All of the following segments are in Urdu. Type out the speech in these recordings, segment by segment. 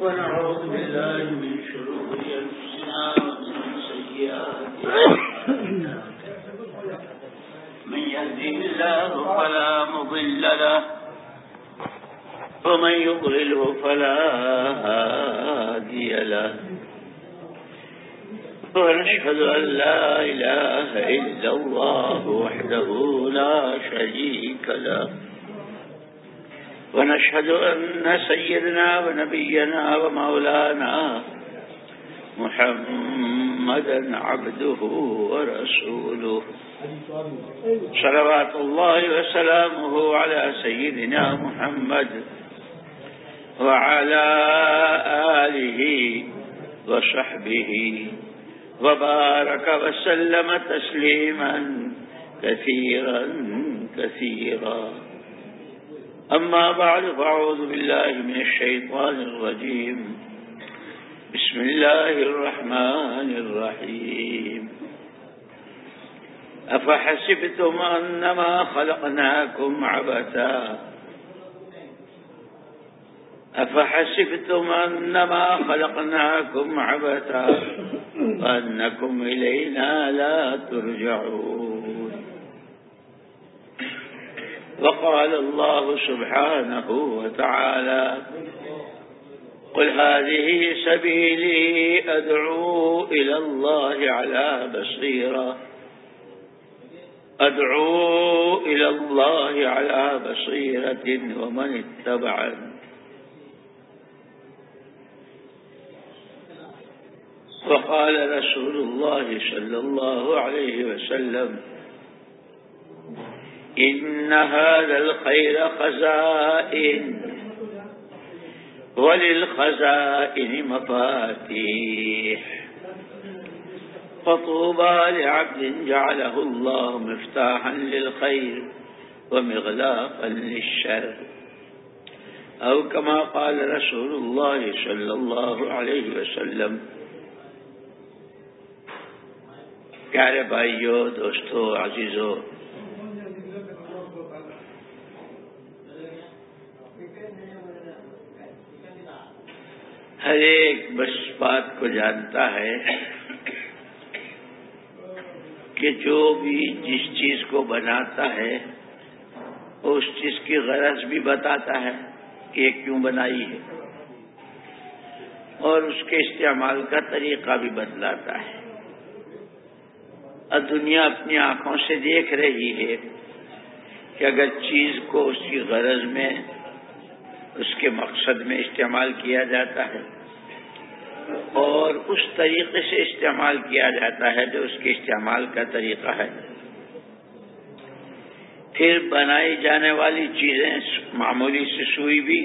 ونعوذ بالله من شرور أنفسنا ومن سيئات من يهديه الله فلا مضل له ومن يضلله فلا هادي له. ونشهد أن لا إله إلا الله وحده لا شريك له. ونشهد أن سيدنا ونبينا ومولانا محمدا عبده ورسوله. صلوات الله وسلامه على سيدنا محمد وعلى آله وصحبه. وبارك وسلم تسليما كثيرا كثيرا. أما بعد فأعوذ بالله من الشيطان الرجيم. بسم الله الرحمن الرحيم. أفحسبتم أنما خلقناكم عبثا؟ أفحسبتم أنما خلقناكم عبثا؟ وأنكم إلينا لا ترجعون. وقال الله سبحانه وتعالى قل هذه سبيلي أدعو إلى الله على بصيرة. أدعو إلى الله على بصيرة ومن اتبعني وقال رسول الله صلى الله عليه وسلم إن هذا الخير خزائن. وللخزائن مفاتيح. فطوبى لعبد جعله الله مفتاحا للخير ومغلاقا للشر. أو كما قال رسول الله صلى الله عليه وسلم بھائیو دوستو عزیزو ہر ایک بس بات کو جانتا ہے کہ جو بھی جس چیز کو بناتا ہے، اس چیز کی غرض بھی بتاتا ہے کہ یہ کیوں بنائی ہے۔ اور اس کے استعمال کا طریقہ بھی بدلاتا ہے۔ اور دنیا اپنی آنکھوں سے دیکھ رہی ہے کہ اگر چیز کو اس کی غرض میں اس کے مقصد میں استعمال کیا جاتا ہے اور اس طریقے سے استعمال کیا جاتا ہے جو اس کے استعمال کا طریقہ ہے۔ پھر بنائی جانے والی چیزیں، معمولی سے سوئی بھی،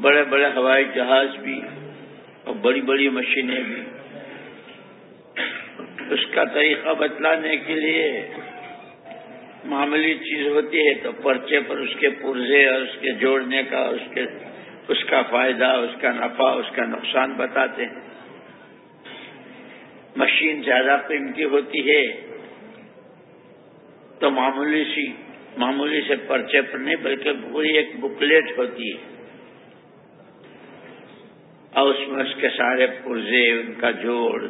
بڑے بڑے ہوائی جہاز بھی اور بڑی بڑی مشینیں بھی۔ اس کا طریقہ بتلانے کے لیے معمولی چیز ہوتی ہے تو پرچے پر اس کے پرزے اور اس کے جوڑنے کا، اس کے، اس کا فائدہ، اس کا نفع، اس کا نقصان بتاتے ہیں۔ مشین زیادہ قیمتی ہوتی ہے تو معمولی سی، معمولی سے پرچے پر نہیں بلکہ پوری ایک بکلیٹ ہوتی ہے۔ اور اس میں اس کے سارے پرزے، ان کا جوڑ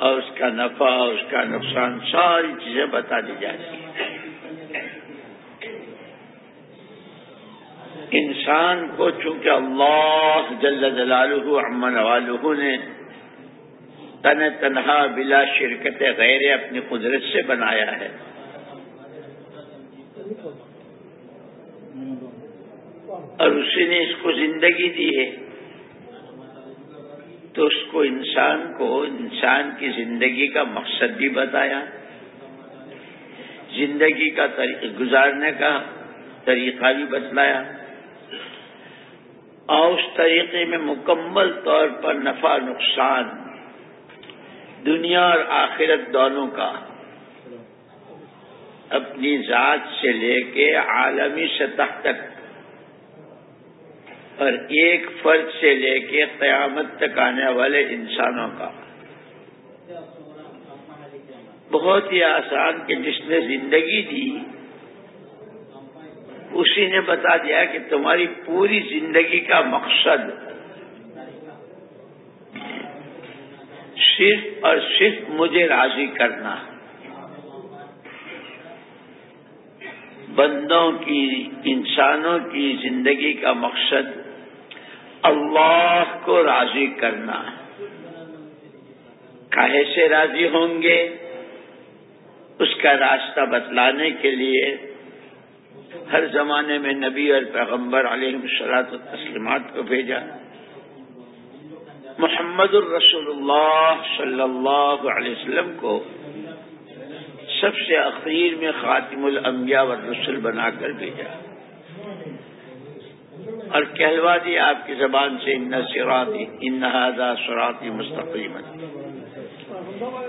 اور اس کا نفع اس کا نقصان ساری چیزیں بتا دی جاتی ہیں۔ انسان کو چونکہ اللہ جل جلالہ امن والہ نے تن تنہا بلا شرکت غیر اپنی قدرت سے بنایا ہے۔ اور اسی نے اس کو زندگی دی ہے۔ تو اس کو انسان کو انسان کی زندگی کا مقصد بھی بتایا، زندگی کا گزارنے کا طریقہ بھی بتلایا اور اس طریقے میں مکمل طور پر نفع، نقصان دنیا اور آخرت دونوں کا اپنی ذات سے لے کے عالمی سطح تک اور ایک فرد سے لے کے قیامت تک آنے والے انسانوں کا۔ بہت ہی آسان کہ جس نے زندگی دی، اسی نے بتا دیا کہ تمہاری پوری زندگی کا مقصد صرف اور صرف مجھے راضی کرنا۔ بندوں کی، انسانوں کی زندگی کا مقصد اللہ کو راضی کرنا کاہے سے راضی ہوں گے؟ اس کا راستہ بتلانے کے لیے ہر زمانے میں نبی اور پیغمبر علیہ السلاط و تسلیمات کو بھیجا۔ محمد الرسول اللہ صلی اللہ علیہ وسلم کو سب سے اخیر میں خاتم الانبیاء والرسل بنا کر بھیجا۔ اور کہلوا دیا آپ کی زبان سے، ان سراتی ان سراتی مستقیم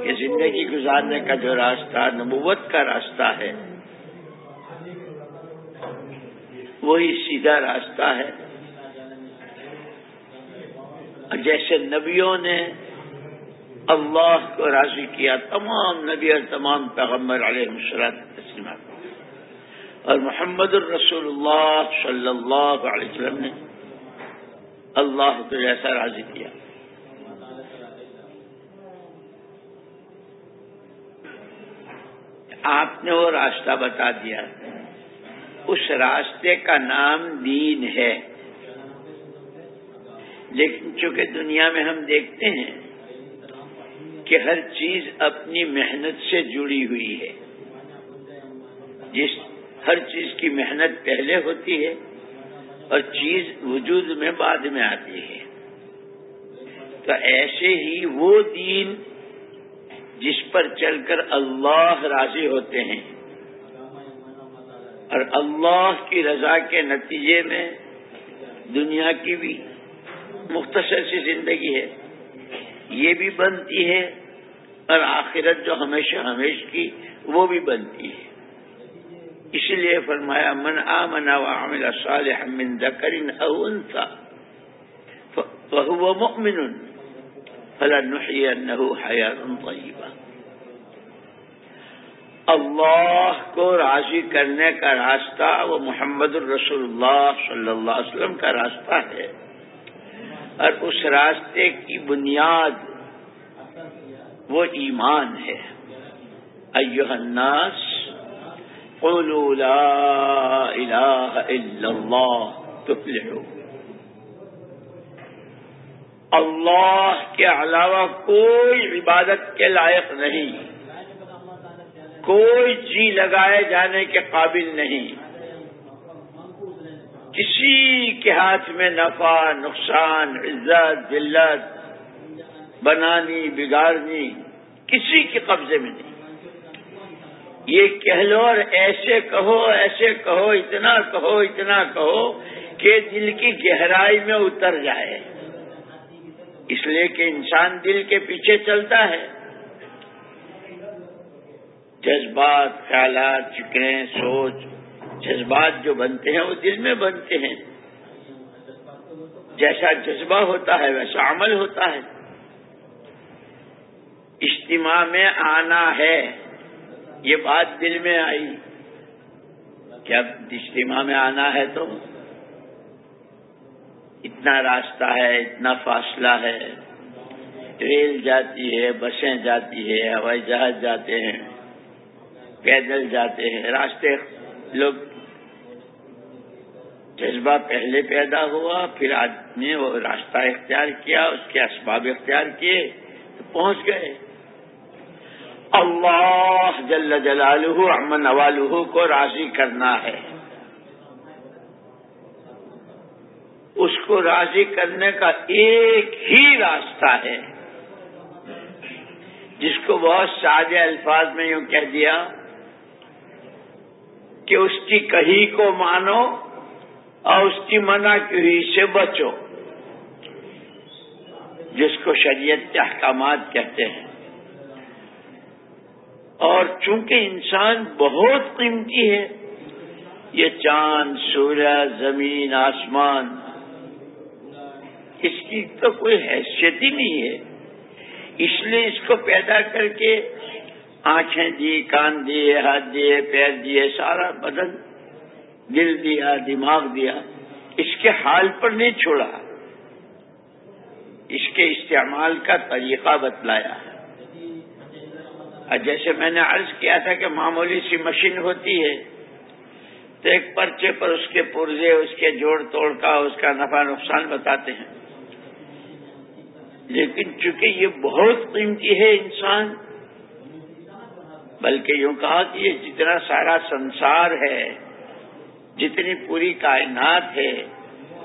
یہ زندگی گزارنے کا جو راستہ، نبوت کا راستہ ہے، وہی سیدھا راستہ ہے۔ جیسے نبیوں نے اللہ کو راضی کیا، تمام نبی اور تمام پیغمبر علیہ مسلط تسلیمات اور محمد الرسول اللہ صلی اللہ علیہ وسلم نے اللہ کو جیسا راضی کیا۔ آپ نے وہ راستہ بتا دیا۔ اس راستے کا نام دین ہے۔ لیکن چونکہ دنیا میں ہم دیکھتے ہیں کہ ہر چیز اپنی محنت سے جڑی ہوئی ہے۔ جس ہر چیز کی محنت پہلے ہوتی ہے اور چیز وجود میں بعد میں آتی ہے۔ تو ایسے ہی وہ دین جس پر چل کر اللہ راضی ہوتے ہیں اور اللہ کی رضا کے نتیجے میں دنیا کی بھی مختصر سی زندگی ہے۔ یہ بھی بنتی ہے اور آخرت جو ہمیشہ ہمیش کی وہ بھی بنتی ہے۔ اسی لیے فرمایا، من آمنا وعمل صالحا من ذکر او انثى فهو مؤمن فلنحيينه حياه طيبه اللہ کو راضی کرنے کا راستہ وہ محمد الرسول اللہ صلی اللہ علیہ وسلم کا راستہ ہے، اور اس راستے کی بنیاد وہ ایمان ہے۔ ایوہ الناس قولوا لا الہ الا اللہ تفلحوا. اللہ کے علاوہ کوئی عبادت کے لائق نہیں، کوئی جی لگائے جانے کے قابل نہیں۔ کسی کے ہاتھ میں نفع، نقصان، عزت، ذلت، بنانی، بگاڑنی کسی کے قبضے میں نہیں۔ یہ کہہ لو اور ایسے کہو ایسے کہو، اتنا کہو اتنا کہو کہ دل کی گہرائی میں اتر جائے۔ اس لیے کہ انسان دل کے پیچھے چلتا ہے۔ جذبات، خیالات، فکریں، سوچ، جذبات جو بنتے ہیں وہ دل میں بنتے ہیں۔ جیسا جذبہ ہوتا ہے ویسا عمل ہوتا ہے۔ اجتماع میں آنا ہے۔ یہ بات دل میں آئی کہ اب اجتماع میں آنا ہے تو اتنا راستہ ہے، اتنا فاصلہ ہے۔ ریل جاتی ہے، بسیں جاتی ہے، ہوائی جہاز جاتے ہیں، پیدل جاتے ہیں۔ راستے لوگ جذبہ پہلے پیدا ہوا، پھر آدمی وہ راستہ اختیار کیا، اس کے اسباب اختیار کیے، تو پہنچ گئے۔ اللہ جل جلالہ امن والہ کو راضی کرنا ہے۔ اس کو راضی کرنے کا ایک ہی راستہ ہے۔ جس کو بہت سادے الفاظ میں یوں کہہ دیا کہ اس کی کہی کو مانو اور اس کی منع کی سے بچو، جس کو شریعت کے احکامات کہتے ہیں۔ اور چونکہ انسان بہت قیمتی ہے، یہ چاند سورج زمین، آسمان، اس کی تو کوئی حیثیت ہی نہیں ہے۔ اس لیے اس کو پیدا کر کے آنکھیں دی، کان دیے، ہاتھ دیے، پیر دیے، سارا بدن، دل دیا، دماغ دیا۔ اس کے حال پر نہیں چھوڑا۔ اس کے استعمال کا طریقہ بتلایا۔ اور جیسے میں نے عرض کیا تھا کہ معمولی سی مشین ہوتی ہے، تو ایک پرچے پر اس کے پرزے، اس کے جوڑ توڑ کا، اس کا نفع نقصان بتاتے ہیں۔ لیکن چونکہ یہ بہت قیمتی ہے انسان، بلکہ یوں کہا کہ یہ جتنا سارا سنسار ہے، جتنی پوری کائنات ہے،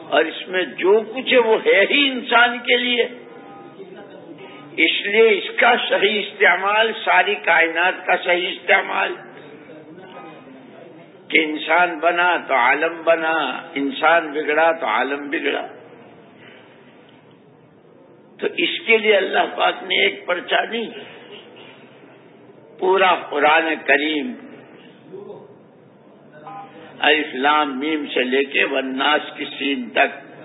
اور اس میں جو کچھ ہے وہ ہے ہی انسان کے لیے۔ اس لیے اس کا صحیح استعمال ساری کائنات کا صحیح استعمال۔ کہ انسان بنا تو عالم بنا، انسان بگڑا تو عالم بگڑا۔ تو اس کے لیے اللہ پاک نے ایک پرچہ نہیں پورا قرآن کریم۔ اسلام میم سے لے کے وناس کی سین تک۔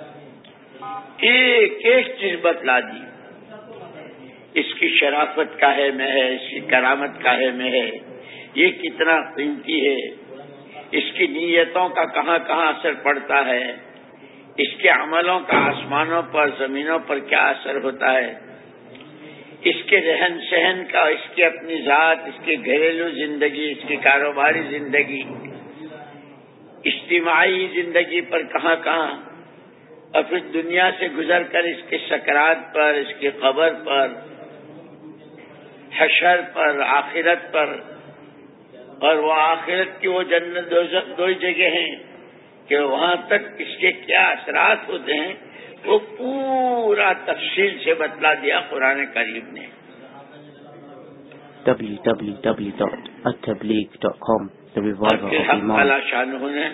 ایک ایک چیز بتلا دی۔ اس کی شرافت کا ہے میں ہے، اس کی کرامت کا ہے میں ہے، یہ کتنا قیمتی ہے۔ اس کی نیتوں کا کہاں کہاں اثر پڑتا ہے؟ اس کے عملوں کا آسمانوں پر، زمینوں پر کیا اثر ہوتا ہے؟ اس کے رہن سہن کا، اس کی اپنی ذات، اس کی گھریلو زندگی، اس کی کاروباری زندگی، اجتماعی زندگی پر کہاں کہاں؟ اور پھر دنیا سے گزر کر اس کے سکرات پر، اس کی قبر پر حشر پر آخرت پر۔ اور وہ آخرت کی وہ جنت دو جگہ ہیں کہ وہاں تک اس کے کیا اثرات ہوتے ہیں وہ پورا تفصیل سے بتلا دیا قرآن کریم نے۔ شاہ نے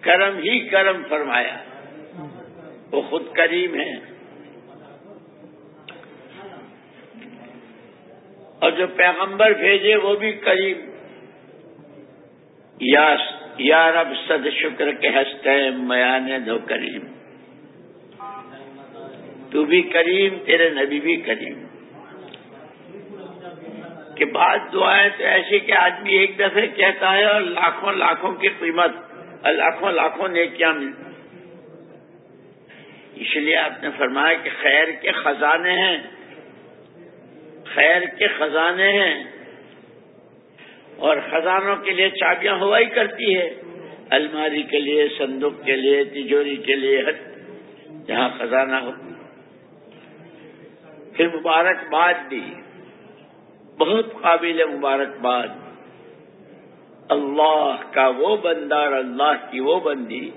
کرم ہی کرم فرمایا۔ وہ خود کریم ہے اور جو پیغمبر بھیجے وہ بھی کریم یا رب صد شکر کے ہنستے میان دو کریم۔ تو بھی کریم، تیرے نبی بھی کریم۔ کہ بعض دعائیں تو ایسی کہ آدمی ایک دفعہ کہتا ہے اور لاکھوں لاکھوں کی قیمت اور لاکھوں لاکھوں نے کیا مل اس لیے آپ نے فرمایا کہ خیر کے خزانے ہیں۔ خیر کے خزانے ہیں اور خزانوں کے لیے چابیاں ہوائی کرتی ہے۔ الماری کے لیے، صندوق کے لیے تجوری کے لیے جہاں خزانہ ہو۔ پھر مبارکباد دی بہت قابل مبارکباد۔ اللہ کا وہ بندہ اور اللہ کی وہ بندی۔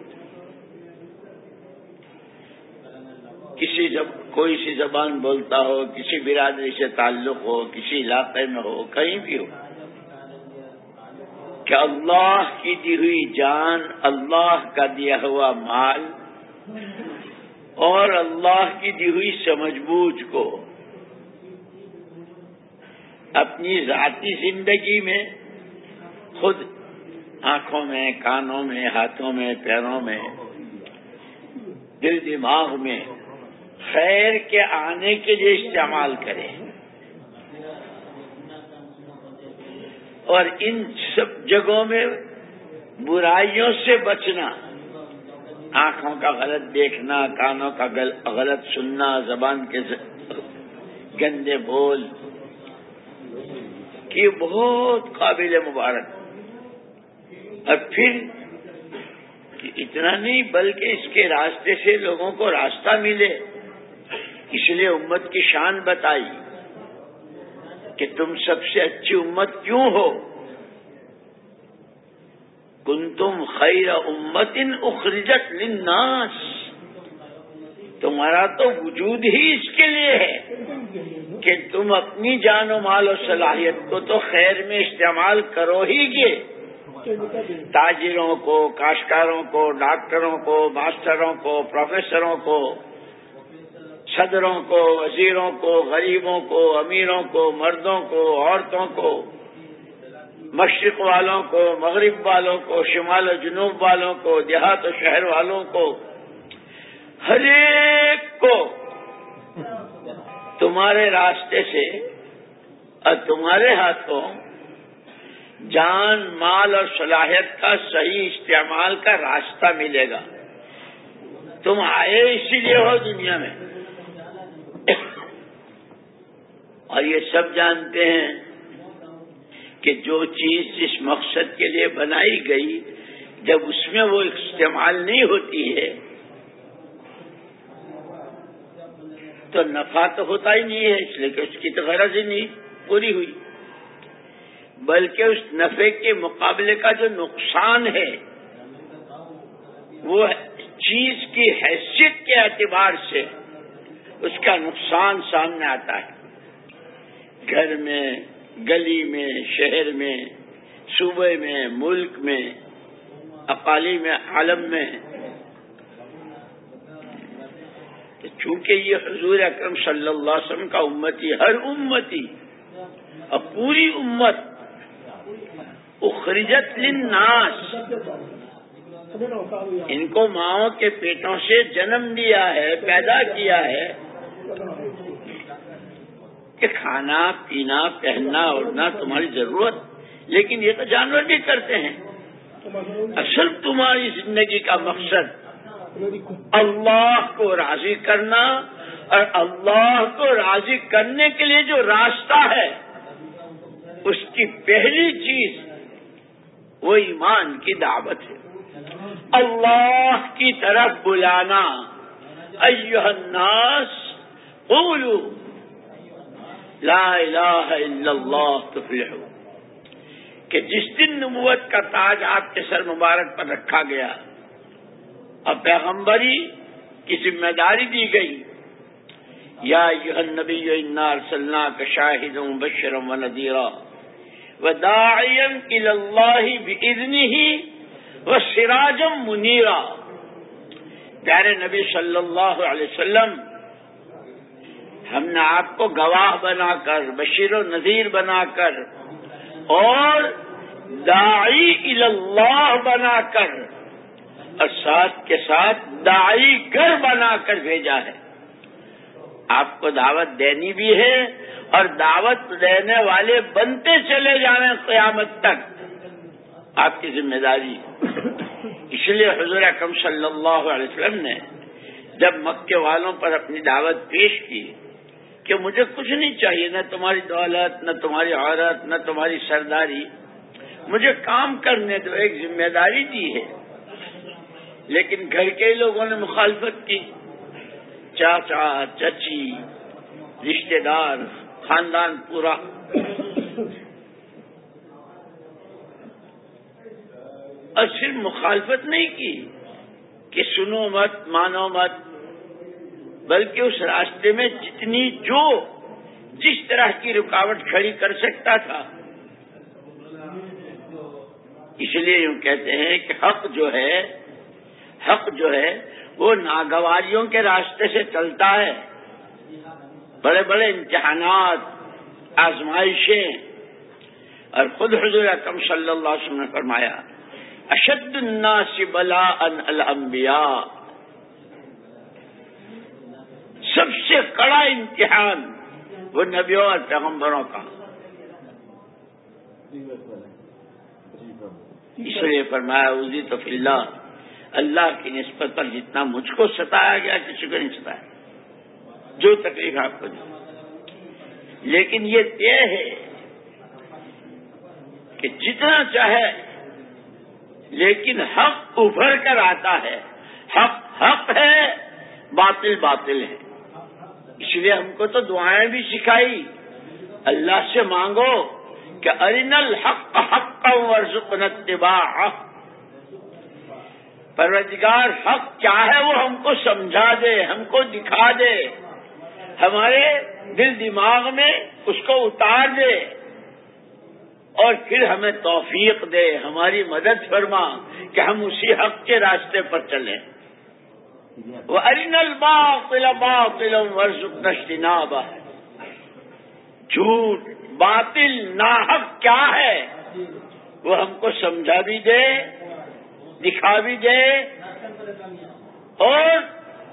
کسی جب کوئی سی زبان بولتا ہو، کسی برادری سے تعلق ہو، کسی علاقے میں ہو، کہیں بھی ہو۔ کہ اللہ کی دی ہوئی جان، اللہ کا دیا ہوا مال اور اللہ کی دی ہوئی سمجھ بوجھ کو اپنی ذاتی زندگی میں خود آنکھوں میں، کانوں میں، ہاتھوں میں، پیروں میں، دل دماغ میں خیر کے آنے کے لیے استعمال کریں۔ اور ان سب جگہوں میں برائیوں سے بچنا، آنکھوں کا غلط دیکھنا، کانوں کا غلط سننا، زبان کے گندے بول کہ بہت قابل مبارک۔ اور پھر اتنا نہیں، بلکہ اس کے راستے سے لوگوں کو راستہ ملے۔ اس لیے امت کی شان بتائی کہ تم سب سے اچھی امت کیوں ہو؟ کن تم خیر امت ان اخرجت للناس۔ تمہارا تو وجود ہی اس کے لیے ہے کہ تم اپنی جان و مال و صلاحیت کو تو خیر میں استعمال کرو ہی گے۔ تاجروں کو، کاشتکاروں کو، ڈاکٹروں کو، ماسٹروں کو، پروفیسروں کو صدروں کو، وزیروں کو، غریبوں کو، امیروں کو، مردوں کو، عورتوں کو، مشرق والوں کو، مغرب والوں کو، شمال و جنوب والوں کو، دیہات و شہر والوں کو، ہر ایک کو تمہارے راستے سے اور تمہارے ہاتھوں جان، مال اور صلاحیت کا صحیح استعمال کا راستہ ملے گا۔ تم آئے اسی لیے ہو دنیا میں۔ اور یہ سب جانتے ہیں کہ جو چیز جس مقصد کے لیے بنائی گئی، جب اس میں وہ استعمال نہیں ہوتی ہے، تو نفع تو ہوتا ہی نہیں ہے، اس لیے کہ اس کی تو غرض ہی نہیں پوری ہوئی۔ بلکہ اس نفے کے مقابلے کا جو نقصان ہے، وہ چیز کی حیثیت کے اعتبار سے اس کا نقصان سامنے آتا ہے۔ گھر میں، گلی میں، شہر میں، صوبے میں، ملک میں اقالی میں عالم میں۔ چونکہ یہ حضور اکرم صلی اللہ علیہ وسلم کا امتی ہر امتی اور پوری امت اخرجت للناس۔ ان کو ماؤں کے پیٹوں سے جنم دیا ہے، پیدا کیا ہے۔ کہ کھانا، پینا، پہننا اڑنا تمہاری ضرورت، لیکن یہ تو جانور بھی کرتے ہیں۔ اصل تمہاری زندگی کا مقصد اللہ کو راضی کرنا اور اللہ کو راضی کرنے کے لیے جو راستہ ہے، اس کی پہلی چیز وہ ایمان کی دعوت ہے۔ اللہ کی طرف بلانا۔ ایوہ الناس قولو لا الہ الا اللہ تفلحو کہ جس دن نبوت کا تاج آپ کے سر مبارک پر رکھا گیا اور پیغمبری کی ذمہ داری دی گئی، یا نبی صلاح کا شاہد بشرم و ندیرہ و داعیم اللہ بھی ہی وہ سراجم منیرا۔ پیارے نبی صلی اللہ علیہ وسلم ہم نے آپ کو گواہ بنا کر، بشیر و نذیر بنا کر، اور داعی اللہ بنا کر، اور ساتھ کے ساتھ دائی گھر بنا کر بھیجا ہے۔ آپ کو دعوت دینی بھی ہے اور دعوت دینے والے بنتے چلے جانے قیامت تک۔ آپ کی ذمہ داری۔ اس لیے حضور اکم صلی اللہ علیہ وسلم نے جب مکے والوں پر اپنی دعوت پیش کی کہ مجھے کچھ نہیں چاہیے، نہ تمہاری دولت، نہ تمہاری عورت، نہ تمہاری سرداری۔ مجھے کام کرنے دو، ایک ذمہ داری دی ہے۔ لیکن گھر کے لوگوں نے مخالفت کی۔ چاچا، چچی رشتے دار، خاندان پورا۔ اور صرف مخالفت نہیں کی کہ سنو مت، مانو مت بلکہ اس راستے میں جتنی جو جس طرح کی رکاوٹ کھڑی کر سکتا تھا۔ اس لیے یوں کہتے ہیں کہ حق جو ہے، حق جو ہے، وہ ناگواریوں کے راستے سے چلتا ہے۔ بڑے بڑے امتحانات، آزمائشیں۔ اور خود حضور اکم صلی اللہ علیہ وسلم نے فرمایا، اشد الناس بلا ان الانبیاء۔ سب سے کڑا امتحان وہ نبیوں اور پیغمبروں کا۔ اس لیے فرمایا اسی تو اللہ اللہ کی نسبت پر جتنا مجھ کو ستایا گیا، کسی کو نہیں ستایا۔ جو تکلیف آپ کو دی۔ لیکن یہ طے ہے کہ جتنا چاہے، لیکن حق ابھر کر آتا ہے۔ حق حق ہے، باطل باطل ہے۔ اس لیے ہم کو تو دعائیں بھی سکھائی۔ اللہ سے مانگو کہ ارین الحق حق کا ورژ اتباع پروردگار حق کیا ہے وہ ہم کو سمجھا دے، ہم کو دکھا دے۔ ہمارے دل دماغ میں اس کو اتار دے۔ اور پھر ہمیں توفیق دے، ہماری مدد فرما کہ ہم اسی حق کے راستے پر چلیں۔ وہ ارینل با با فلم ورژ جھوٹ، باطل، ناحق کیا ہے؟ وہ ہم کو سمجھا بھی دے، دکھا بھی دے، اور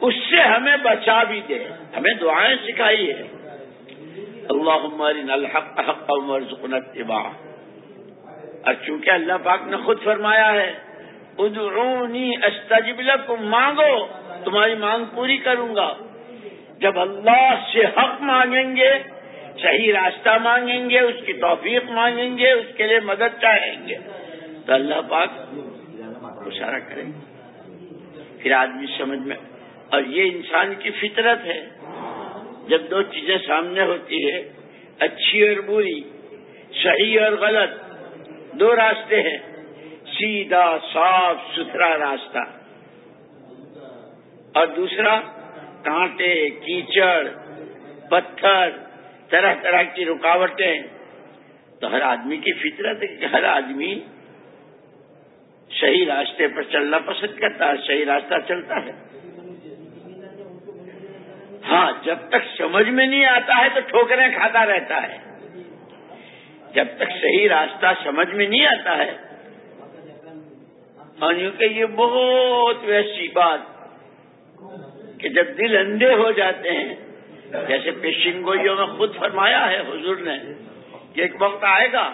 اس سے ہمیں بچا بھی دے۔ ہمیں دعائیں سکھائی ہے۔ اللہ عمر الحق حق عمر ذکن اتباع اور چونکہ اللہ پاک نے خود فرمایا ہے، ادعونی استجب لکم، مانگو۔ تمہاری مانگ پوری کروں گا۔ جب اللہ سے حق مانگیں گے، صحیح راستہ مانگیں گے، اس کی توفیق مانگیں گے، اس کے لیے مدد چاہیں گے، تو اللہ پاک اشارہ کریں گے۔ پھر آدمی سمجھ میں، اور یہ انسان کی فطرت ہے۔ جب دو چیزیں سامنے ہوتی ہے اچھی اور بری، صحیح اور غلط، دو راستے ہیں۔ سیدھا، صاف، ستھرا راستہ۔ اور دوسرا کانٹے کیچڑ، پتھر، طرح طرح کی رکاوٹیں۔ تو ہر آدمی کی فطرت ہے کہ ہر آدمی صحیح راستے پر چلنا پسند کرتا ہے، صحیح راستہ چلتا ہے۔ ہاں جب تک سمجھ میں نہیں آتا ہے تو ٹھوکریں کھاتا رہتا ہے۔ جب تک صحیح راستہ سمجھ میں نہیں آتا ہے، اور یوں کہ یہ بہت ویسی بات کہ جب دل اندھے ہو جاتے ہیں، جیسے پیشن گوئیوں میں خود فرمایا ہے حضور نے، کہ ایک وقت آئے گا،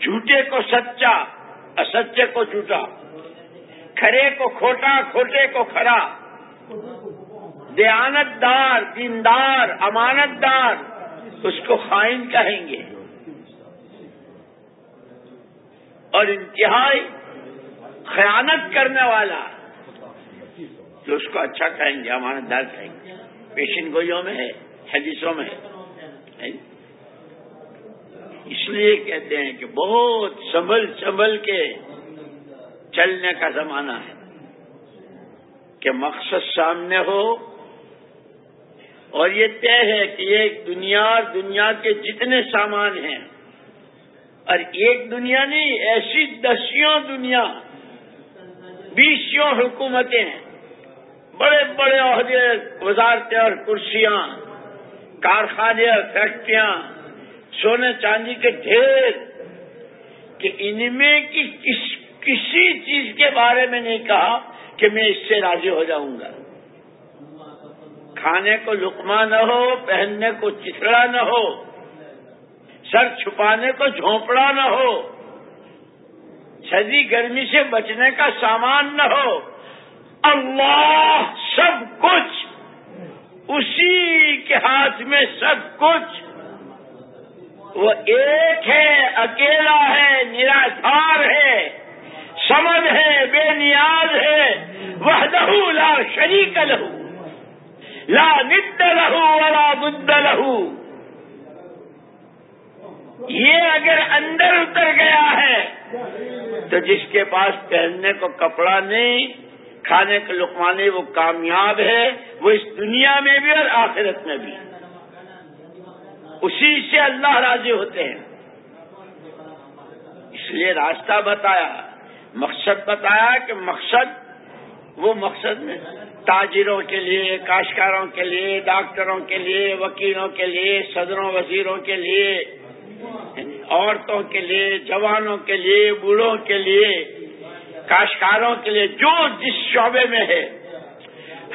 جھوٹے کو سچا، اسچے کو جھوٹا کھڑے کو کھوٹا، کھوٹے کو کھڑا دیانت دار، دیندار، امانت دار، اس کو خائن کہیں گے۔ اور انتہائی خیانت کرنے والا تو اس کو اچھا کہیں گے، امانت دار کہیں گے۔ پیشن گوئیوں میں ہے، حدیثوں میں ہے۔ اس لیے کہتے ہیں کہ بہت سنبھل سنبھل کے چلنے کا زمانہ ہے۔ کہ مقصد سامنے ہو۔ اور یہ طے ہے کہ ایک دنیا اور دنیا کے جتنے سامان ہیں، اور ایک دنیا نہیں، ایسی دسیوں دنیا بیسوں حکومتیں ہیں۔ بڑے بڑے عہدے، وزارتیں اور کرسیاں، کارخانے اور فیکٹریاں، سونے چاندی کے ڈھیر، کہ ان میں کس کسی چیز کے بارے میں نہیں کہا کہ میں اس سے راضی ہو جاؤں گا۔ کھانے کو لکما نہ ہو، پہننے کو چتڑا نہ ہو، سر چھپانے کو جھونپڑا نہ ہو، سردی گرمی سے بچنے کا سامان نہ ہو۔ اللہ سب کچھ، اسی کے ہاتھ میں سب کچھ۔ وہ ایک ہے، اکیلا ہے نرادھار ہے، سمن ہے، بے نیاز ہے۔ وہ لا شریک لہو لا نت لہو ولا بد لہو یہ اگر اندر اتر گیا ہے، تو جس کے پاس پہننے کو کپڑا نہیں کھانے کے لکمانے وہ کامیاب ہے، وہ اس دنیا میں بھی اور آخرت میں بھی۔ اسی سے اللہ راضی ہوتے ہیں۔ اس لیے راستہ بتایا، مقصد بتایا کہ مقصد وہ مقصد میں تاجروں کے لیے، کاشتکاروں کے لیے، ڈاکٹروں کے لیے، وکیلوں کے لیے، صدروں، وزیروں کے لیے یعنی عورتوں کے لیے، جوانوں کے لیے، بوڑھوں کے لیے۔ کاشکاروں کے لیے جو جس شعبے میں ہے،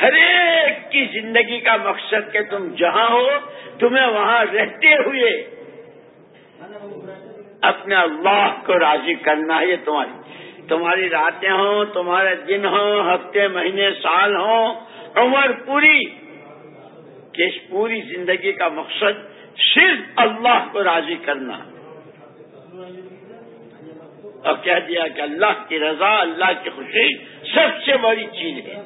ہر ایک کی زندگی کا مقصد کہ تم جہاں ہو، تمہیں وہاں رہتے ہوئے اپنے اللہ کو راضی کرنا ہے یہ تمہاری تمہاری راتیں ہوں، تمہارے دن ہوں، ہفتے، مہینے، سال ہوں، عمر پوری، کہ اس پوری زندگی کا مقصد صرف اللہ کو راضی کرنا۔ اور کہہ دیا کہ اللہ کی رضا، اللہ کی خوشی سب سے بڑی چیز ہے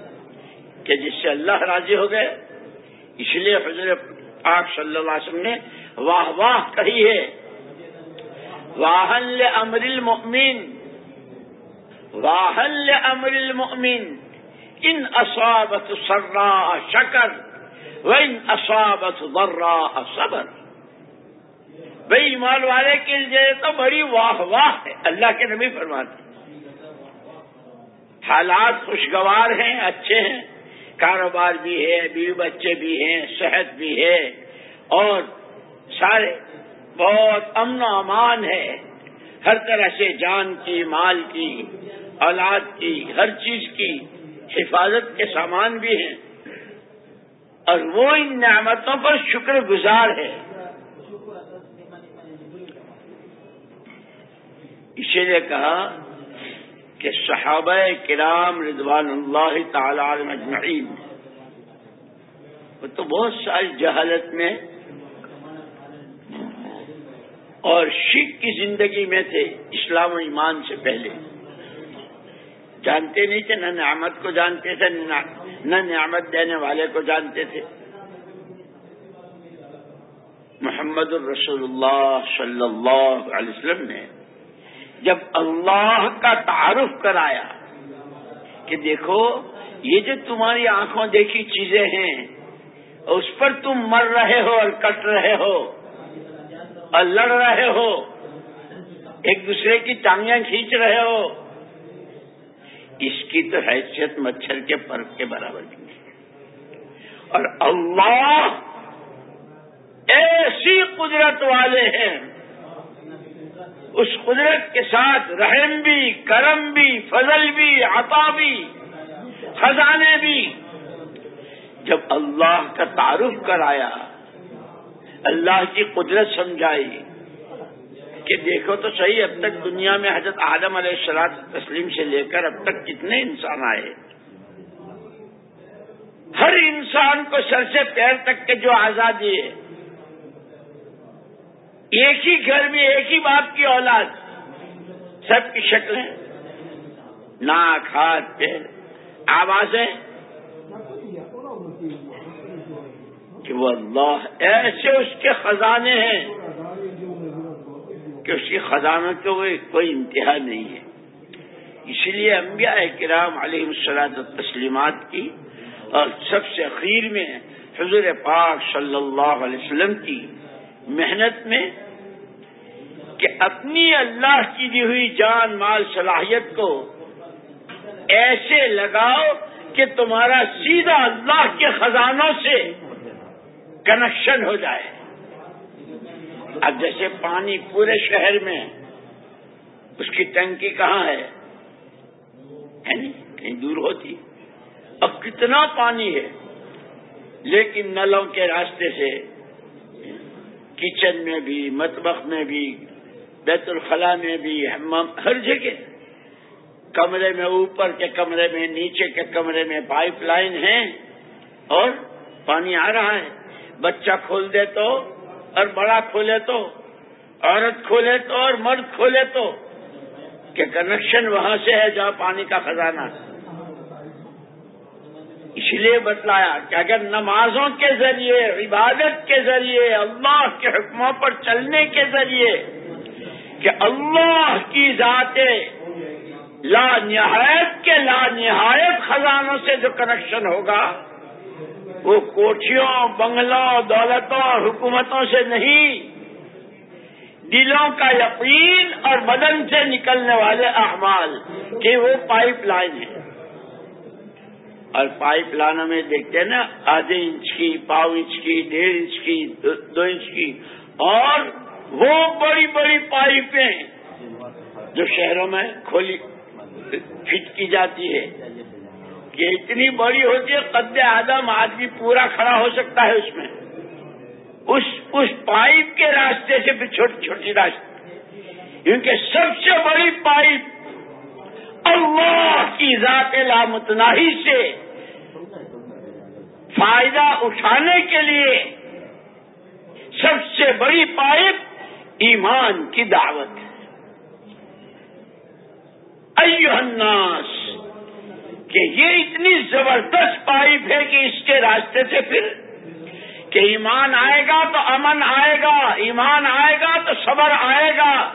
کہ جس سے اللہ راضی ہو گئے۔ اس لیے حضرت پاک صلی اللہ علیہ وسلم نے واہ واہ کہی ہے، واہن امر المؤمن، واہن امر المؤمن، ان اصابت سرا شکر، و ان اصابت ذرا صبر۔ بھائی، ایمان والے کے لیے تو بڑی واہ واہ ہے۔ اللہ کے نبی فرماتے حالات خوشگوار ہیں، اچھے ہیں۔ کاروبار بھی ہے، بیوی بچے بھی ہیں، صحت بھی ہے۔ اور سارے بہت امن و امان ہے۔ ہر طرح سے جان کی، مال کی، اولاد کی، ہر چیز کی حفاظت کے سامان بھی ہیں۔ اور وہ ان نعمتوں پر شکر گزار ہے اسی لیے کہا کہ صحابہ کرام رضوان اللہ تعالی مجمعین وہ تو بہت ساری جہالت میں اور شیخ کی زندگی میں تھے، اسلام و ایمان سے پہلے۔ جانتے نہیں تھے، نہ نعمت کو جانتے تھے نہ نعمت دینے والے کو جانتے تھے۔ محمد الرسول اللہ صلی اللہ علیہ وسلم نے جب اللہ کا تعارف کرایا کہ دیکھو، یہ جو تمہاری آنکھوں دیکھی چیزیں ہیں، اس پر تم مر رہے ہو اور کٹ رہے ہو اور لڑ رہے ہو، ایک دوسرے کی ٹانگیاں کھینچ رہے ہو، اس کی تو حیثیت مچھر کے پرف کے برابر نہیں اور اللہ ایسی قدرت والے ہیں اس قدرت کے ساتھ رحم بھی، کرم بھی، فضل بھی، عطا بھی، خزانے بھی۔ جب اللہ کا تعارف کرایا، اللہ کی قدرت سمجھائی کہ دیکھو تو صحیح، اب تک دنیا میں حضرت آدم علیہ السلام تسلیم سے لے کر اب تک کتنے انسان آئے۔ ہر انسان کو سر سے پیر تک کے جو آزادی ہے ایک ہی گھر میں ایک ہی باپ کی اولاد سب کی شکلیں ناک ہاتھ پیر آوازیں کہ وہ اللہ ایسے اس کے خزانے ہیں کہ اس کی خزانوں کے کوئی انتہا نہیں ہے۔ اسی لیے انبیاء کرام علیہ السلاط تسلیمات کی اور سب سے اخیر میں حضور پاک صلی اللہ علیہ وسلم کی محنت میں کہ اپنی اللہ کی دی ہوئی جان مال صلاحیت کو ایسے لگاؤ کہ تمہارا سیدھا اللہ کے خزانوں سے کنیکشن ہو جائے۔ اب جیسے پانی پورے شہر میں اس کی ٹنکی کہاں ہے؟ کہیں دور ہوتی۔ اب کتنا پانی ہے، لیکن نلوں کے راستے سے کچن میں بھی، مطبخ میں بھی، بیت الخلا میں بھی ہر جگہ۔ کمرے میں اوپر کے کمرے میں، نیچے کے کمرے میں پائپ لائن ہے اور پانی آ رہا ہے۔ بچہ کھول دے تو اور بڑا کھولے تو، عورت کھولے تو اور مرد کھولے تو، کہ کنیکشن وہاں سے ہے جہاں پانی کا خزانہ اس لیے بتلایا کہ اگر نمازوں کے ذریعے، عبادت کے ذریعے، اللہ کے حکموں پر چلنے کے ذریعے کہ اللہ کی ذات لا نہایت کے لا نہایت خزانوں سے جو کنیکشن ہوگا، وہ کوٹھیوں، بنگلوں، دولتوں، حکومتوں سے نہیں، دلوں کا یقین اور بدن سے نکلنے والے احمال کہ وہ پائپ لائن ہے۔ اور پائپ لائنوں میں دیکھتے ہیں نا، آدھے انچ کی، پاؤ انچ کی، ڈیڑھ انچ کی، دو انچ کی، اور وہ بڑی بڑی پائپیں جو شہروں میں کھولی، فٹ کی جاتی ہے۔ یہ اتنی بڑی ہوتی ہے، قد آدم آدمی پورا کھڑا ہو سکتا ہے اس میں۔ اس اس پائپ کے راستے سے بھی چھوٹی چھوٹی راستے۔ کیونکہ سب سے بڑی پائپ اللہ کی ذات لامتناہی سے فائدہ اٹھانے کے لیے سب سے بڑی پائپ ایمان کی دعوت ہے۔ الناس، کہ یہ اتنی زبردست پائپ ہے کہ اس کے راستے سے پھر کہ ایمان آئے گا تو امن آئے گا، ایمان آئے گا تو صبر آئے گا،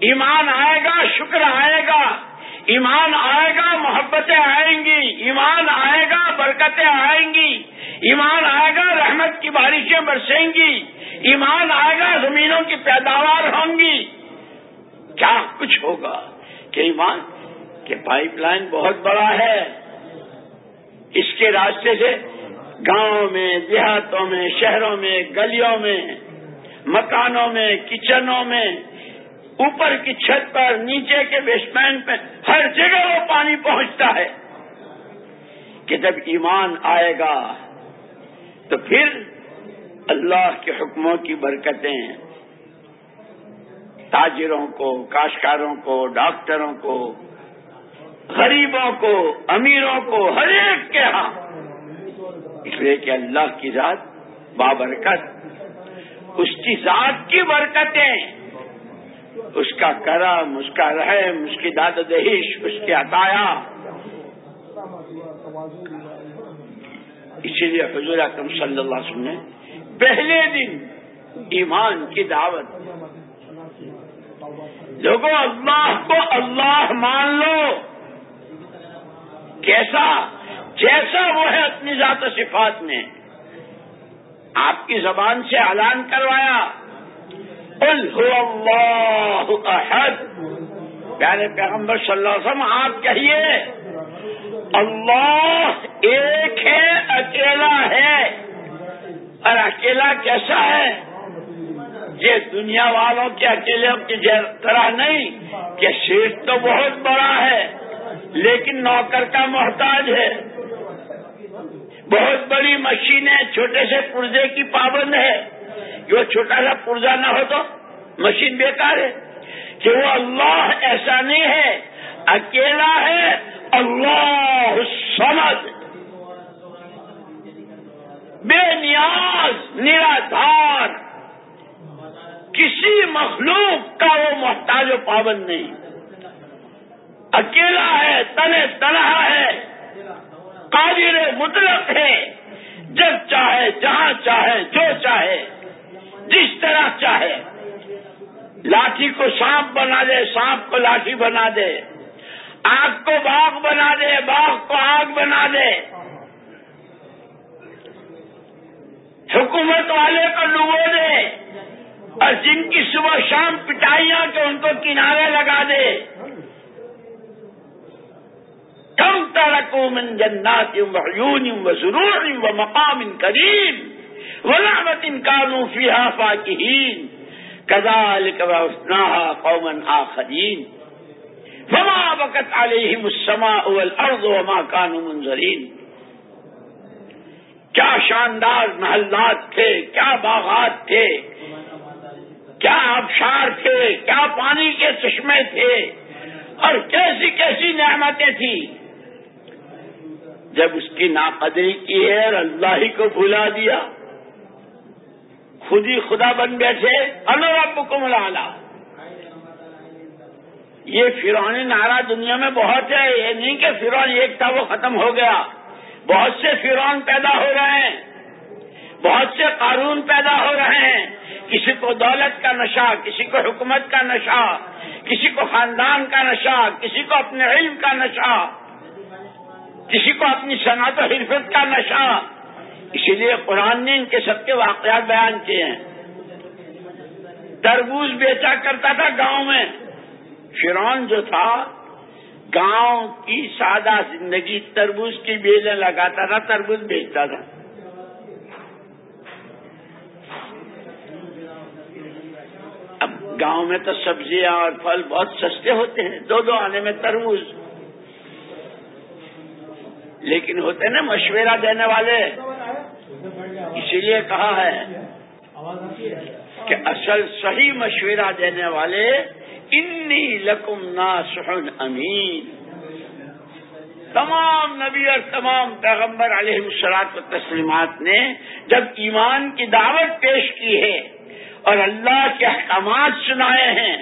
ایمان آئے گا، شکر آئے گا۔ ایمان آئے گا، محبتیں آئیں گی، ایمان آئے گا، برکتیں آئیں گی۔ ایمان آئے گا، رحمت کی بارشیں برسیں گی۔ ایمان آئے گا، زمینوں کی پیداوار ہوں گی۔ کیا کچھ ہوگا؟ کہ ایمان، کہ پائپ لائن بہت بڑا ہے۔ اس کے راستے سے گاؤں میں، دیہاتوں میں، شہروں میں، گلیوں میں، مکانوں میں، کچنوں میں اوپر کی چھت پر، نیچے کے بیسمنٹ میں ہر جگہ وہ پانی پہنچتا ہے کہ جب ایمان آئے گا تو پھر اللہ کے حکموں کی برکتیں تاجروں کو کاشکاروں کو، ڈاکٹروں کو، غریبوں کو، امیروں کو، ہر ایک کے ہاں۔ اس لیے کہ اللہ کی ذات بابرکت، اس کی ذات کی برکتیں۔ اس کا کرم، اس کا رحم، اس کی داد دہش اس کے عطایا۔ اسی لیے حضور اکرم صلی اللہ علیہ وسلم نے پہلے دن ایمان کی دعوت لوگوں، اللہ کو اللہ مان لو۔ کیسا؟ جیسا وہ ہے اپنی ذات و صفات میں آپ کی زبان سے اعلان کروایا۔ اللہ احد۔ پیارے پیغمبر صلی اللہ علیہ وسلم، آپ کہیے، اللہ ایک ہے، اکیلا ہے۔ اور اکیلا کیسا ہے؟ یہ دنیا والوں کے اکیلے کی طرح نہیں، کہ شیخ تو بہت بڑا ہے، لیکن نوکر کا محتاج ہے۔ بہت بڑی مشینیں، چھوٹے سے پرزے کی پابند ہے۔ کہ وہ چھوٹا سا پرزا نہ ہو تو مشین بیکار ہے۔ کہ وہ اللہ ایسا نہیں ہے، اکیلا ہے، اللہ سمجھ بے نیاز نرادھار کسی مخلوق کا وہ محتاج و پابند نہیں۔ اکیلا ہے تنے تنہا ہے، قادر مطلق ہے۔ جب چاہے، جہاں چاہے، جو چاہے۔ جس طرح چاہے۔ لاٹھی کو سانپ بنا دے، سانپ کو لاٹھی بنا دے۔ آگ کو باغ بنا دے، باغ کو آگ بنا دے۔ حکومت والے کو ڈبو دے۔ اور جن کی صبح شام پٹائیاں کے ان کو کنارے لگا دے۔ کم ترکو من جنات وعیون وزرور ومقام کریم۔ ولعبت کانو فیہا فاکہین کذالک وعثناها قوما آخرین فما بکت علیہم السماء والارض وما کانو منظرین کیا شاندار محلات تھے، کیا باغات تھے، کیا آبشار تھے، کیا پانی کے چشمے تھے، اور کیسی کیسی نعمتیں تھیں۔ جب اس کی ناقدری کی ہے اور اللہ ہی کو بھلا دیا خود ہی خدا بن بیٹھے رب کو ملا یہ فرونی نعرہ دنیا میں بہت ہے، یہ نہیں کہ فرون ایک تھا، وہ ختم ہو گیا. بہت سے فرون پیدا ہو رہے ہیں، بہت سے قانون پیدا ہو رہے ہیں. کسی کو دولت کا نشہ، کسی کو حکومت کا نشہ، کسی کو خاندان کا نشہ، کسی کو اپنے علم کا نشہ، کسی کو اپنی صنعت و حرفت کا نشہ. اسی لیے قرآن نے ان کے سب کے واقعات بیان کیے ہیں۔ تربوز بیچا کرتا تھا گاؤں میں۔ فرون جو تھا، گاؤں کی سادہ زندگی تربوز کی بیلیں لگاتا تھا، تربوز بیچتا تھا۔ اب گاؤں میں تو سبزیاں اور پھل بہت سستے ہوتے ہیں، دو دو آنے میں تربوز۔ لیکن ہوتے نا مشورہ دینے والے۔ اسی لیے کہا ہے کہ اصل صحیح مشورہ دینے والے، انی لکم ناسحن امین۔ تمام نبی اور تمام پیغمبر علیہ السلاط و تسلیمات نے جب ایمان کی دعوت پیش کی ہے اور اللہ کے احکامات سنائے ہیں،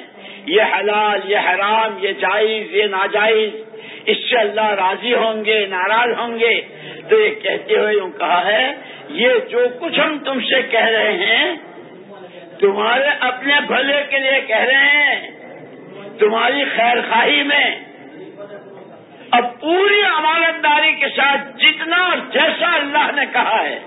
یہ حلال، یہ حرام، یہ جائز، یہ ناجائز اس سے اللہ راضی ہوں گے، ناراض ہوں گے؟ تو یہ کہتے ہوئے یوں کہا ہے، یہ جو کچھ ہم تم سے کہہ رہے ہیں، تمہارے اپنے بھلے کے لیے کہہ رہے ہیں، تمہاری خیر خواہی میں۔ اب پوری امانت داری کے ساتھ جتنا اور جیسا اللہ نے کہا ہے،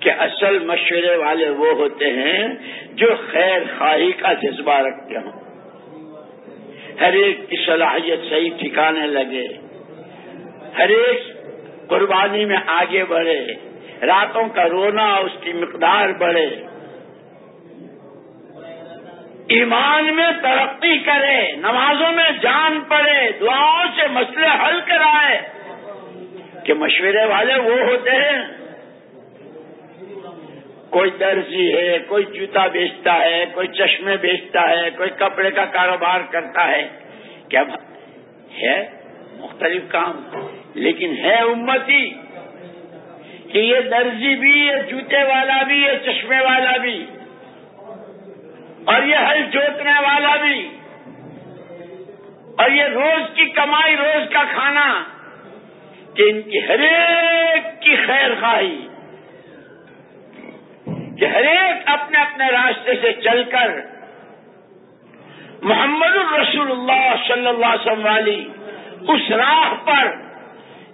کہ اصل مشورے والے وہ ہوتے ہیں جو خیر خواہی کا جذبہ رکھتے ہوں۔ ہر ایک کی صلاحیت صحیح ٹھکانے لگے۔ ہر ایک قربانی میں آگے بڑھے۔ راتوں کا رونا اس کی مقدار بڑھے۔ ایمان میں ترقی کرے، نمازوں میں جان پڑے، دعاؤں سے مسئلے حل کرائے۔ کہ مشورے والے وہ ہوتے ہیں کوئی درزی ہے، کوئی جوتا بیچتا ہے، کوئی چشمے بیچتا ہے، کوئی کپڑے کا کاروبار کرتا ہے۔ کیا ہے مختلف کام، لیکن ہے امتی کہ یہ درزی بھی، یہ جوتے والا بھی، یہ چشمے والا بھی، اور یہ ہل جوتنے والا بھی، اور یہ روز کی کمائی، روز کا کھانا، کہ ان کی ہر ایک کی خیر خواہی۔ کہ ہر ایک اپنے اپنے راستے سے چل کر محمد الرسول اللہ صلی اللہ علیہ وسلم والی اس راہ پر،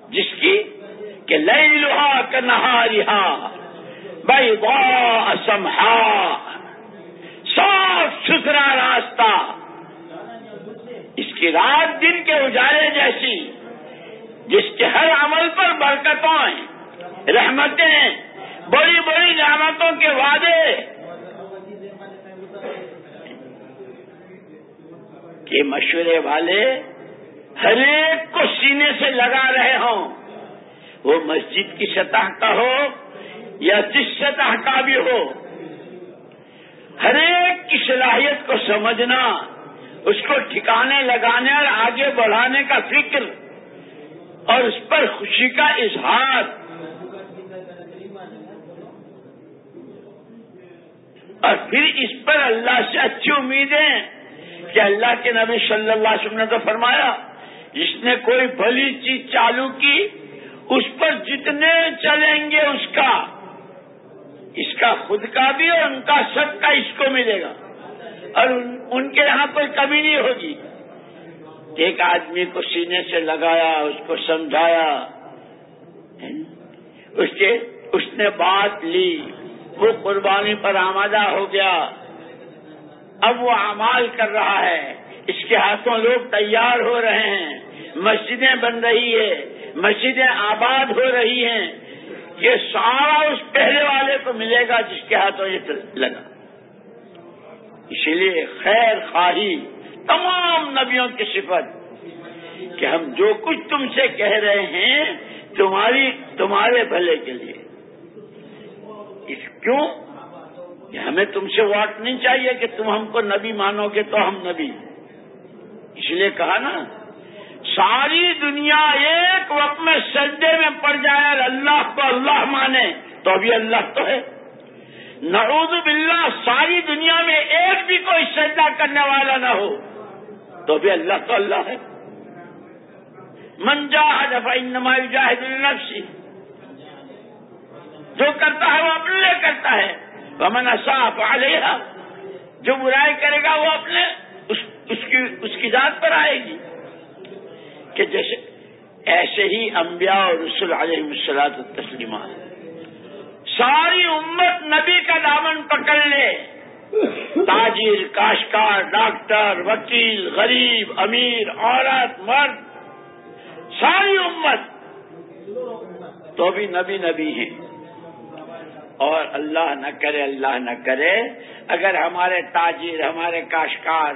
جس کی کہ لئی لوہا کا نہا رہا بھائی سمہا صاف ستھرا راستہ۔ اس کی رات دن کے اجالے جیسی، جس کے ہر عمل پر برکتوں رحمتیں بڑی بڑی نعمتوں کے وعدے۔ کہ مشورے والے ہر ایک کو سینے سے لگا رہے ہوں۔ وہ مسجد کی سطح کا ہو یا جس سطح کا بھی ہو۔ ہر ایک کی صلاحیت کو سمجھنا، اس کو ٹھکانے لگانے اور آگے بڑھانے کا فکر اور اس پر خوشی کا اظہار۔ اور پھر اس پر اللہ سے اچھی امیدیں کہ اللہ کے نبی صلی اللہ علیہ وسلم نے تو فرمایا جس نے کوئی بھلی چیز چالو کی، اس پر جتنے چلیں گے اس کا اس کا خود کا بھی اور ان کا سب کا اس کو ملے گا۔ اور ان کے یہاں کوئی کمی نہیں ہوگی۔ ایک آدمی کو سینے سے لگایا، اس کو سمجھایا، اس کے، اس نے بات لی۔ وہ قربانی پر آمادہ ہو گیا۔ اب وہ امال کر رہا ہے۔ اس کے ہاتھوں لوگ تیار ہو رہے ہیں۔ مسجدیں بن رہی ہے۔ مسجدیں آباد ہو رہی ہیں۔ یہ سارا اس پہلے والے کو ملے گا جس کے ہاتھوں یہ لگا۔ اسی لیے خیر خواہی تمام نبیوں کی صفت کہ ہم جو کچھ تم سے کہہ رہے ہیں تمہاری تمہارے بھلے کے لیے۔ اس کیوں کہ ہمیں تم سے واٹ نہیں چاہیے کہ تم ہم کو نبی مانو گے تو ہم نبی اس لیے کہا نا، ساری دنیا ایک وقت میں سجدے میں پڑ جائے اور اللہ کو اللہ مانے، تو ابھی اللہ تو ہے۔ نعوذ باللہ، ساری دنیا میں ایک بھی کوئی سجدہ کرنے والا نہ ہو، تو ابھی اللہ تو اللہ ہے۔ من جاہد انما جاہد النفسی جو کرتا ہے وہ اپنے لیے کرتا ہے۔ ومن اصاف علیہ جو برائی کرے گا وہ اپنے اس, اس کی اس کی ذات پر آئے گی۔ کہ جیسے ایسے ہی انبیاء اور رسول علیہ السلاط تسلیمات ساری امت نبی کا دامن پکڑ لے۔ تاجر کاشکار ڈاکٹر وکیل غریب امیر عورت مرد ساری امت۔ تو بھی نبی نبی ہیں۔ اور اللہ نہ کرے، اللہ نہ کرے۔ اگر ہمارے تاجر، ہمارے کاشکار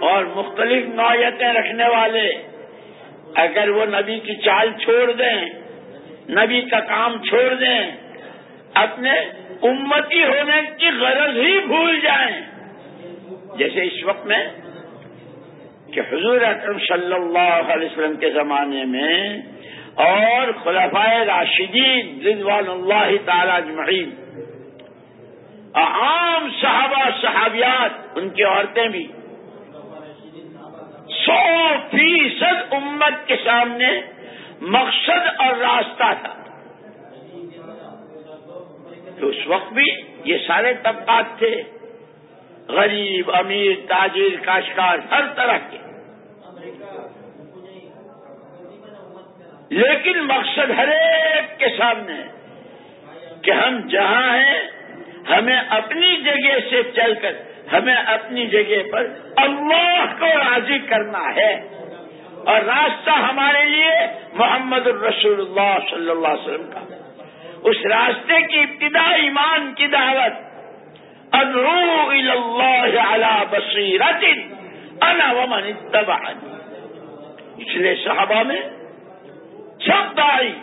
اور مختلف نوعیتیں رکھنے والے اگر وہ نبی کی چال چھوڑ دیں، نبی کا کام چھوڑ دیں، اپنے امتی ہونے کی غرض ہی بھول جائیں۔ جیسے اس وقت میں کہ حضور اکرم صلی اللہ علیہ وسلم کے زمانے میں اور خلفائے راشدین رضوان اللہ تعالی اجمعین۔ عام صحابہ صحابیات، ان کی عورتیں بھی۔ سو فیصد امت کے سامنے مقصد اور راستہ تھا۔ کہ اس وقت بھی یہ سارے طبقات تھے۔ غریب، امیر، تاجر کاشکار ہر طرح کے۔ لیکن مقصد ہر ایک کے سامنے کہ ہم جہاں ہیں، ہمیں اپنی جگہ سے چل کر، ہمیں اپنی جگہ پر اللہ کو راضی کرنا ہے۔ اور راستہ ہمارے لیے محمد الرسول اللہ صلی اللہ علیہ وسلم کا۔ اس راستے کی ابتدا ایمان کی دعوت۔ اللہ بصیرت انا ومن اتبعنی۔ اس لیے صحابہ میں سب دائی،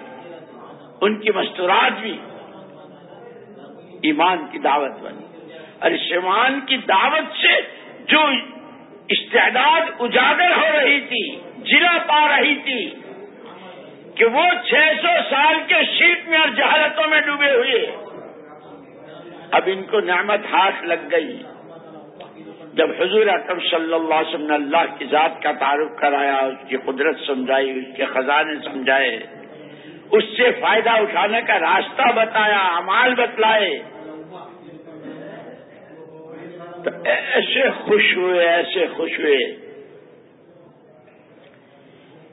ان کی مستورات بھی ایمان کی دعوت بنی اور اس ایمان کی دعوت سے جو استعداد اجاگر ہو رہی تھی، جلا پا رہی تھی، کہ وہ چھ سو سال کے شرک میں اور جہالتوں میں ڈوبے ہوئے۔ اب ان کو نعمت ہاتھ لگ گئی۔ جب حضور اکرم صلی اللہ علیہ وسلم نے اللہ کی ذات کا تعارف کرایا، اس کی قدرت سمجھائی، اس کے خزانے سمجھائے، اس سے فائدہ اٹھانے کا راستہ بتایا امال بتلائے۔ تو ایسے خوش ہوئے، ایسے خوش ہوئے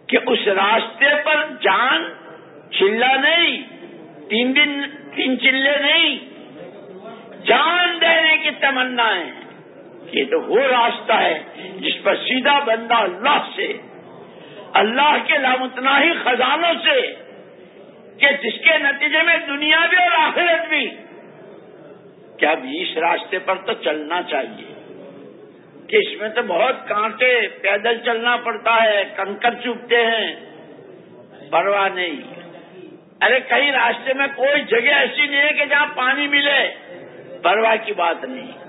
کہ اس راستے پر جان چلا نہیں، تین دن تین چلے نہیں، جان دینے کی تمنا ہے۔ یہ تو وہ راستہ ہے جس پر سیدھا بندہ اللہ سے، اللہ کے لامتنا ہی خزانوں سے، کہ جس کے نتیجے میں دنیا بھی اور آخرت بھی۔ کیا بھی اس راستے پر تو چلنا چاہیے۔ کہ اس میں تو بہت کانٹے، پیدل چلنا پڑتا ہے، کنکر چوبتے ہیں۔ پرواہ نہیں۔ ارے کئی راستے میں کوئی جگہ ایسی نہیں ہے کہ جہاں پانی ملے۔ پرواہ کی بات نہیں۔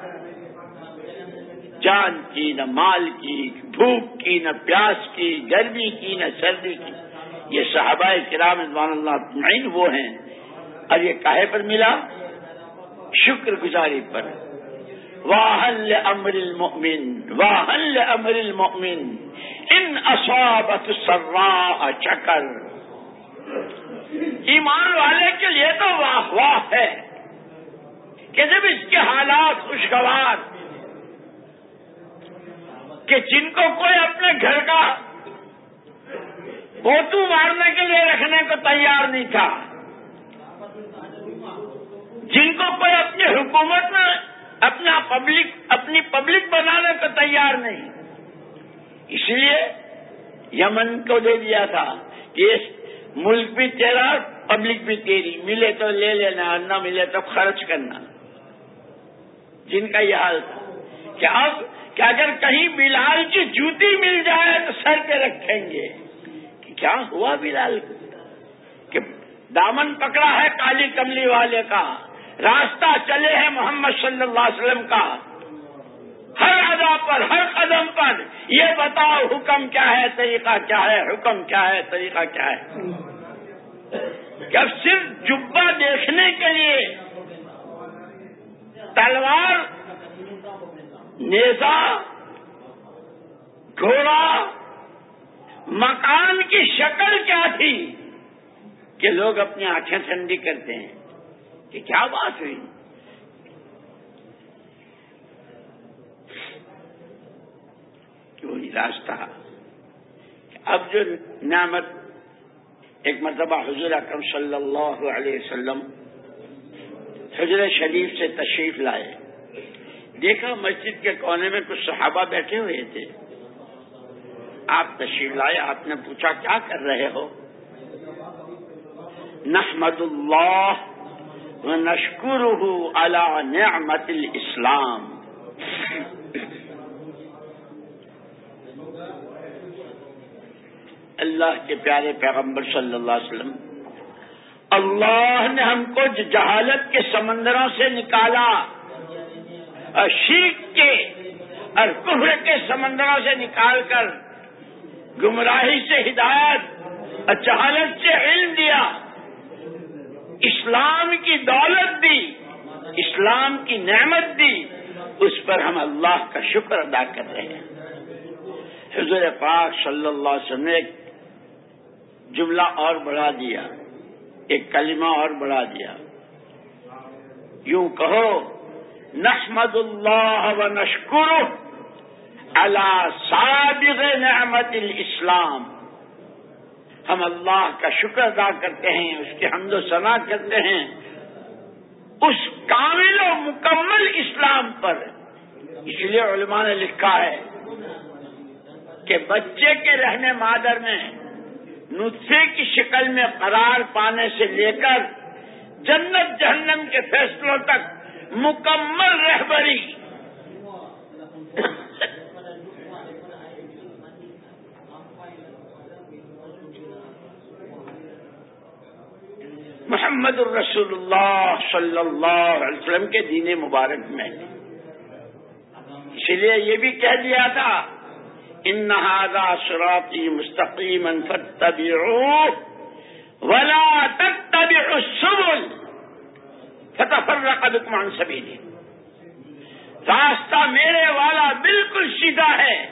جان کی، نہ مال کی، بھوک کی، نہ پیاس کی، گرمی کی، نہ سردی کی۔ یہ صحابہ کرام رضوان اللہ وہ ہیں۔ اور یہ کاہے پر ملا؟ شکر گزاری پر۔ واہل امر المؤمن واہل امر المؤمن ان اصابت سرا چکر۔ ایمان والے کے لیے تو واہ واہ ہے کہ جب اس کے حالات خوشگوار کہ جن کو کوئی اپنے گھر کا بوتو مارنے کے لیے رکھنے کو تیار نہیں تھا، جن کو کوئی اپنی حکومت میں اپنا پبلک اپنی پبلک بنانے کو تیار نہیں۔ اس لیے یمن کو دے دیا تھا کہ ملک بھی تیرا پبلک بھی تیری، ملے تو لے لینا، نہ ملے تو خرچ کرنا۔ جن کا یہ حال تھا کہ اب کہ اگر کہیں بلال کی جوتی مل جائے تو سر پہ رکھیں گے۔ کہ کیا ہوا بلال کہ دامن پکڑا ہے کالی کملی والے کا، راستہ چلے ہیں محمد صلی اللہ علیہ وسلم کا۔ ہر ادا پر، ہر قدم پر یہ بتاؤ حکم کیا ہے، طریقہ کیا ہے، حکم کیا ہے، طریقہ کیا ہے؟ کہ صرف جبا دیکھنے کے لیے تلوار نیزا، گھوڑا، مکان کی شکل کیا تھی کہ لوگ اپنی آنکھیں ٹھنڈی کرتے ہیں؟ کہ کیا بات ہوئی؟ کیوں راستہ اب جو نعمت، ایک مرتبہ حضور اکرم صلی اللہ علیہ وسلم حضر شریف سے تشریف لائے۔ دیکھا مسجد کے کونے میں کچھ صحابہ بیٹھے ہوئے تھے۔ آپ تشریف لائے، آپ نے پوچھا کیا کر رہے ہو؟ نحمد اللہ نشکر على نعمت الاسلام۔ اللہ کے پیارے پیغمبر صلی اللہ علیہ وسلم، اللہ نے ہم کو جہالت کے سمندروں سے نکالا۔ اور کے اور کفر کے سمندروں سے نکال کر گمراہی سے ہدایت اور جہالت سے علم دیا، اسلام کی دولت دی، اسلام کی نعمت دی، اس پر ہم اللہ کا شکر ادا کر رہے ہیں۔ حضور پاک صلی اللہ علیہ وسلم نے ایک جملہ اور بڑھا دیا، ایک کلمہ اور بڑھا دیا۔ یوں کہو نحمد اللہ و نشکر اللہ صادق نعمت الاسلام۔ ہم اللہ کا شکر ادا کرتے ہیں، اس کی حمد و ثنا کرتے ہیں۔ اس کامل و مکمل اسلام پر۔ اس لیے علماء نے لکھا ہے کہ بچے کے رہنے مادر میں نطفے کی شکل میں قرار پانے سے لے کر جنت جہنم کے فیصلوں تک مکمل رہبری۔ محمد الرسول اللہ صلی اللہ علیہ وسلم کے دین مبارک میں۔ اس لیے یہ بھی کہہ دیا تھا، ان نہادا شراطی مستقیم ولا تتبعوا السبل. فتح فرقان سبھی نے راستہ میرے والا بالکل سیدھا ہے.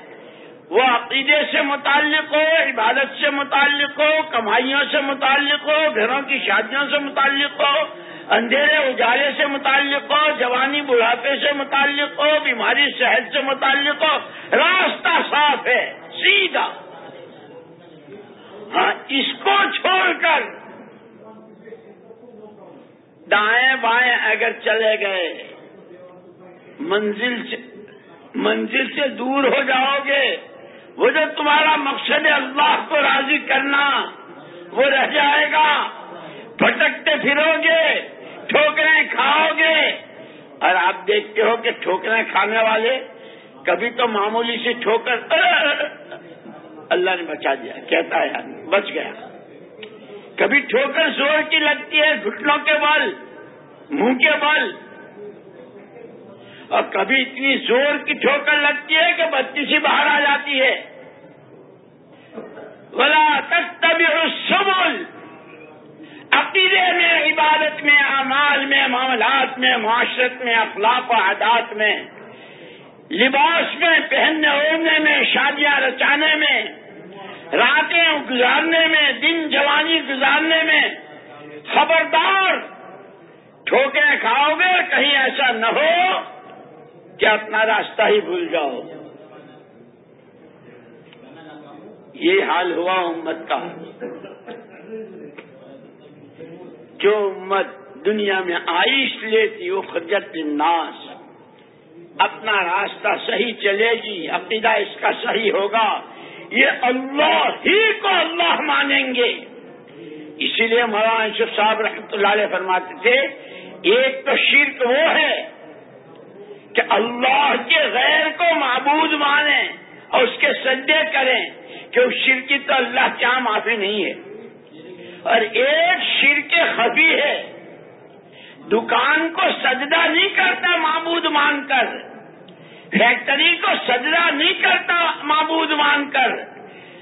وہ عقیدے سے متعلق ہو، عبادت سے متعلق ہو، کمائیوں سے متعلق ہو، گھروں کی شادیوں سے متعلق ہو، اندھیرے اجالے سے متعلق ہو، جوانی بڑھاپے سے متعلق ہو، بیماری صحت سے متعلق ہو، راستہ صاف ہے، سیدھا۔ ہاں اس کو چھوڑ کر دائیں بائیں اگر چلے گئے، منزل سے منزل سے دور ہو جاؤ گے۔ وہ جو تمہارا مقصد ہے اللہ کو راضی کرنا، وہ رہ جائے گا۔ پھٹکتے پھرو گے، ٹھوکریں کھاؤ گے۔ اور آپ دیکھتے ہو کہ ٹھوکریں کھانے والے کبھی تو معمولی سے ٹھوکر اللہ نے بچا دیا، کہتا ہے بچ گیا۔ کبھی ٹھوکر زور کی لگتی ہے، گھٹنوں کے بل، منہ کے بل۔ اور کبھی اتنی زور کی ٹھوکر لگتی ہے کہ بچی سی باہر آ جاتی ہے۔ بلا تک تبھی سبل عقیدے میں، عبادت میں، اعمال میں، معاملات میں، معاشرت میں، اخلاق و عادات میں۔ لباس میں، پہننے، اوڑھنے میں، شادیاں رچانے میں۔ راتیں گزارنے میں، دن جوانی گزارنے میں خبردار ٹھوکے کھاؤ گے، کہیں ایسا نہ ہو کہ اپنا راستہ ہی بھول جاؤ۔ یہ حال ہوا امت کا۔ جو امت دنیا میں آئش لیتی وہ خجت الناس اپنا راستہ صحیح چلے گی، عقیدہ اس کا صحیح ہوگا۔ یہ اللہ ہی کو اللہ مانیں گے۔ اسی لیے مولانا یوسف صاحب رحمۃ اللہ علیہ فرماتے تھے، ایک تو شرک وہ ہے کہ اللہ کے غیر کو معبود مانیں اور اس کے سجدے کریں کہ اس شرکی تو اللہ کیا معافی نہیں ہے۔ اور ایک شرک خفی ہے، دکان کو سجدہ نہیں کرتا معبود مان کر۔ فیکٹری کو سجدہ نہیں کرتا معبود مان کر۔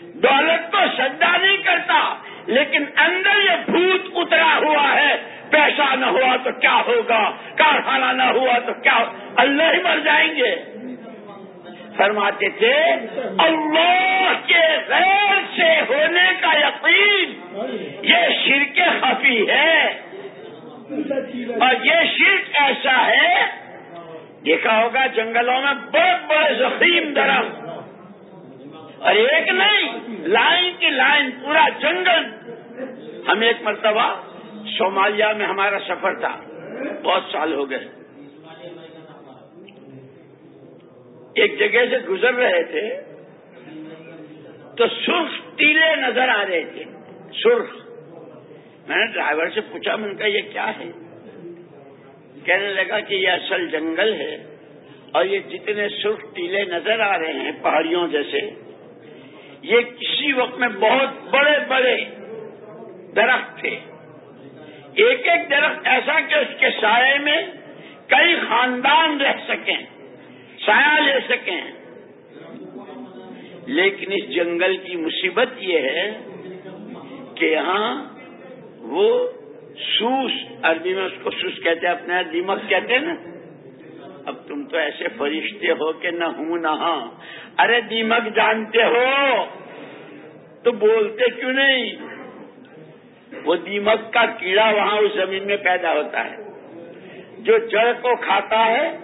دولت کو سجدہ نہیں کرتا، لیکن اندر یہ بھوت اترا ہوا ہے۔ پیسہ نہ ہوا تو کیا ہوگا؟ کارخانہ نہ ہوا تو کیا اللہ ہی مر جائیں گے۔ فرماتے تھے، اللہ کے غیر سے ہونے کا یقین یہ شرک خفی ہے۔ اور یہ شرک ایسا ہے دیکھا ہوگا جنگلوں میں بہت بڑے زخیم درخت۔ اور ایک نہیں، لائن کی لائن، پورا جنگل۔ ہم ایک مرتبہ صومالیہ میں ہمارا سفر تھا۔ بہت سال ہو گئے۔ ایک جگہ سے گزر رہے تھے، تو سرخ ٹیلے نظر آ رہے تھے۔ سرخ۔ میں نے ڈرائیور سے پوچھا من کا یہ کیا ہے؟ کہنے لگا کہ یہ اصل جنگل ہے اور یہ جتنے سرخ ٹیلے نظر آ رہے ہیں پہاڑیوں جیسے، یہ کسی وقت میں بہت بڑے بڑے درخت تھے۔ ایک ایک درخت ایسا کہ اس کے سائے میں کئی خاندان رہ سکیں، سایہ لے سکیں۔ لیکن اس جنگل کی مصیبت یہ ہے کہ یہاں وہ سوس، عربی میں اس کو سوس کہتے ہیں، اپنے دیمک کہتے ہیں نا؟ اب تم تو ایسے فرشتے ہو کہ نہ ہوں نہ ہاں۔ ارے دیمک جانتے ہو؟ تو بولتے کیوں نہیں؟ وہ دیمک کا کیڑا وہاں اس زمین میں پیدا ہوتا ہے۔ جو جڑ کو کھاتا ہے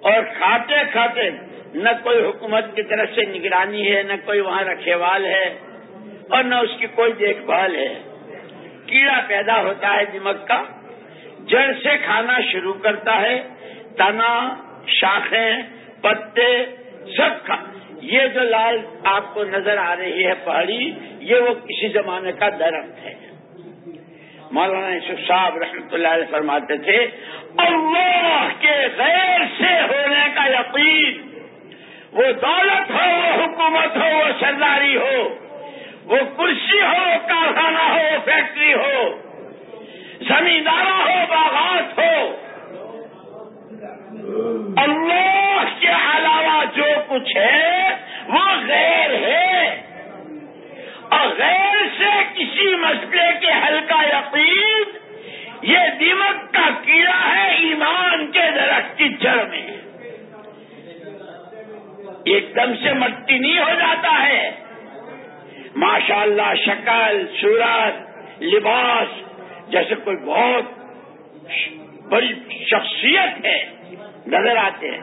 اور کھاتے کھاتے نہ کوئی حکومت کی طرف سے نگرانی ہے، نہ کوئی وہاں رکھےوال ہے اور نہ اس کی کوئی دیکھ بھال ہے۔ کیڑا پیدا ہوتا ہے دمک کا جڑ سے کھانا شروع کرتا ہے تنا شاخیں، پتے، سب کھا یہ جو لال آپ کو نظر آ رہی ہے پہاڑی، یہ وہ کسی زمانے کا درخت ہے۔ مولانا یوسف صاحب رحمۃ اللہ علیہ فرماتے تھے، اللہ کے غیر سے ہونے کا یقین، وہ دولت ہو وہ حکومت ہو، وہ سرداری ہو۔ وہ کرسی ہو، کارخانہ ہو، فیکٹری ہو زمینداروں ہو، باغات ہو۔ اللہ کے علاوہ جو کچھ ہے، وہ غیر ہے۔ اور غیر سے کسی مسئلے کے حل کا یقین، یہ دیمک کا کیڑا ہے ایمان کے درخت کی جڑ میں۔ ایک دم سے مٹی نہیں ہو جاتا ہے۔ ماشاء اللہ شکل، صورت، لباس، جیسے کوئی بہت بڑی شخصیت ہے، نظر آتے ہیں۔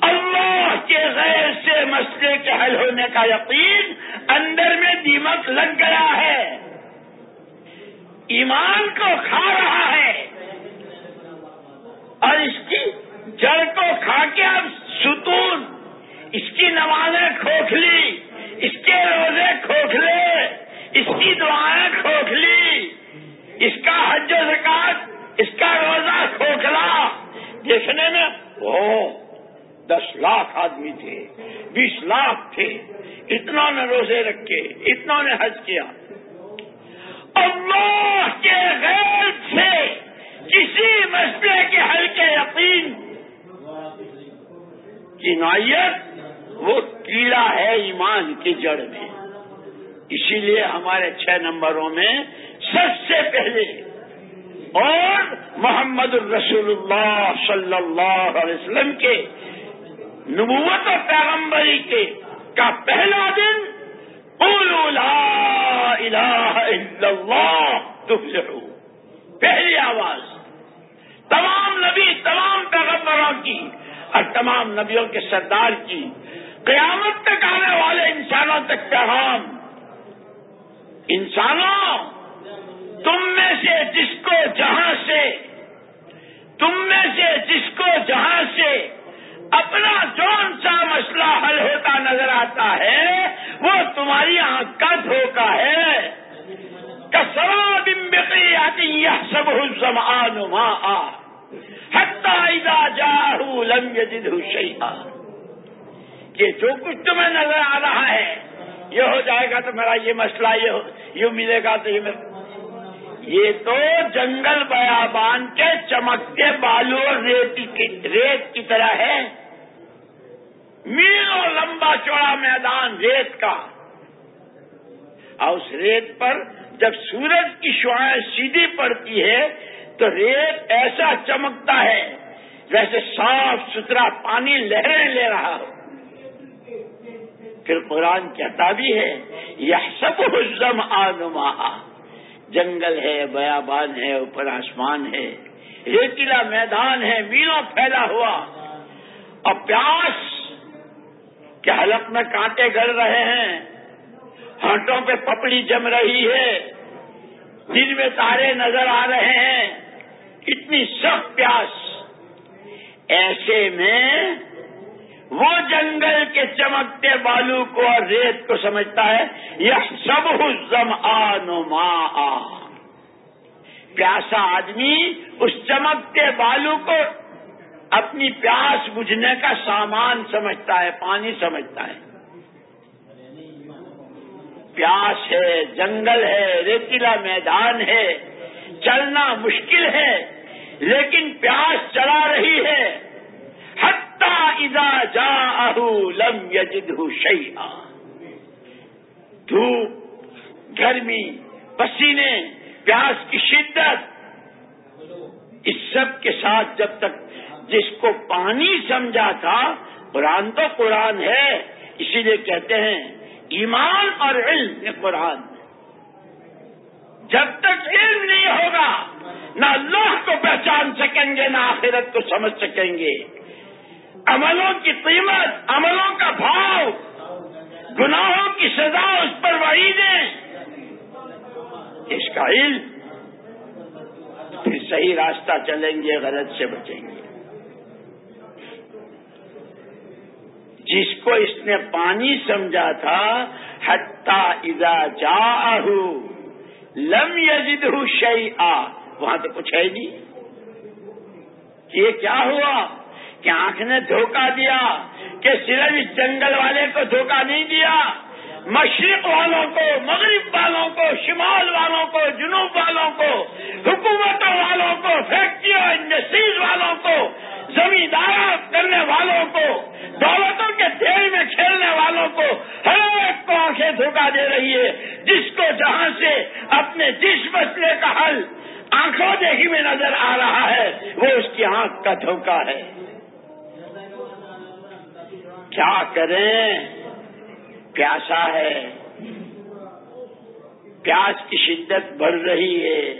اللہ کے غیر سے مسئلے کے حل ہونے کا یقین اندر میں دیمک لگ گیا ہے۔ ایمان کو کھا رہا ہے۔ اور اس کی جڑ کو کھا کے اب ستون، اس کی نمازیں کھوکھلی۔ اس کے روزے کھوکھلے اس کی دعائیں کھوکھلی اس کا حج و زکات، اس کا روزہ کھوکھلا۔ دیکھنے میں وہ دس لاکھ آدمی تھے، بیس لاکھ تھے، اتنا نے روزے رکھے، اتنا نے حج کیا۔ اللہ کے غیر سے کسی مسئلے کے حل کے یقین کی نوعیت وہ کیڑا ہے ایمان کی جڑ میں۔ اسی لیے ہمارے چھ نمبروں میں سب سے پہلے اور محمد الرسول اللہ صلی اللہ علیہ وسلم کے نبوت و پیغمبری کے کا پہلا دن لا الہ الا اللہ تفلحو پہلی آواز۔ تمام نبی، تمام پیغمبروں کی اور تمام نبیوں کے سردار کی۔ قیامت تک آنے والے انسانوں تک پیغام۔ انسانوں، تم میں سے جس کو جہاں سے، تم میں سے جس کو جہاں سے اپنا جون سا مسئلہ حل ہوتا نظر آتا ہے، وہ تمہاری آنکھ کا دھوکہ ہے۔ کسرا بمبقی آتی یہ سب زمان حتہ جاہو لم یجدہ شیئا۔ کہ جو کچھ تمہیں نظر آ رہا ہے، یہ ہو جائے گا تو میرا یہ مسئلہ یہ یہ ملے گا تو یہ یہ تو جنگل بیابان کے چمکتے بالو اور ریت ریت کی طرح ہے۔ میلوں لمبا چوڑا میدان ریت کا۔ اور اس ریت پر جب سورج کی شعائیں سیدھی پڑتی ہے تو ریت ایسا چمکتا ہے جیسے صاف ستھرا پانی لہریں لے رہا ہو۔ پھر قرآن کہتا بھی ہے یہ سب حزم آنما جنگل ہے، بیابان ہے، اوپر آسمان ہے۔ ریتیلا میدان ہے، میلوں پھیلا ہوا۔ اور پیاس کے حلق میں کانٹے گڑ رہے ہیں؟ ہانٹوں پہ پپڑی جم رہی ہے۔ دن میں تارے نظر آ رہے ہیں۔ اتنی سخت پیاس۔ ایسے میں وہ جنگل کے چمکتے بالو کو اور ریت کو سمجھتا ہے یہ سب حزم آنما پیاسا آدمی اس چمکتے بالو کو اپنی پیاس بجھنے کا سامان سمجھتا ہے، پانی سمجھتا ہے۔ پیاس ہے، جنگل ہے ریتیلا میدان ہے۔ چلنا مشکل ہے، لیکن پیاس چلا رہی ہے۔ اذا جا لم یجد شعی دھوپ، گرمی، پسینے، پیاس کی شدت، اس سب کے ساتھ جب تک جس کو پانی سمجھا تھا، قرآن تو قرآن ہے، اسی لیے کہتے ہیں، ایمان اور علم یہ قرآن جب تک علم نہیں ہوگا، نہ اللہ کو پہچان سکیں گے، نہ آخرت کو سمجھ سکیں گے۔ عملوں کی قیمت، عملوں کا بھاؤ، گناہوں کی سزا اس پر وعیدیں اس کا علم پھر صحیح راستہ چلیں گے، غلط سے بچیں گے۔ جس کو اس نے پانی سمجھا تھا ہٹا ادا جا لم یزد شعی آ وہاں تو کچھ ہے نہیں۔ یہ کیا ہوا؟ کہ آنکھ نے دھوکہ دیا، کہ صرف اس جنگل والے کو دھوکہ نہیں دیا، مشرق والوں کو، مغرب والوں کو، شمال والوں کو، جنوب والوں کو، حکومتوں والوں کو، فیکٹریوں، انڈسٹریز والوں کو زمیندار کرنے والوں کو، دولتوں کے تیل میں کھیلنے والوں کو ہر ایک کو آنکھیں دھوکہ دے رہی ہے، جس کو جہاں سے اپنے جس مسئلے کا حل آنکھوں دیکھی میں نظر آ رہا ہے، وہ اس کی آنکھ کا دھوکہ ہے۔ کیا کریں؟ پیاسا ہے۔ پیاس کی شدت بڑھ رہی ہے۔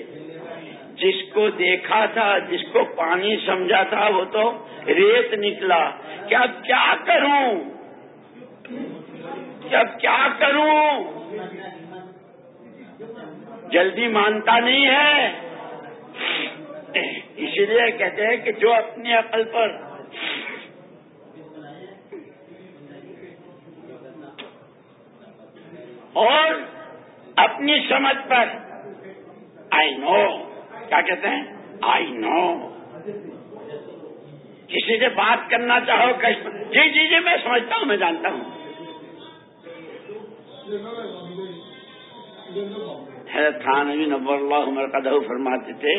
جس کو دیکھا تھا، جس کو پانی سمجھا تھا، وہ تو ریت نکلا۔ کیا کیا کروں؟ اب کیا کروں؟ جلدی مانتا نہیں ہے۔ اسی لیے کہتے ہیں کہ جو اپنی عقل پر اور اپنی سمجھ پر۔ آئی نو کیا کہتے ہیں؟ آئی نو کسی سے بات کرنا چاہو جی جی جی میں سمجھتا ہوں، میں جانتا ہوں۔ حضرت خان نبی نب اللہ عمر کا دہو فرماتے تھے،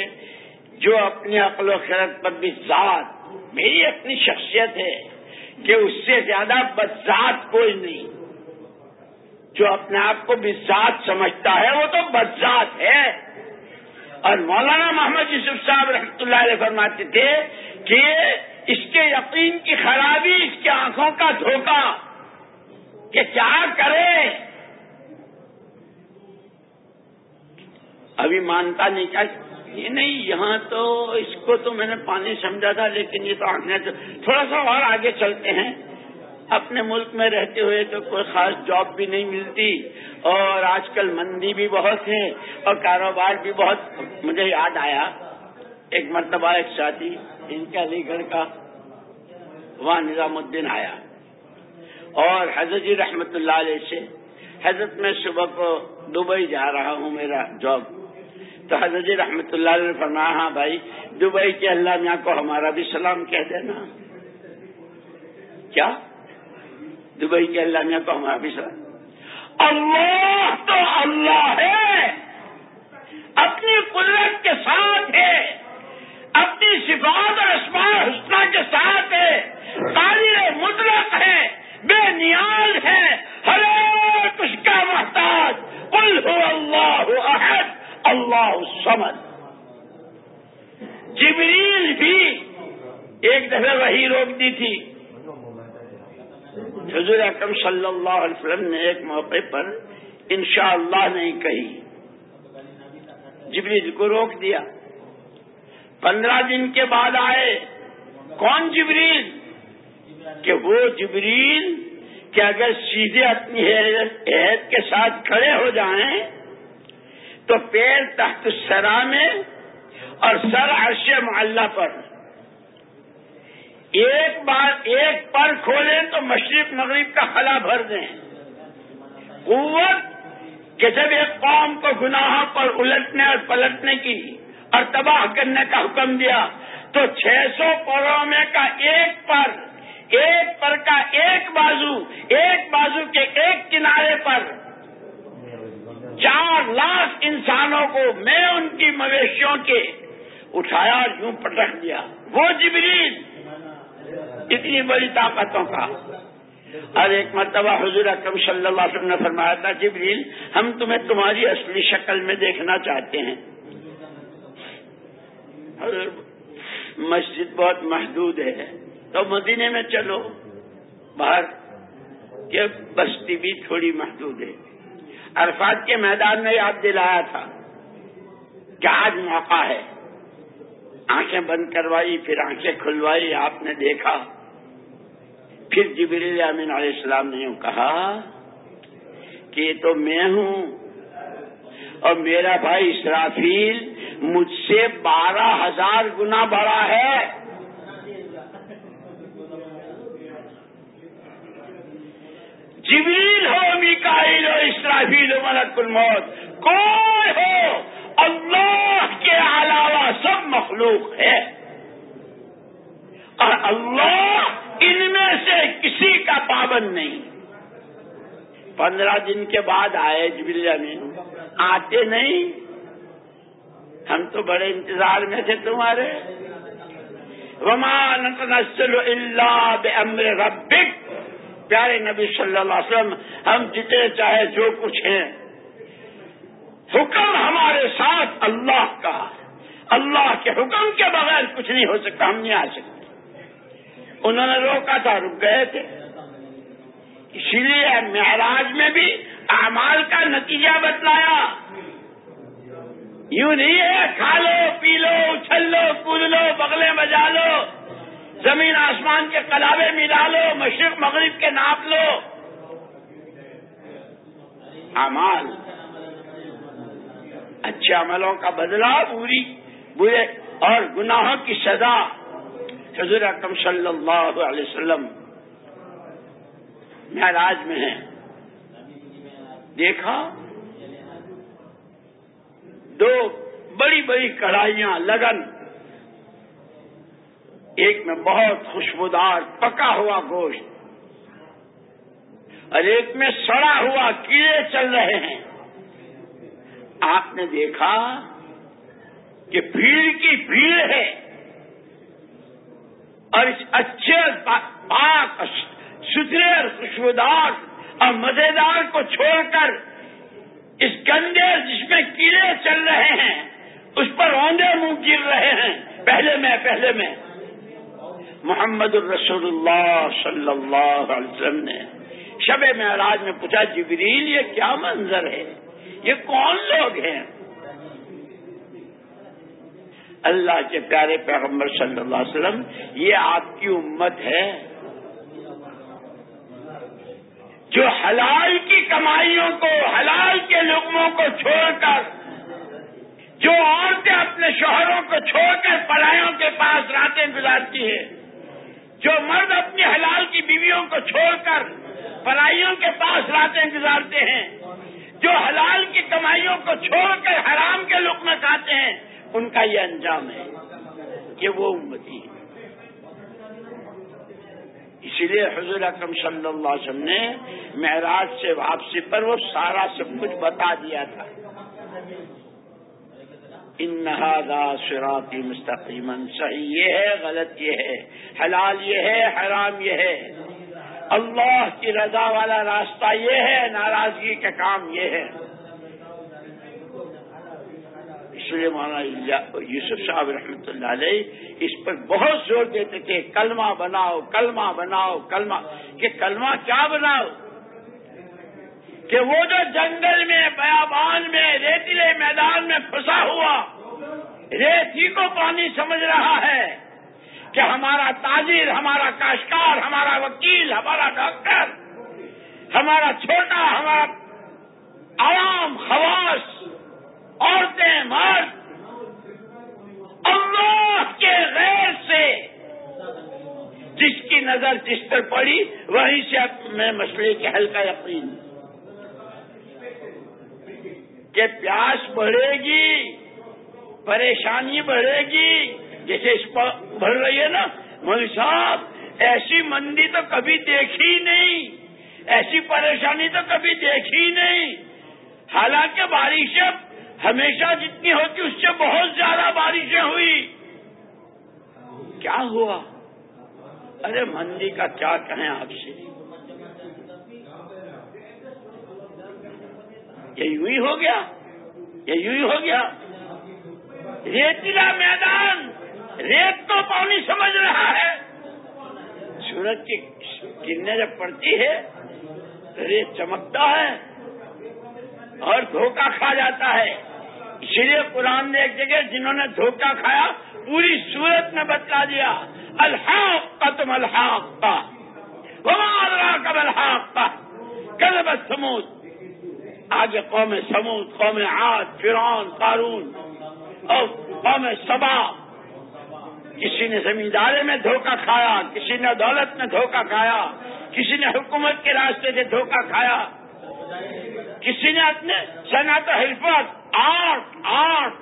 جو اپنی عقل و خیرت پر بھی ذات، میری اپنی شخصیت ہے کہ اس سے زیادہ بدذات کوئی نہیں۔ جو اپنے آپ کو بھی ذات سمجھتا ہے، وہ تو بدذات ہے۔ اور مولانا محمد یوسف صاحب رحمۃ اللہ علیہ فرماتے تھے کہ اس کے یقین کی خرابی، اس کی آنکھوں کا دھوکہ کہ کیا کرے؟ ابھی مانتا نہیں، کیا؟ یہ نہیں، یہاں تو اس کو تو میں نے پانی سمجھا تھا، لیکن یہ تو آنکھیں تھوڑا سا اور آگے چلتے ہیں۔ اپنے ملک میں رہتے ہوئے تو کوئی خاص جاب بھی نہیں ملتی اور آج کل مندی بھی بہت ہے اور کاروبار بھی بہت مجھے یاد آیا، ایک مرتبہ ایک ساتھی، ان کے علی گڑھ کا وہاں نظام الدین آیا اور حضرت جی رحمت اللہ علیہ سے حضرت میں صبح کو دبئی جا رہا ہوں میرا جاب تو حضرت جی رحمت اللہ علیہ فرمایا ہاں بھائی، دبئی کے اللہ میاں کو ہمارا بھی سلام کہہ دینا۔ کیا؟ دبئی کے اللہ میاں کو ہمارا بھی سلام اللہ تو اللہ ہے۔ اپنی قدرت کے ساتھ ہے۔ اپنی صفات اور اسماء حسنہ کے ساتھ ہے۔ قابل مطلق ہے۔ بے نیاز ہے۔ ہر ایک اس کا محتاج۔ کل ہو اللہ احد۔ اللہ سمد جبریل بھی ایک دفعہ وہی روک دی تھی۔ حضور اکرم صلی اللہ علیہ وسلم نے ایک موقع پر انشاءاللہ اللہ نہیں کہی۔ جبریل کو روک دیا۔ پندرہ دن کے بعد آئے۔ کون جبریل؟ کہ وہ جبریل کہ اگر سیدھے اپنی عہد کے ساتھ کھڑے ہو جائیں تو پیر تحت سرا میں اور سر عرش معلّہ پر۔ ایک بار ایک پر کھولیں تو مشرق مغرب کا خلا بھر دیں۔ قوت کہ جب ایک قوم کو گناہوں پر الٹنے اور پلٹنے کی اور تباہ کرنے کا حکم دیا، تو چھ سو پروں میں کا ایک پر ایک پر کا ایک بازو ایک بازو کے ایک کنارے پر چار لاکھ انسانوں کو میں ان کی مویشیوں کے اٹھایا اور یوں پٹک دیا۔ وہ جبریل اتنی بڑی طاقتوں کا۔ اور ایک مرتبہ حضور اکرم صلی اللہ علیہ وسلم نے فرمایا تھا، جبریل، ہم تمہیں تمہاری اصلی شکل میں دیکھنا چاہتے ہیں۔ مسجد بہت محدود ہے۔ تو مدینے میں چلو، باہر کہ بستی بھی تھوڑی محدود ہے۔ عرفات کے میدان میں یاد دلایا تھا کہ آج موقع ہے۔ آنکھیں بند کروائی، پھر آنکھیں کھلوائی، آپ نے دیکھا۔ پھر جبریل امین علیہ السلام نے یوں کہا کہ یہ تو میں ہوں اور میرا بھائی اسرافیل مجھ سے بارہ ہزار گنا بڑا ہے۔ جبریل ہو میکائل ہو، اسرافیل ہو، ملک الموت۔ کوئی ہو، اللہ کے علاوہ سب مخلوق ہے۔ اور اللہ ان میں سے کسی کا پابند نہیں۔ پندرہ دن کے بعد آئے جبریل میں آتے نہیں۔ ہم تو بڑے انتظار میں تھے تمہارے۔ رمان اللہ بمر ربک پیارے نبی صلی اللہ علیہ وسلم، ہم جتنے چاہے جو کچھ ہیں۔ حکم ہمارے ساتھ اللہ کا۔ اللہ کے حکم کے بغیر کچھ نہیں ہو سکتا، ہم نہیں آ سکتے۔ انہوں نے روکا تھا، رک گئے تھے۔ اسی لیے معراج میں بھی اعمال کا نتیجہ بتلایا۔ یوں نہیں ہے، کھا لو، پی لو، اچھل لو، کود لو، بغلے بجا لو۔ زمین آسمان کے کلابے ملا لو، مشرق، مغرب کے ناپ لو۔ امال اچھے عملوں کا بدلا بری، برے اور گناہوں کی سزا۔ حضور اکم صلی اللہ علیہ وسلم معراج میں ہے دیکھا؟ دو بڑی بڑی کڑھائیاں لگن۔ ایک میں بہت خوشبودار پکا ہوا گوشت۔ اور ایک میں سڑا ہوا کیڑے چل رہے ہیں۔ آپ نے دیکھا کہ بھیڑ کی بھیڑ ہے۔ اور اس اچھے پاک ستھرے اور خوشبودار اور مزیدار کو چھوڑ کر اس گندے جس میں کیڑے چل رہے ہیں، اس پر اوندے منہ گر رہے ہیں۔ پہلے میں پہلے میں۔ محمد الرسول اللہ صلی اللہ علیہ وسلم نے شب معراج میں پوچھا، جبریل، یہ کیا منظر ہے؟ یہ کون لوگ ہیں؟ اللہ کے پیارے پیغمبر صلی اللہ علیہ وسلم، یہ آپ کی امت ہے جو حلال کی کمائیوں کو، حلال کے لقموں کو چھوڑ کر، جو عورتیں اپنے شوہروں کو چھوڑ کر پڑھائیوں کے پاس راتیں گزارتی ہے جو مرد اپنی حلال کی بیویوں کو چھوڑ کر پڑھائیوں کے پاس راتیں گزارتے ہیں، جو حلال کی کمائیوں کو چھوڑ کر حرام کے لقمے کھاتے ہیں ان کا یہ انجام ہے کہ وہ امتی ہے اسی لیے حضور اکرم صلی اللہ علیہ وسلم نے معراج سے واپسی پر وہ سارا سب کچھ بتا دیا تھا۔ انہادا سراتی مستقیم صحیح یہ ہے، غلط یہ ہے۔ حلال یہ ہے، حرام یہ ہے۔ اللہ کی رضا والا راستہ یہ ہے، ناراضگی کا کام یہ ہے۔ اس لیے مولانا یوسف صاحب رحمۃ اللہ علیہ اس پر بہت زور دیتے تھے کلمہ بناؤ کلمہ بناؤ، کلمہ، کہ کلمہ کیا بناؤ؟ کہ وہ جو جنگل میں، بیابان میں ریتیلے میدان میں پھنسا ہوا، ریتی کو پانی سمجھ رہا ہے کہ ہمارا تاجر، ہمارا کاشکار ہمارا وکیل، ہمارا ڈاکٹر، ہمارا چھوٹا، ہمارا عوام، خواص عورتیں مرد، اللہ کے غیر سے جس کی نظر جس پر پڑی، وہیں سے میں مسئلے کے حل کا یقین کہ پیاس بڑھے گی، پریشانی بڑھے گی، جیسے اس پر بڑھ رہی ہے نا مول صاحب، ایسی مندی تو کبھی دیکھی نہیں، ایسی پریشانی تو کبھی دیکھی نہیں۔ حالانکہ بارشیں ہمیشہ جتنی ہوتی اس سے بہت زیادہ بارشیں ہوئی۔ کیا ہوا؟ ارے مندی کا کیا کہیں آپ سے؟ یہ یوں ہی ہو گیا؟ یہ یوں ہی ہو گیا؟ ریتیلا میدان، ریت تو پانی سمجھ رہا ہے۔ سورج کی کرنیں جب پڑتی ہے، ریت چمکتا ہے اور دھوکہ کھا جاتا ہے۔ اسی لیے قرآن نے ایک جگہ جنہوں نے دھوکہ کھایا، پوری صورت میں بتلا دیا الحاق کا تم الحاق کا کب الحاق کا کل بس سمود آگے قوم سمود قوم آج فرعون، قارون اور قوم سبا۔ کسی نے زمیندارے میں دھوکہ کھایا، کسی نے دولت میں دھوکہ کھایا، کسی نے حکومت کے راستے سے دھوکہ کھایا۔ کسی نے اپنے صنعت حفاظت آرٹ آرٹ،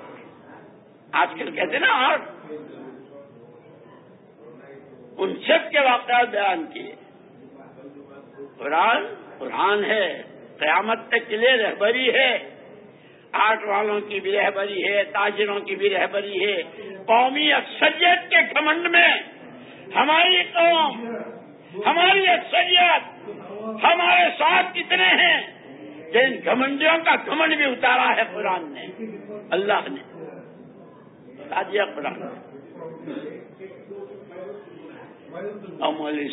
آج کل کہتے نا آرٹ، ان سب کے واقعات بیان کیے۔ قرآن قرآن ہے، قیامت تک کے لیے رہبری ہے۔ آرٹ والوں کی بھی رہبری ہے، تاجروں کی بھی رہبری ہے۔ قومی اکثریت کے گھمنڈ میں ہماری قوم، ہماری اکثریت، ہمارے ساتھ کتنے ہیں؟ جن گھمنڈیوں کا گھمنڈ بھی اتارا ہے قرآن نے۔ اللہ نے۔ تاجیہ پڑا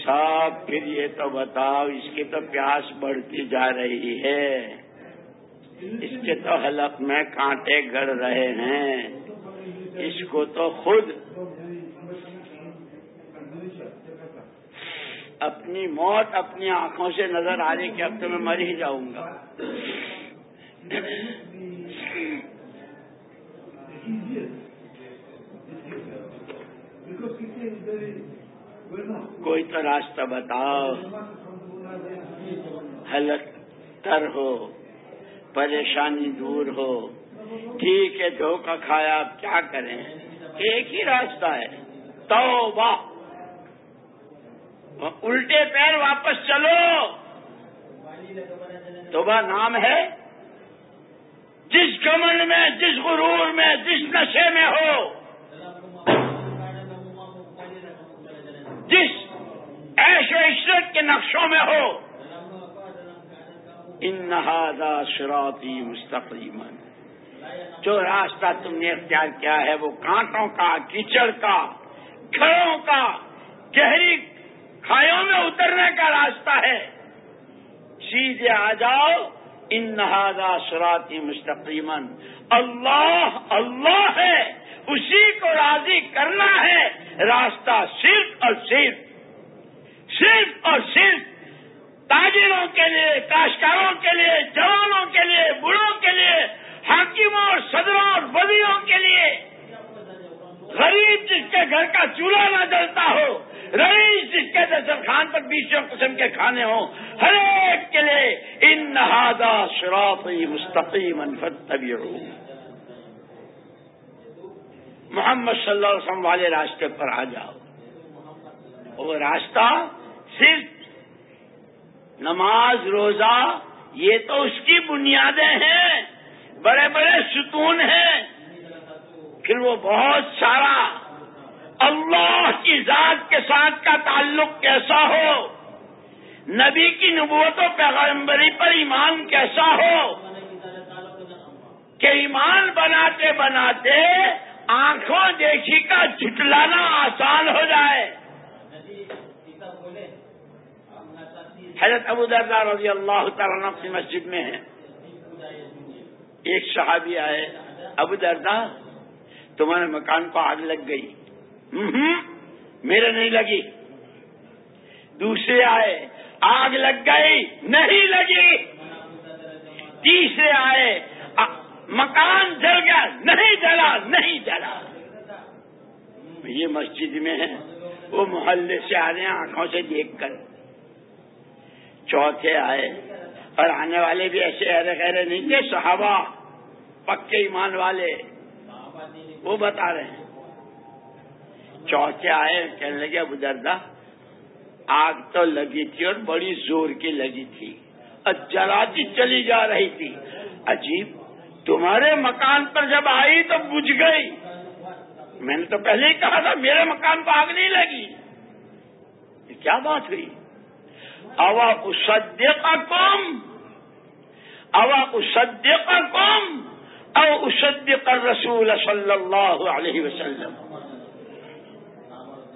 صاحب، پھر یہ تو بتاؤ، اس کی تو پیاس بڑھتی جا رہی ہے۔ اس کے تو حلق میں کانٹے گڑ رہے ہیں۔ اس کو تو خود اپنی موت اپنی آنکھوں سے نظر آ رہی کہ اب تو میں مر ہی جاؤں گا۔ کوئی تو راستہ بتاؤ۔ حلق تر ہو، پریشانی دور ہو۔ ٹھیک ہے، دھوکہ کھایا آپ کیا کریں؟ ایک ہی راستہ ہے۔ تو الٹے پیر واپس چلو۔ توبہ نام ہے۔ جس کمل میں، جس غرور میں، جس نشے میں ہو۔ جس ایش و عشرت کے نقشوں میں ہو۔ ان نہادا شراطی مستقیم جو راستہ تم نے اختیار کیا ہے، وہ کانٹوں کا، کیچڑ کا، گھروں کا، گہری کھایوں میں اترنے کا راستہ ہے۔ سیدھے آ جاؤ۔ ان نہادا شراطی مستقیم اللہ اللہ ہے۔ اسی کو راضی کرنا ہے۔ راستہ صرف اور صرف۔ صرف اور صرف۔ تاجروں کے لیے، کاشتکاروں کے لیے، جوانوں کے لیے بڑھوں کے لیے، حاکموں اور صدروں اور بدیوں کے لیے۔ غریب جس کے گھر کا چولہا نہ جلتا ہو رئیس جس کے دسترخوان پر بیسوں قسم کے کھانے ہوں، ہر ایک کے لیے ان نہادا شراف مستقیم محمد صلی اللہ علیہ وسلم والے راستے پر آ جاؤ۔ وہ راستہ صرف نماز، روزہ، یہ تو اس کی بنیادیں ہیں، بڑے بڑے ستون ہیں۔ پھر وہ بہت سارا اللہ کی ذات کے ساتھ کا تعلق کیسا ہو؟ نبی کی نبوت و پیغمبری پر ایمان کیسا ہو؟ کہ ایمان بناتے بناتے آنکھوں دیکھی کا جھٹلانا آسان ہو جائے۔ حضرت ابو دردا رضی اللہ تعالیٰ اپنی مسجد میں ہے ایک صحابی آئے، ابو دردا تمہارے مکان کو آگ لگ گئی۔ میرے نہیں لگی۔ دوسرے آئے، آگ لگ گئی، نہیں لگی۔ تیسرے آئے مکان جل گیا، نہیں جلا نہیں جلا۔ یہ مسجد میں ہے، وہ محلے سے آ رہے ہیں، آنکھوں سے دیکھ کر۔ چوتھے آئے، اور آنے والے بھی ایسے ایرے خیرے نہیں تھے صحابہ، پکے ایمان والے۔ وہ بتا رہے ہیں۔ چوتھے آئے، کہنے لگے، ابو دردا آگ تو لگی تھی اور بڑی زور کی لگی تھی۔ اور جلاتی چلی جا رہی تھی۔ عجیب، تمہارے مکان پر جب آئی تو بجھ گئی۔ میں نے تو پہلے ہی کہا تھا، میرے مکان کو آگ نہیں لگی۔ کیا بات ہوئی؟ اوا اسدیق قوم اوا اسدیق قوم او اسدیق رسول صلی اللہ علیہ وسلم۔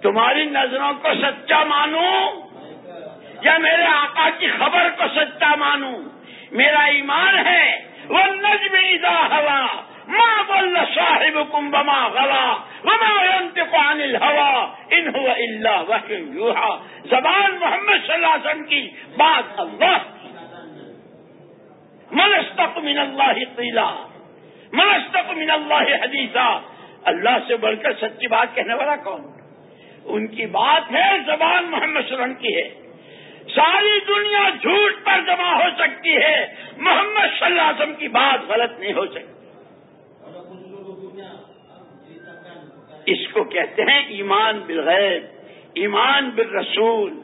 تمہاری نظروں کو سچا مانوں یا میرے آقا کی خبر کو سچا مانوں؟ میرا ایمان ہے وہ نجم ادا ہوا ماں بول صاحب کم بما غلا وما ينطق عن الهوى ان هو الا وحي زبان محمد صلی اللہ علیہ وسلم کی بات اللہ۔ منستق من اللہ قیلا منستق من اللہ حدیثا اللہ سے بڑھ کر سچی بات کہنے والا کون؟ ان کی بات ہے، زبان محمد صلی وسلم کی ہے۔ ساری دنیا جھوٹ پر جمع ہو سکتی ہے، محمد صلی اللہ علیہ وسلم کی بات غلط نہیں ہو سکتی۔ اس کو کہتے ہیں ایمان بالغیب، ایمان بالرسول۔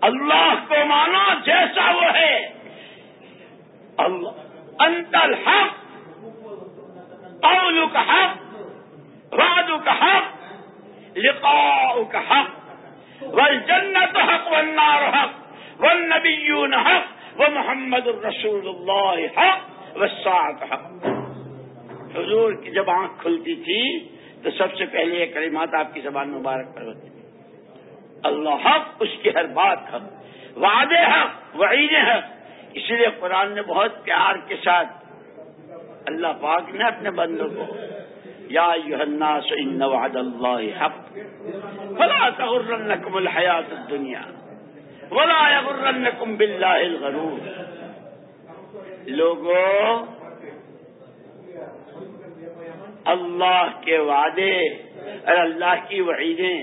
اللہ کو مانو جیسا وہ ہے۔ اللہ، انت الحق قولك حق وعدك حق۔ لقاؤك حق والجنة حق، والنار حق والنبيون حق، ومحمد الرسول الله حق والساعة حق۔ حضور کی جب آنکھ کھلتی تھی تو سب سے پہلے یہ کلمات آپ کی زبان مبارک پر ہوتی اللہ حق، اس کی ہر بات حق۔ وعدے حق وعید حق۔ اسی لیے قرآن نے بہت پیار کے ساتھ اللہ پاک نے اپنے بندوں کو یا الناس ان وعد اللہ حق فلا تغرنکم الحیات الدنیا ولا یغرنکم باللہ الغرور لوگوں اللہ کے وعدے اور اللہ کی وعیدیں،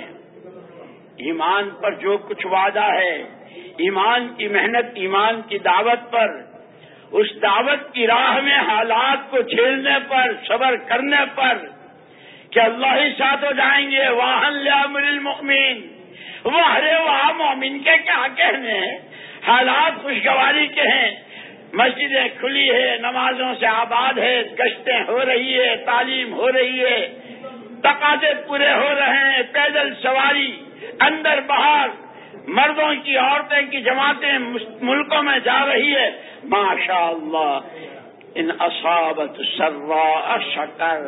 ایمان پر جو کچھ وعدہ ہے، ایمان کی محنت، ایمان کی دعوت پر، اس دعوت کی راہ میں حالات کو جھیلنے پر، صبر کرنے پر کہ اللہ ہی ساتھ ہو جائیں گے۔ واہن لمر المؤمن۔ وہ ہرے وہاں مومن کے کیا کہنے حالات خوشگواری کے ہیں۔ مسجدیں کھلی ہے، نمازوں سے آباد ہے، گشتیں ہو رہی ہے، تعلیم ہو رہی ہے۔ تقاضے پورے ہو رہے ہیں، پیدل سواری، اندر باہر مردوں کی، عورتیں کی جماعتیں ملکوں میں جا رہی ہے۔ ماشاء اللہ ان اصابت سروا شکر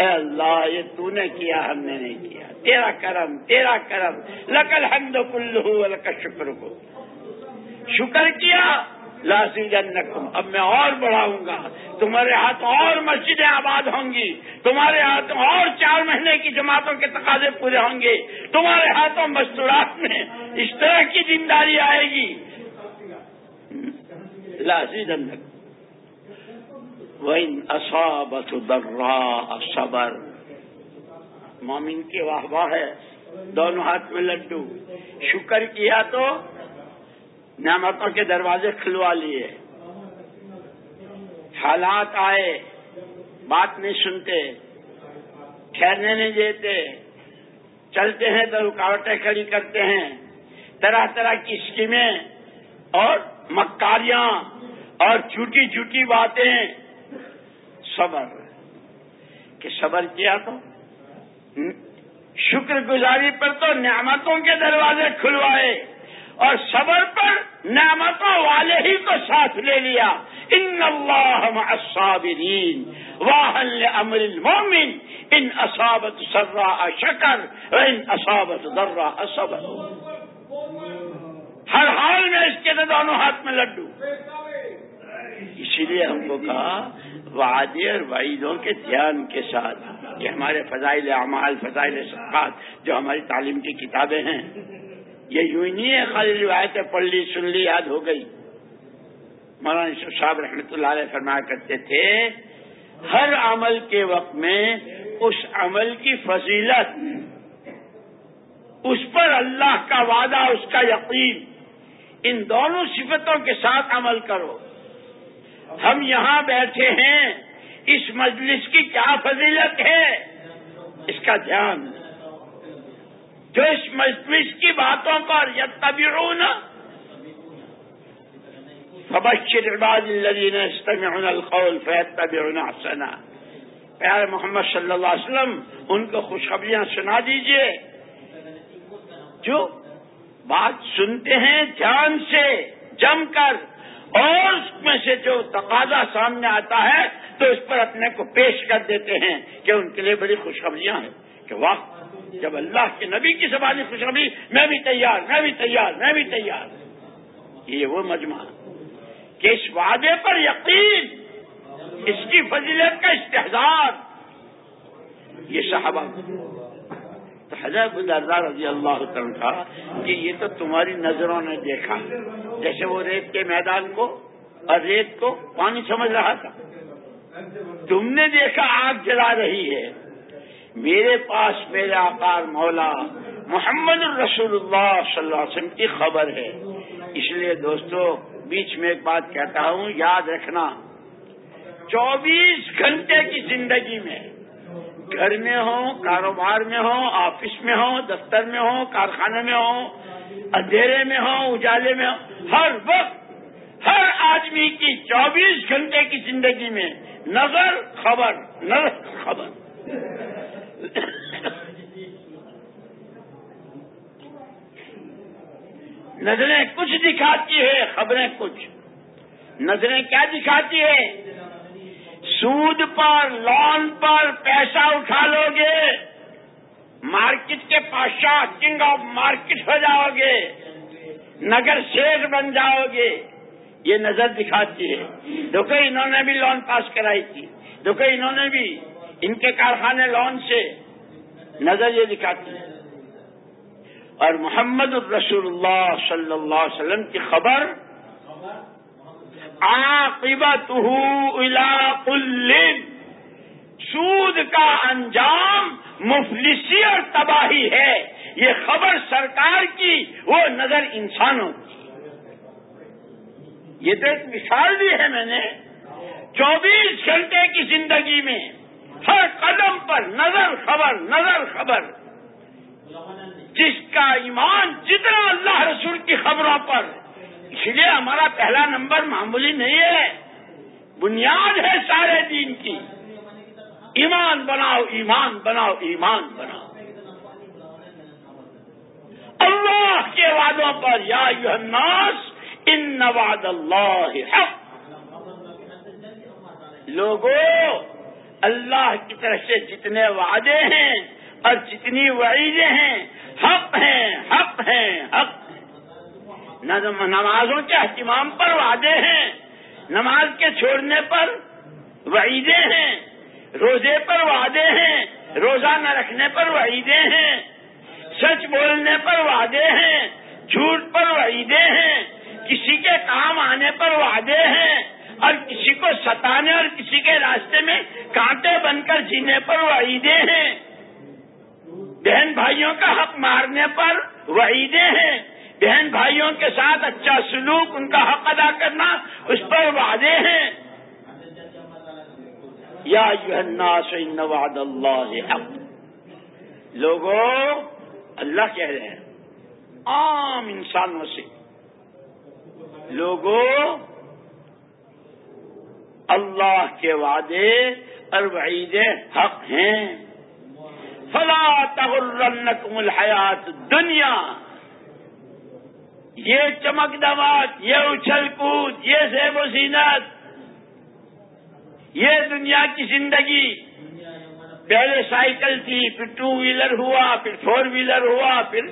اے اللہ، یہ تو نے کیا، ہم نے نہیں کیا۔ تیرا کرم تیرا کرم لکل حمد کلو لک شکر کو شکر کیا؟ لاسی جنکم۔ اب میں اور بڑھاؤں گا۔ تمہارے ہاتھ اور مسجدیں آباد ہوں گی۔ تمہارے ہاتھوں اور چار مہینے کی جماعتوں کے تقاضے پورے ہوں گے۔ تمہارے ہاتھوں مستورات میں اس طرح کی دینداری آئے گی۔ لاسی جنک اصابت درا صبر۔ مومن کی واہ واہ ہے، دونوں ہاتھ میں لڈو۔ شکر کیا تو؟ نعمتوں کے دروازے کھلوا لیے۔ حالات آئے، بات نہیں سنتے، ٹھہرنے نہیں دیتے۔ چلتے ہیں تو رکاوٹیں کھڑی کرتے ہیں۔ طرح طرح کی اسکیمیں اور مکاریاں اور جھوٹی جھوٹی باتیں۔ صبر کہ صبر کیا تو؟ شکر گزاری پر تو نعمتوں کے دروازے کھلوائے اور صبر پر نعمتوں والے ہی کو ساتھ لے لیا۔ ان اللہ الصابرین۔ واہن امر المومن ان اصابت سرا شکر ان اصابت ذرا صبر ہر حال میں اس کے دونوں ہاتھ میں لڈو۔ اسی لیے ہم کو کہا وعدے اور وعیدوں کے دھیان کے ساتھ کہ ہمارے فضائل اعمال، فضائل صفات جو ہماری تعلیم کی کتابیں ہیں، یہ یوں ہی نہیں ہے، خالی روایتیں پڑھ لی، سن لی، یاد ہو گئی۔ مولانا یوسف صاحب رحمۃ اللہ علیہ فرمایا کرتے تھے، ہر عمل کے وقت میں اس عمل کی فضیلت، اس پر اللہ کا وعدہ، اس کا یقین، ان دونوں صفتوں کے ساتھ عمل کرو۔ ہم یہاں بیٹھے ہیں، اس مجلس کی کیا فضیلت ہے؟ اس کا دھیان جو اس مجلس کی باتوں پر یا تبعون فبشر عباد الذين يستمعون القول فيتبعون احسنا پیار محمد صلی اللہ علیہ وسلم، ان کو خوشخبریاں سنا دیجیے۔ جو بات سنتے ہیں جان سے، جم کر اور اس میں سے جو تقاضا سامنے آتا ہے تو اس پر اپنے کو پیش کر دیتے ہیں کہ ان کے لیے بڑی خوشخبریاں ہیں کہ وقت جب اللہ کے نبی کی زبانی خوشخبری، میں بھی تیار، میں بھی تیار، میں بھی تیار۔ یہ وہ مجمع کہ اس وعدے پر یقین، اس کی فضیلت کا استحصار یہ صحابہ تو حضرت رضی اللہ تھا کہ یہ تو تمہاری نظروں نے دیکھا۔ جیسے وہ ریت کے میدان کو اور ریت کو پانی سمجھ رہا تھا۔ تم نے دیکھا آگ جلا رہی ہے۔ میرے پاس میرے آکار مولا محمد الرسول اللہ صلی اللہ علیہ وسلم کی خبر ہے۔ اس لیے دوستو، بیچ میں ایک بات کہتا ہوں، یاد رکھنا۔ چوبیس گھنٹے کی زندگی میں گھر میں ہو کاروبار میں ہو آفس میں ہو دفتر میں ہو کارخانے میں ہو اندھیرے میں ہو اجالے میں ہو ہر وقت ہر آدمی کی چوبیس گھنٹے کی زندگی میں نظر، خبر نظر خبر۔ نظریں کچھ دکھاتی ہے، خبریں کچھ۔ نظریں کیا دکھاتی ہے؟ سود پر، لون پر پیسہ اٹھا لو گے۔ مارکیٹ کے پاشا کنگ آف مارکیٹ ہو جاؤ گے، نگر شیر بن جاؤ گے۔ یہ نظر دکھاتی ہے۔ دیکھو انہوں نے بھی لون پاس کرائی تھی۔ دیکھو انہوں نے بھی ان کے کارخانے لون سے نظر یہ دکھاتی ہے۔ اور محمد الرسول اللہ صلی اللہ علیہ وسلم کی خبر عاقبت کل سود کا انجام مفلسی اور تباہی ہے۔ یہ خبر سرکار کی، وہ نظر انسانوں کی۔ یہ تو ایک مثال دی ہے میں نے۔ چوبیس گھنٹے کی زندگی میں ہر قدم پر نظر خبر نظر خبر۔ جس کا ایمان جتنا اللہ رسول کی خبروں پر۔ اس لیے ہمارا پہلا نمبر معمولی نہیں ہے۔ بنیاد ہے سارے دین کی۔ ایمان بناؤ ایمان بناؤ ایمان بناؤ۔ اللہ کے وعدوں پر، یا الناس، ان نواد اللہ حق۔ لوگوں اللہ کی طرف سے جتنے وعدے ہیں اور جتنی وعیدیں ہیں، حق ہیں حق ہیں، حق نمازوں کے اہتمام پر وعدے ہیں، نماز کے چھوڑنے پر وعیدیں ہیں۔ روزے پر وعدے ہیں روزہ نہ رکھنے پر وعیدیں ہیں، سچ بولنے پر وعدے ہیں، جھوٹ پر وعیدیں ہیں، کسی کے کام آنے پر وعدے ہیں، اور کسی کو ستانے اور کسی کے راستے میں کانٹے بن کر جینے پر وعیدیں ہیں۔ بہن بھائیوں کا حق مارنے پر وعیدیں ہیں۔ بہن بھائیوں کے ساتھ اچھا سلوک، ان کا حق ادا کرنا، اس پر وعدے ہیں۔ یا وعد اللہ حق۔ لوگوں اللہ کہہ رہے ہیں، عام انسانوں سے۔ لوگوں اللہ کے وعدے اور وعیدیں حق ہیں۔ فلا تغرنکم الحیات دنیا یہ چمک دماغ یہ اچھل کود، یہ زیب و زینت۔ یہ دنیا کی زندگی پہلے سائیکل تھی، پھر ٹو ویلر ہوا، پھر فور ویلر ہوا، پھر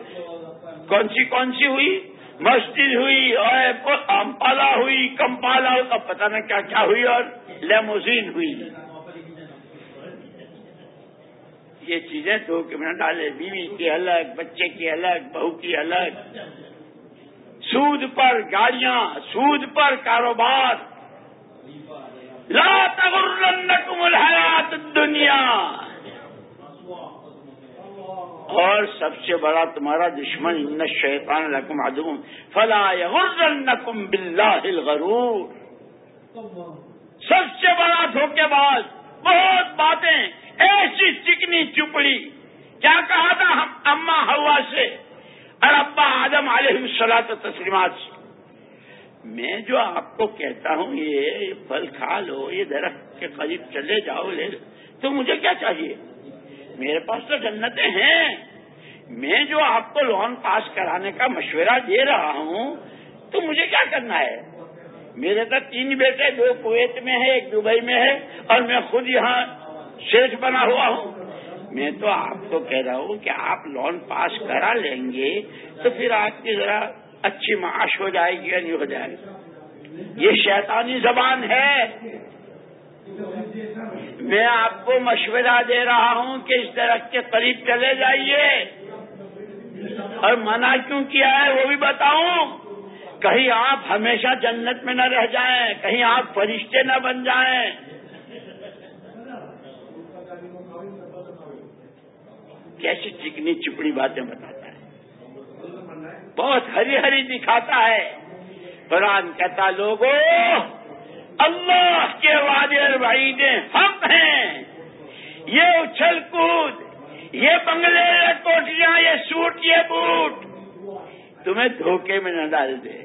کون سی کون سی ہوئی مسجد ہوئی، اور امپالا ہوئی، کمپالا اب پتہ نہ کیا کیا ہوئی، اور لیموزین ہوئی۔ یہ چیزیں تو کہ میں ڈالے، بیوی کی الگ، بچے کی الگ، بہو کی الگ۔ سود پر گاڑیاں، سود پر کاروبار۔ لا تغرنکم الحیات دنیا اور سب سے بڑا تمہارا دشمن، ان شیطان لکم عدو. فلا یغرنکم باللہ الغرور. سب سے بڑا دھوکے باز بہت باتیں، ایسی چکنی چپڑی. کیا کہا تھا ہم اما ہوا سے؟ اور ابا آدم علیہ السلاط تسلیمات سے۔ میں جو آپ کو کہتا ہوں، یہ پھل کھا لو، یہ درخت کے قریب چلے جاؤ، لے تو مجھے کیا چاہیے؟ میرے پاس تو جنتیں ہیں۔ میں جو آپ کو لون پاس کرانے کا مشورہ دے رہا ہوں، تو مجھے کیا کرنا ہے؟ میرے تو تین بیٹے، دو کویت میں ہے، ایک دبئی میں ہے، اور میں خود یہاں شیخ بنا ہوا ہوں۔ میں تو آپ کو کہہ رہا ہوں کہ آپ لون پاس کرا لیں گے، تو پھر آپ کی ذرا اچھی معاش ہو جائے گی یا نہیں ہو جائے گی؟ یہ شیطانی زبان ہے۔ میں آپ کو مشورہ دے رہا ہوں کہ اس درخت کے قریب چلے جائیے۔ اور منع کیوں کیا ہے وہ بھی بتاؤں۔ کہیں آپ ہمیشہ جنت میں نہ رہ جائیں، کہیں آپ فرشتے نہ بن جائیں۔ کیسی چکنی چپڑی باتیں بتاتا ہے بہت ہری ہری دکھاتا ہے۔ قرآن کہتا لوگوں اللہ کے وعدے اور وعیدیں حق ہیں۔ یہ اچھل کود، یہ بنگلے، یہ کوٹیاں، یہ سوٹ، یہ بوٹ۔ تمہیں دھوکے میں نہ ڈال دے۔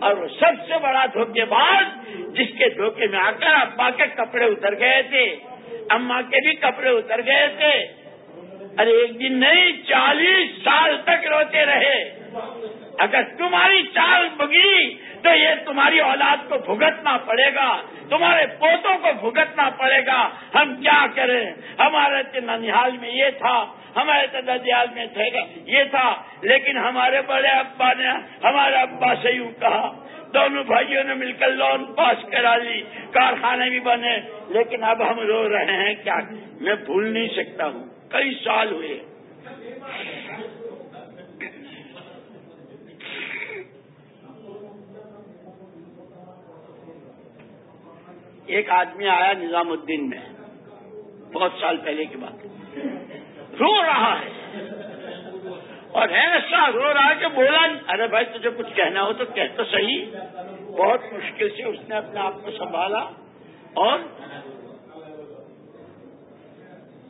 اور وہ سب سے بڑا دھوکے بعد جس کے دھوکے میں آ کر ابا کے کپڑے اتر گئے تھے اما کے بھی کپڑے اتر گئے تھے۔ ارے ایک دن نہیں، چالیس سال تک روتے رہے۔ اگر تمہاری چال بگڑی تو یہ تمہاری اولاد کو بھگتنا پڑے گا، تمہارے پوتوں کو بھگتنا پڑے گا۔ ہم کیا کریں؟ ہمارے ننیال میں یہ تھا، ہمارے تو ددیال میں تھے، یہ تھا۔ لیکن ہمارے بڑے ابا نے ہمارے ابا سے یوں کہا، دونوں بھائیوں نے مل کر لون پاس کرا لی، کارخانے بھی بنے۔ لیکن اب ہم رو رہے ہیں، کیا؟ میں بھول نہیں سکتا ہوں۔ کئی سال ہوئے۔ ایک آدمی آیا نظام الدین میں، بہت سال پہلے کی بات۔ رو رہا ہے۔ اور ایسا رو رہا ہے کہ بولا، ارے بھائی تجھے کچھ کہنا ہو تو کہہ تو صحیح۔ بہت مشکل سے اس نے اپنے آپ کو سنبھالا۔ اور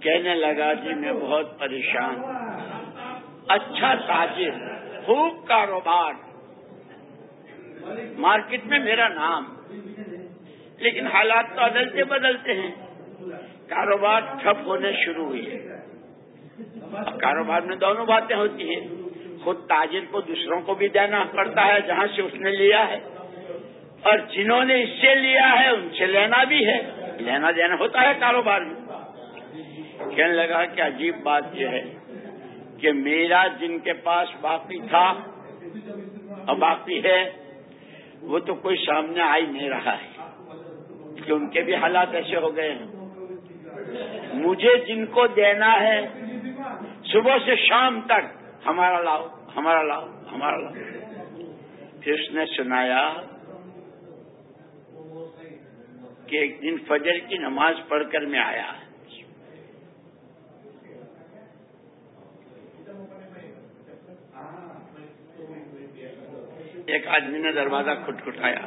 کہنے لگا جی میں بہت پریشان اچھا تاجر، خوب کاروبار۔ مارکیٹ میں میرا نام۔ لیکن حالات تو بدلتے بدلتے ہیں۔ کاروبار ٹھپ ہونے شروع ہوئی ہے۔ کاروبار میں دونوں باتیں ہوتی ہیں۔ خود تاجر کو دوسروں کو بھی دینا پڑتا ہے جہاں سے اس نے لیا ہے۔ اور جنہوں نے اس سے لیا ہے، ان سے لینا بھی ہے۔ لینا دینا ہوتا ہے کاروبار میں۔ کہنے لگا کہ عجیب بات یہ ہے کہ میرا جن کے پاس باقی تھا اور باقی ہے، وہ تو کوئی سامنے آ ہی نہیں رہا ہے۔ کہ ان کے بھی حالات ایسے ہو گئے ہیں۔ مجھے جن کو دینا ہے، صبح سے شام تک ہمارا لاؤ ہمارا لاؤ ہمارا لاؤ۔ پھر اس نے سنایا کہ ایک دن فجر کی نماز پڑھ کر میں آیا۔ ہے ایک آدمی نے دروازہ کھٹکھٹایا۔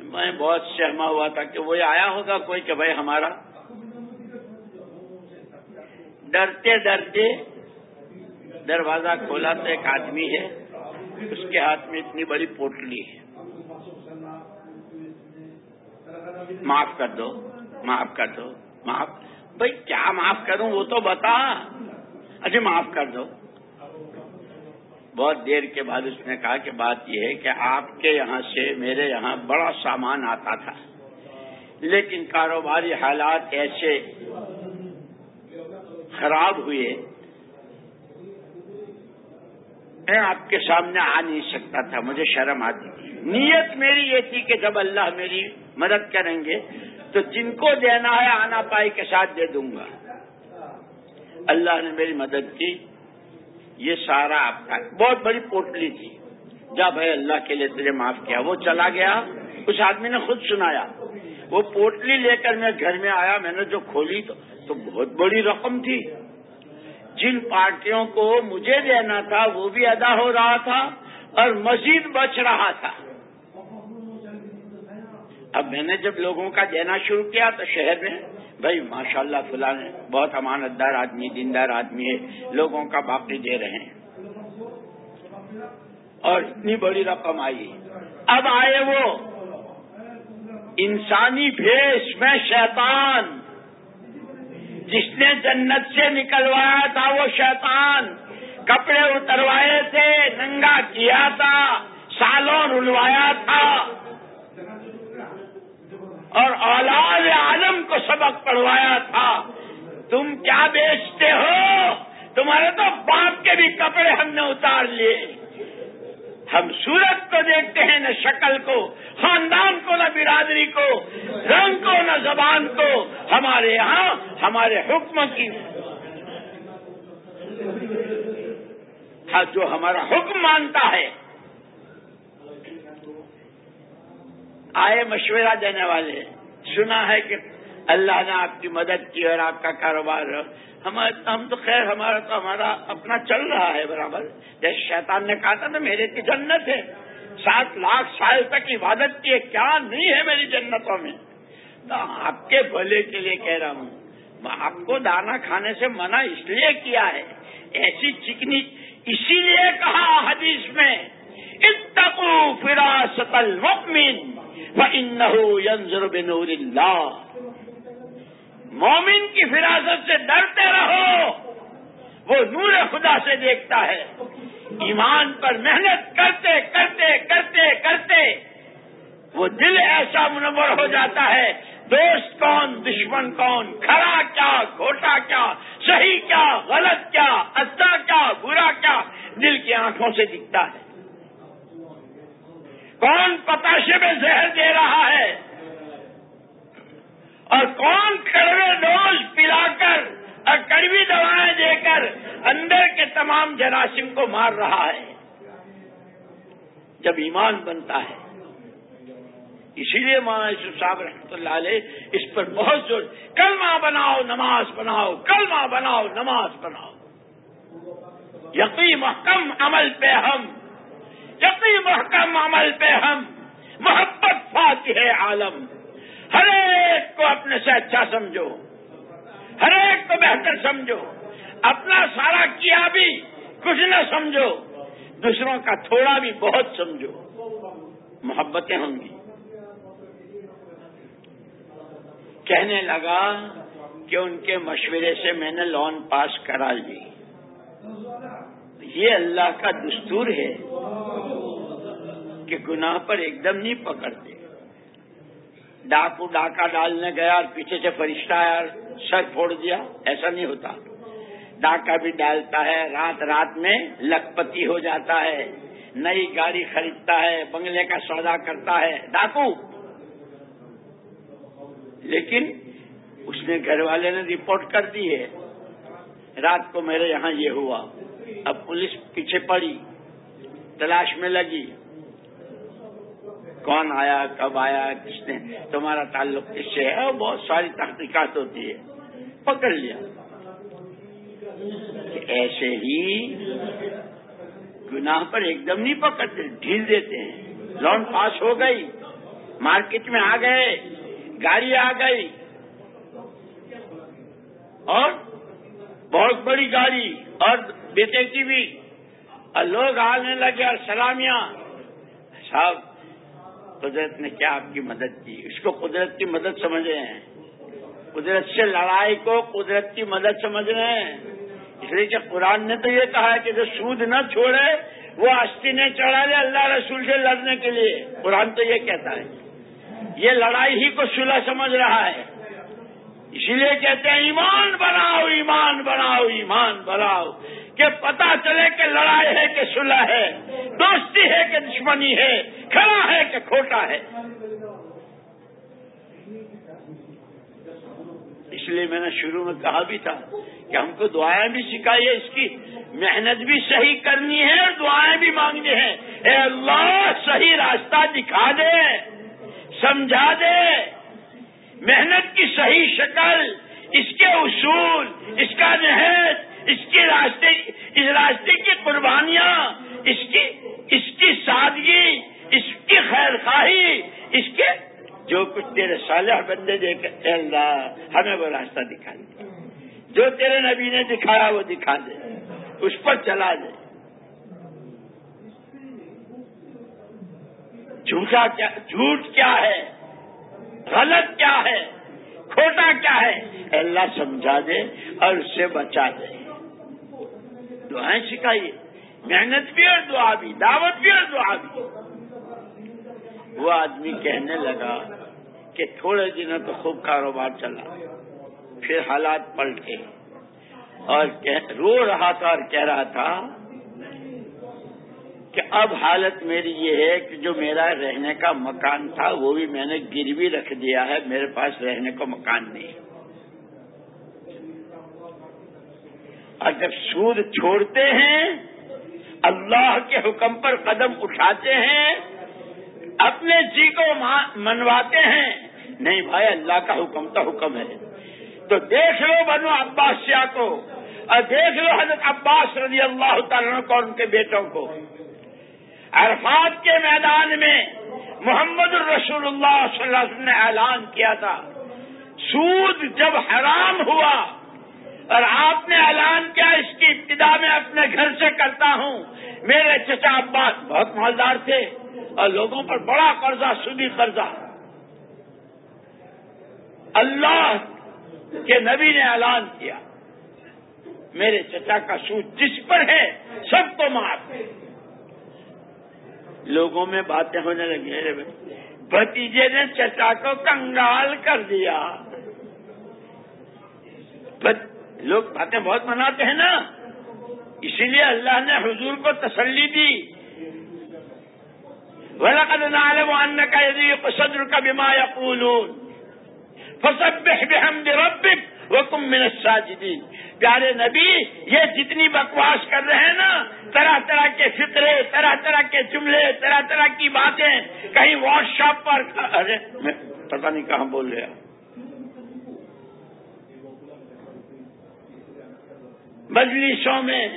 میں بہت سہما ہوا تھا کہ وہ آیا ہوگا کوئی کہ بھائی ہمارا۔ ڈرتے ڈرتے دروازہ کھولا تو ایک آدمی ہے، اس کے ہاتھ میں اتنی بڑی پوٹلی ہے۔ معاف کر دو، معاف کر دو، معاف۔ بھائی کیا معاف کروں؟ وہ تو بتا۔ اچھا معاف کر دو۔ بہت دیر کے بعد اس نے کہا کہ بات یہ ہے کہ آپ کے یہاں سے میرے یہاں بڑا سامان آتا تھا۔ لیکن کاروباری حالات ایسے خراب ہوئے۔ میں آپ کے سامنے آ نہیں سکتا تھا، مجھے شرم آتی تھی۔ نیت میری یہ تھی کہ جب اللہ میری مدد کریں گے تو جن کو دینا ہے، آنا پائی کے ساتھ دے دوں گا۔ اللہ نے میری مدد کی۔ یہ سارا آپ کا بہت بڑی پوٹلی تھی۔ جب بھائی، اللہ کے لیے تجھے معاف کیا۔ وہ چلا گیا۔ اس آدمی نے خود سنایا۔ وہ پوٹلی لے کر میں گھر میں آیا، میں نے جو کھولی تو تو بہت بڑی رقم تھی۔ جن پارٹیوں کو مجھے دینا تھا، وہ بھی ادا ہو رہا تھا اور مزید بچ رہا تھا۔ اب میں نے جب لوگوں کا دینا شروع کیا تو شہر میں بھائی ماشاء اللہ فلاں بہت امانت دار آدمی، دیندار آدمی ہے، لوگوں کا باقی دے رہے ہیں۔ اور اتنی بڑی رقم آئی۔ اب آئے وہ۔ انسانی بھیس میں شیطان۔ جس نے جنت سے نکلوایا تھا وہ شیطان۔ کپڑے اتروائے تھے، ننگا کیا تھا، سالوں رلوایا تھا۔ اور اولاد عالم کو سبق پڑھوایا تھا۔ تم کیا بیچتے ہو؟ تمہارے تو باپ کے بھی کپڑے ہم نے اتار لیے۔ ہم سورت کو دیکھتے ہیں نہ شکل کو، خاندان کو نہ برادری کو، رنگ کو نہ زبان کو۔ ہمارے یہاں ہمارے حکم کی۔ ہاں، جو ہمارا حکم مانتا ہے۔ آئے مشورہ دینے والے سنا ہے کہ اللہ نے آپ کی مدد کی اور آپ کا کاروبار ہم تو خیر، ہمارا تو ہمارا اپنا چل رہا ہے، برابر۔ جیسے شیطان نے کہا تھا نا، میرے کی جنت ہے۔ سات لاکھ سال تک عبادت کی ہے کیا نہیں ہے میری جنتوں میں؟ تو آپ کے بھلے کے لیے کہہ رہا ہوں۔ میں آپ کو دانا کھانے سے منع اس لیے کیا ہے۔ ایسی چکنی اسی لیے کہا حدیث میں۔ اتقو فراست المؤمن فإنه بنور اللہ مومن کی فراست سے ڈرتے رہو، وہ نور خدا سے دیکھتا ہے۔ ایمان پر محنت کرتے کرتے کرتے کرتے وہ دل ایسا منور ہو جاتا ہے، دوست کون، دشمن کون کھڑا کیا گھوٹا کیا، صحیح کیا، غلط کیا اچھا کیا، برا کیا، دل کی آنکھوں سے دکھتا ہے۔ کون پتاشے میں زہر دے رہا ہے؟ اور کون کڑوے ڈوز پلا کر اور کڑوی دوائیں دے کر اندر کے تمام جراثیم کو مار رہا ہے؟ جب ایمان بنتا ہے، اسی لیے مولانا یوسف صاحب رحمۃ اللہ علیہ اس پر بہت زور، کلمہ بناؤ، نماز بناؤ، کلمہ بناؤ، نماز بناؤ۔ یقین محکم عمل پہ ہم یقین محکم عمل پہ ہم، محبت فاتح ہے عالم۔ ہر ایک کو اپنے سے اچھا سمجھو۔ ہر ایک کو بہتر سمجھو۔ اپنا سارا کیا بھی کچھ نہ سمجھو، دوسروں کا تھوڑا بھی بہت سمجھو۔ محبتیں ہوں گی۔ کہنے لگا کہ ان کے مشورے سے میں نے لون پاس کرا لی۔ یہ اللہ کا دستور ہے۔ کہ گناہ پر ایک دم نہیں پکڑتے۔ ڈاکو ڈاکہ ڈالنے گیا اور پیچھے سے فرشتہ آیا، سر پھوڑ دیا، ایسا نہیں ہوتا۔ ڈاکہ بھی ڈالتا ہے، رات رات میں لکھپتی ہو جاتا ہے، نئی گاڑی خریدتا ہے، بنگلے کا سودا کرتا ہے۔ ڈاکو! لیکن اس نے گھر والے نے رپورٹ کر دی ہے۔ رات کو میرے یہاں یہ ہوا۔ اب پولیس پیچھے پڑی، تلاش میں لگی۔ کون آیا، کب آیا، کس نے تمہارا تعلق کس سے ہے؟ بہت ساری تحقیقات ہوتی ہے۔ پکڑ لیا۔ ایسے ہی گناہ پر ایک دم نہیں پکڑتے، ڈھیل دیتے ہیں۔ لون پاس ہو گئی، مارکیٹ میں آ گئے، گاڑی آ گئی۔ اور بہت بڑی گاڑی اور بیٹے کی بھی اور لوگ آنے لگے اور سلامیاں۔ صاحب قدرت نے کیا آپ کی مدد کی؟ اس کو قدرت کی مدد سمجھ رہے ہیں۔ قدرت سے لڑائی کو قدرت کی مدد سمجھ رہے ہیں۔ اس لیے کہ قرآن نے تو یہ کہا ہے کہ جو سود نہ چھوڑے، وہ اشتی نے چڑھا لے اللہ رسول سے لڑنے کے لیے۔ قرآن تو یہ کہتا ہے۔ یہ لڑائی ہی کو صلح سمجھ رہا ہے۔ اسی لیے کہتے ہیں، ایمان بناؤ ایمان بناؤ ایمان بناؤ۔ کہ پتا چلے کہ لڑائی ہے کہ صلح ہے، دوستی ہے کہ دشمنی ہے، کھڑا ہے کہ کھوٹا ہے۔ اس لیے میں نے شروع میں کہا بھی تھا کہ ہم کو دعائیں بھی سکھائیے، اس کی محنت بھی صحیح کرنی ہے اور دعائیں بھی مانگنی ہیں۔ اے اللہ، صحیح راستہ دکھا دے، سمجھا دے۔ محنت کی صحیح شکل، اس کے اصول، اس کا نہج اس کے راستے اس راستے کی قربانیاں، اس کی اس کی سادگی، اس کی خیر خواہی اس کے جو کچھ تیرے صالح بندے دیکھ اللہ، ہمیں وہ راستہ دکھا دے۔ جو تیرے نبی نے دکھایا، وہ دکھا دے۔ اس پر چلا دے۔ جھوٹا کیا، جھوٹ کیا ہے؟ غلط کیا ہے؟ کھوٹا کیا ہے؟ اللہ، سمجھا دے اور اس سے بچا دے۔ دعائیں سکھائیے۔ محنت بھی اور دعا بھی، دعوت بھی اور دعا بھی۔ وہ آدمی کہنے لگا کہ تھوڑے دنوں تو خوب کاروبار چلا، پھر حالات پلٹے اور رو رہا تھا اور کہہ رہا تھا کہ اب حالت میری یہ ہے کہ جو میرا رہنے کا مکان تھا، وہ بھی میں نے گروی رکھ دیا ہے، میرے پاس رہنے کا مکان نہیں۔ اور جب سود چھوڑتے ہیں، اللہ کے حکم پر قدم اٹھاتے ہیں، اپنے جی کو منواتے ہیں، نہیں بھائی، اللہ کا حکم تو حکم ہے۔ تو دیکھ لو بنو عباس شاہ کو، اور دیکھ لو حضرت عباس رضی اللہ تعالیٰ کو اور ان کے بیٹوں کو۔ عرفات کے میدان میں محمد الرسول اللہ صلی اللہ علیہ وسلم نے اعلان کیا تھا۔ سود جب حرام ہوا اور آپ نے اعلان کیا، اس کی ابتدا میں اپنے گھر سے کرتا ہوں۔ میرے چچا عباس بہت مالدار تھے اور لوگوں پر بڑا قرضہ سودی قرضہ۔ اللہ کے نبی نے اعلان کیا۔ میرے چچا کا سوٹ جس پر ہے، سب کو معاف۔ لوگوں میں باتیں ہونے لگی بھتیجے نے چچا کو کنگال کر دیا۔ لوگ باتیں بہت مناتے ہیں نا۔ اسی لیے اللہ نے حضور کو تسلی دی۔ وَلَقَدْ نَعْلَمُ أَنَّكَ يَذِيقُ صَدْرُكَ بِمَا يَقُولُونَ۔ فَسَبِّحْ بِحَمْدِ رَبِّكَ وَكُمْ مِنَ السَّاجِدِينَ۔ پیارے نبی، یہ جتنی بکواس کر رہے ہیں نا، طرح طرح کے فطرے، طرح طرح کے جملے، طرح طرح کی باتیں، کہیں واٹس شاپ پر۔ ارے پتا نہیں کہاں بول رہے مجلسوں میں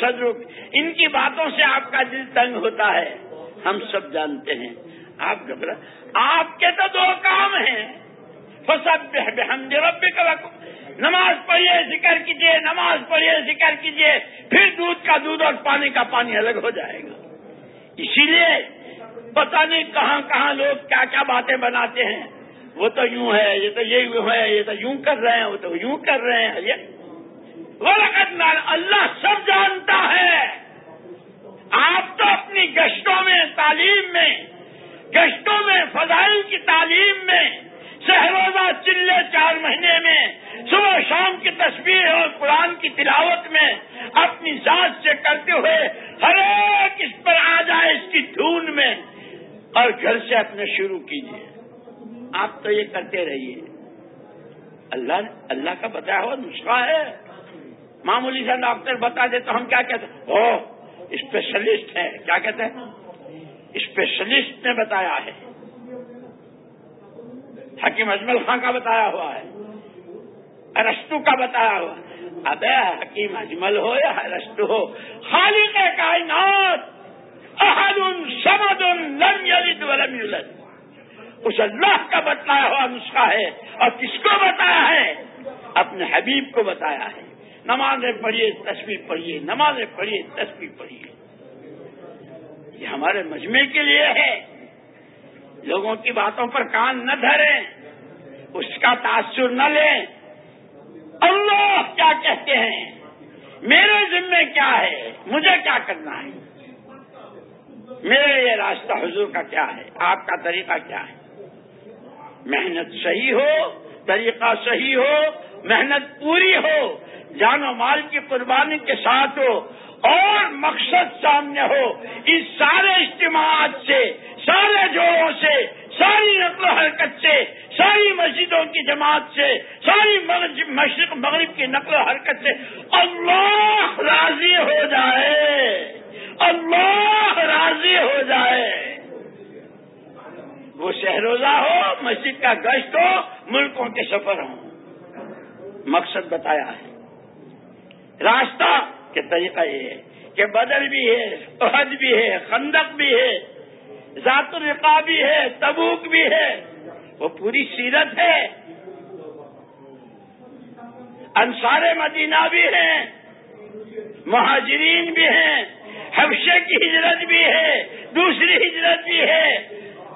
صدرک ان کی باتوں سے آپ کا دل تنگ ہوتا ہے۔ ہم سب جانتے ہیں۔ آپ گھبرا۔ آپ کے تو دو کام ہیں۔ فسب ہم رب نماز پڑھیے، ذکر کیجیے، نماز پڑھیے، ذکر کیجیے۔ پھر دودھ کا دودھ اور پانی کا پانی الگ ہو جائے گا۔ اسی لیے پتہ نہیں کہاں کہاں لوگ کیا کیا باتیں بناتے ہیں۔ وہ تو یوں ہے، یہ تو یہ یوں ہے، یہ تو یوں کر رہے ہیں، وہ تو یوں کر رہے ہیں۔ یہ اللہ سب جانتا ہے۔ آپ تو اپنی گشتوں میں تعلیم میں، گشتوں میں فضائل کی تعلیم میں شہروزہ چلے چار مہینے میں، صبح شام کی تصویر اور قرآن کی تلاوت میں اپنی ذات سے کرتے ہوئے ہر ایک اس پر آ جائے اس کی دھون میں اور گھر سے اپنے شروع کیجیے آپ تو یہ کرتے رہیے۔ اللہ اللہ کا بتایا ہوا نسخہ ہے۔ معمولی سا ڈاکٹر بتا دے تو ہم کیا کہتے ہیں؟ او اسپیشلسٹ ہے۔ کیا کہتے ہیں؟ اسپیشلسٹ نے بتایا ہے۔ حکیم اجمل خان کا بتایا ہوا ہے۔ ارستو کا بتایا ہوا ابے حکیم اجمل ہو یا ارستو ہو، خالق کائنات احد سمد لم یلد ولم یولد۔ اس اللہ کا بتایا ہوا نسخہ ہے اور کس کو بتایا ہے؟ اپنے حبیب کو بتایا ہے۔ نمازیں پڑھیے تصویر پڑھیے، نمازیں پڑھیے تصویر پڑھیے۔ یہ ہمارے مجمع کے لیے ہے۔ لوگوں کی باتوں پر کان نہ دھریں، اس کا تاثر نہ لیں۔ اللہ کیا کہتے ہیں؟ میرے ذمے کیا ہے؟ مجھے کیا کرنا ہے؟ میرے لیے راستہ حضور کا کیا ہے؟ آپ کا طریقہ کیا ہے؟ محنت صحیح ہو، طریقہ صحیح ہو، محنت پوری ہو، جان و مال کی قربانی کے ساتھ ہو، اور مقصد سامنے ہو، اس سارے اجتماعات سے، سارے جوڑوں سے، ساری نقل و حرکت سے، ساری مسجدوں کی جماعت سے، ساری مشرق مغرب کی نقل و حرکت سے اللہ راضی ہو جائے، اللہ راضی ہو جائے۔ وہ شہروزہ ہو، مسجد کا گشت ہو، ملکوں کے سفر ہوں۔ مقصد بتایا ہے۔ راستہ کے طریقہ یہ ہے کہ بدل بھی ہے عہد بھی ہے، خندق بھی ہے، ذات الرقا بھی ہے، تبوک بھی ہے۔ وہ پوری سیرت ہے۔ انصار مدینہ بھی ہیں مہاجرین بھی ہیں حفشے کی ہجرت بھی ہے، دوسری ہجرت بھی ہے۔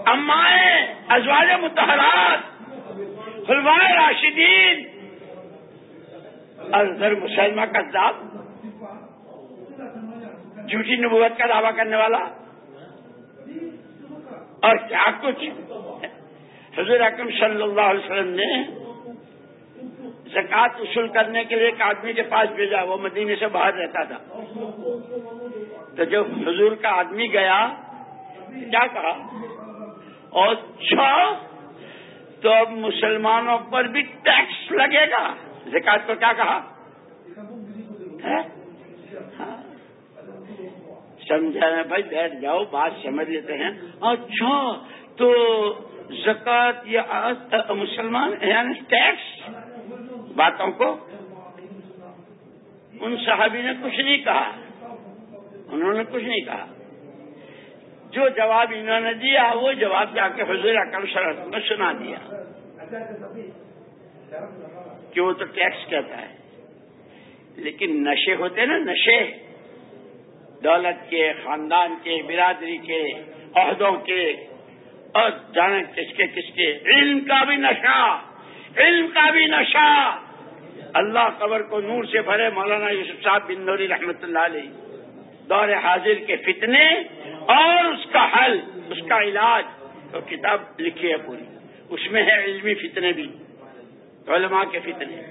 امائیں ازواج متحرات، خلوائے راشدین۔ اور مسلمہ کا داب جھوٹی نبوت کا دعویٰ کرنے والا۔ اور کیا کچھ؟ حضور اکرم صلی اللہ علیہ وسلم نے زکات وصول کرنے کے لیے ایک آدمی کے پاس بھیجا، وہ مدینے سے باہر رہتا تھا۔ تو جب حضور کا آدمی گیا، کیا کہا؟ اچھا تو اب مسلمانوں پر بھی ٹیکس لگے گا۔ زکات کو کیا کہا؟ ہاں۔ سمجھا بھائی، بیٹھ جاؤ، بات سمجھ لیتے ہیں۔ اچھا تو زکات یا مسلمان یعنی ٹیکس باتوں کو ان صحابی نے کچھ نہیں کہا۔ انہوں نے کچھ نہیں کہا۔ جو جواب انہوں نے دیا، وہ جواب جا کے حضور اکرم صلی نے سنا دیا۔ کہ وہ تو ٹیکس کہتا ہے۔ لیکن نشے ہوتے نا، نشے۔ دولت کے، خاندان کے، برادری کے، عہدوں کے، اور جانے کس کے کس کے۔ علم کا بھی نشہ، علم کا بھی نشہ۔ اللہ قبر کو نور سے بھرے، مولانا یوسف صاحب بن نوری رحمت اللہ علیہ۔ دور حاضر کے فتنے اور اس کا حل، اس کا علاج، تو کتاب لکھی ہے پوری۔ اس میں ہے علمی فتنے بھی، علماء کے فتنے۔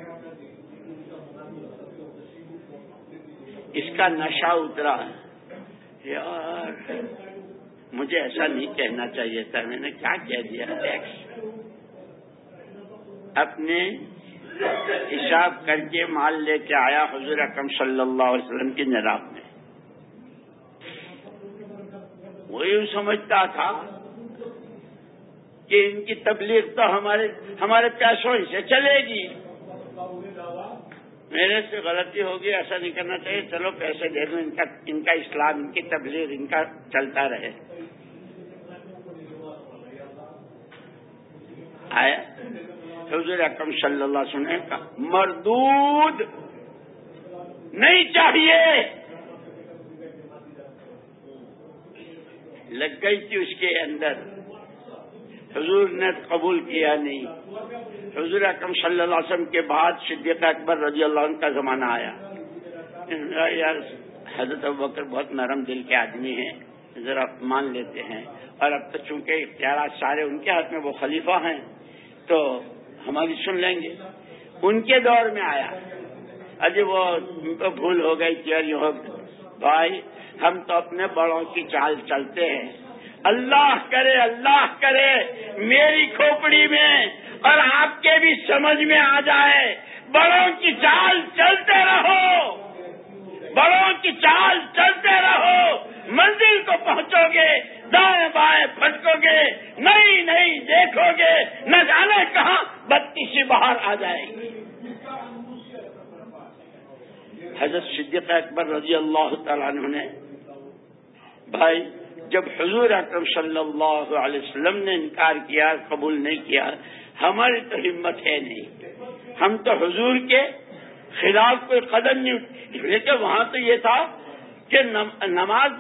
اس کا نشہ اترا۔ یار، مجھے ایسا نہیں کہنا چاہیے تھا۔ میں نے کیا کہہ دیا؟ ٹیکس اپنے حساب کر کے مال لے کے آیا حضور اکم صلی اللہ علیہ وسلم کی نراب میں وہ یوں سمجھتا تھا کہ ان کی تبلیغ تو ہمارے ہمارے پیسوں ہی سے چلے گی۔ میرے سے غلطی ہوگی، ایسا نہیں کرنا چاہیے۔ چلو پیسے دے دوں ان کا ان کا اسلام، ان کی تبلیغ، ان کا چلتا رہے۔ آیا؟ حضور اکرم صلی اللہ علیہ وسلم کا مردود نہیں چاہیے۔ لگ گئی تھی اس کے اندر۔ حضور نے قبول کیا نہیں۔ حضور اکرم صلی اللہ علیہ وسلم کے بعد صدیق اکبر رضی اللہ عنہ کا زمانہ آیا۔ یار حضرت بکر بہت نرم دل کے آدمی ہیں، ذرا مان لیتے ہیں۔ اور اب تو چونکہ اختیارات سارے ان کے ہاتھ میں، وہ خلیفہ ہیں، تو ہماری سن لیں گے۔ ان کے دور میں آیا۔ ابھی وہ بھول ہو گئی تھی ہو، بھائی ہم تو اپنے بڑوں کی چال چلتے ہیں۔ اللہ کرے اللہ کرے، میری کھوپڑی میں اور آپ کے بھی سمجھ میں آ جائے۔ بڑوں کی چال چلتے رہو۔ بڑوں کی چال چلتے رہو۔ منزل کو پہنچو گے، دائیں بائیں پھٹکو گے۔ نہیں نہیں دیکھو گے۔ نہ جانے کہاں بتی سے باہر آ جائے گی۔ حضرت صدیق اکبر رضی اللہ تعالیٰ نے بھائی، جب حضور اکرم صلی اللہ علیہ وسلم نے انکار کیا، قبول نہیں کیا، ہماری تو ہمت ہے نہیں۔ ہم تو حضور کے خلاف کوئی قدم نہیں لیکن وہاں تو یہ تھا کہ نماز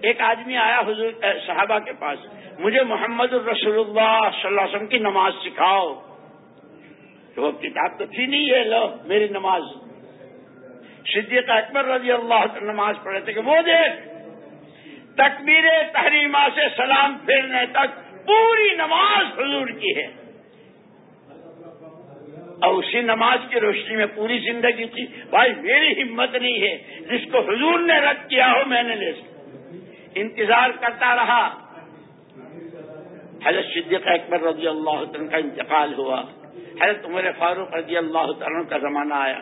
ایک آدمی آیا حضور صحابہ کے پاس، مجھے محمد الرسول اللہ صلی اللہ علیہ وسلم کی نماز سکھاؤ۔ تو وہ کتاب تو تھی نہیں ہے لو، میری نماز۔ صدیق اکبر رضی اللہ نماز پڑھے تھے کہ وہ دیکھ۔ تکبیر تحریمہ سے سلام پھیرنے تک پوری نماز حضور کی ہے۔ اور اسی نماز کی روشنی میں پوری زندگی تھی بھائی میری ہمت نہیں ہے، جس کو حضور نے رد کیا ہو میں نے لے انتظار کرتا رہا۔ حضرت صدیق اکبر رضی اللہ عنہ کا انتقال ہوا۔ حضرت عمر فاروق رضی اللہ تعالیٰ کا زمانہ آیا۔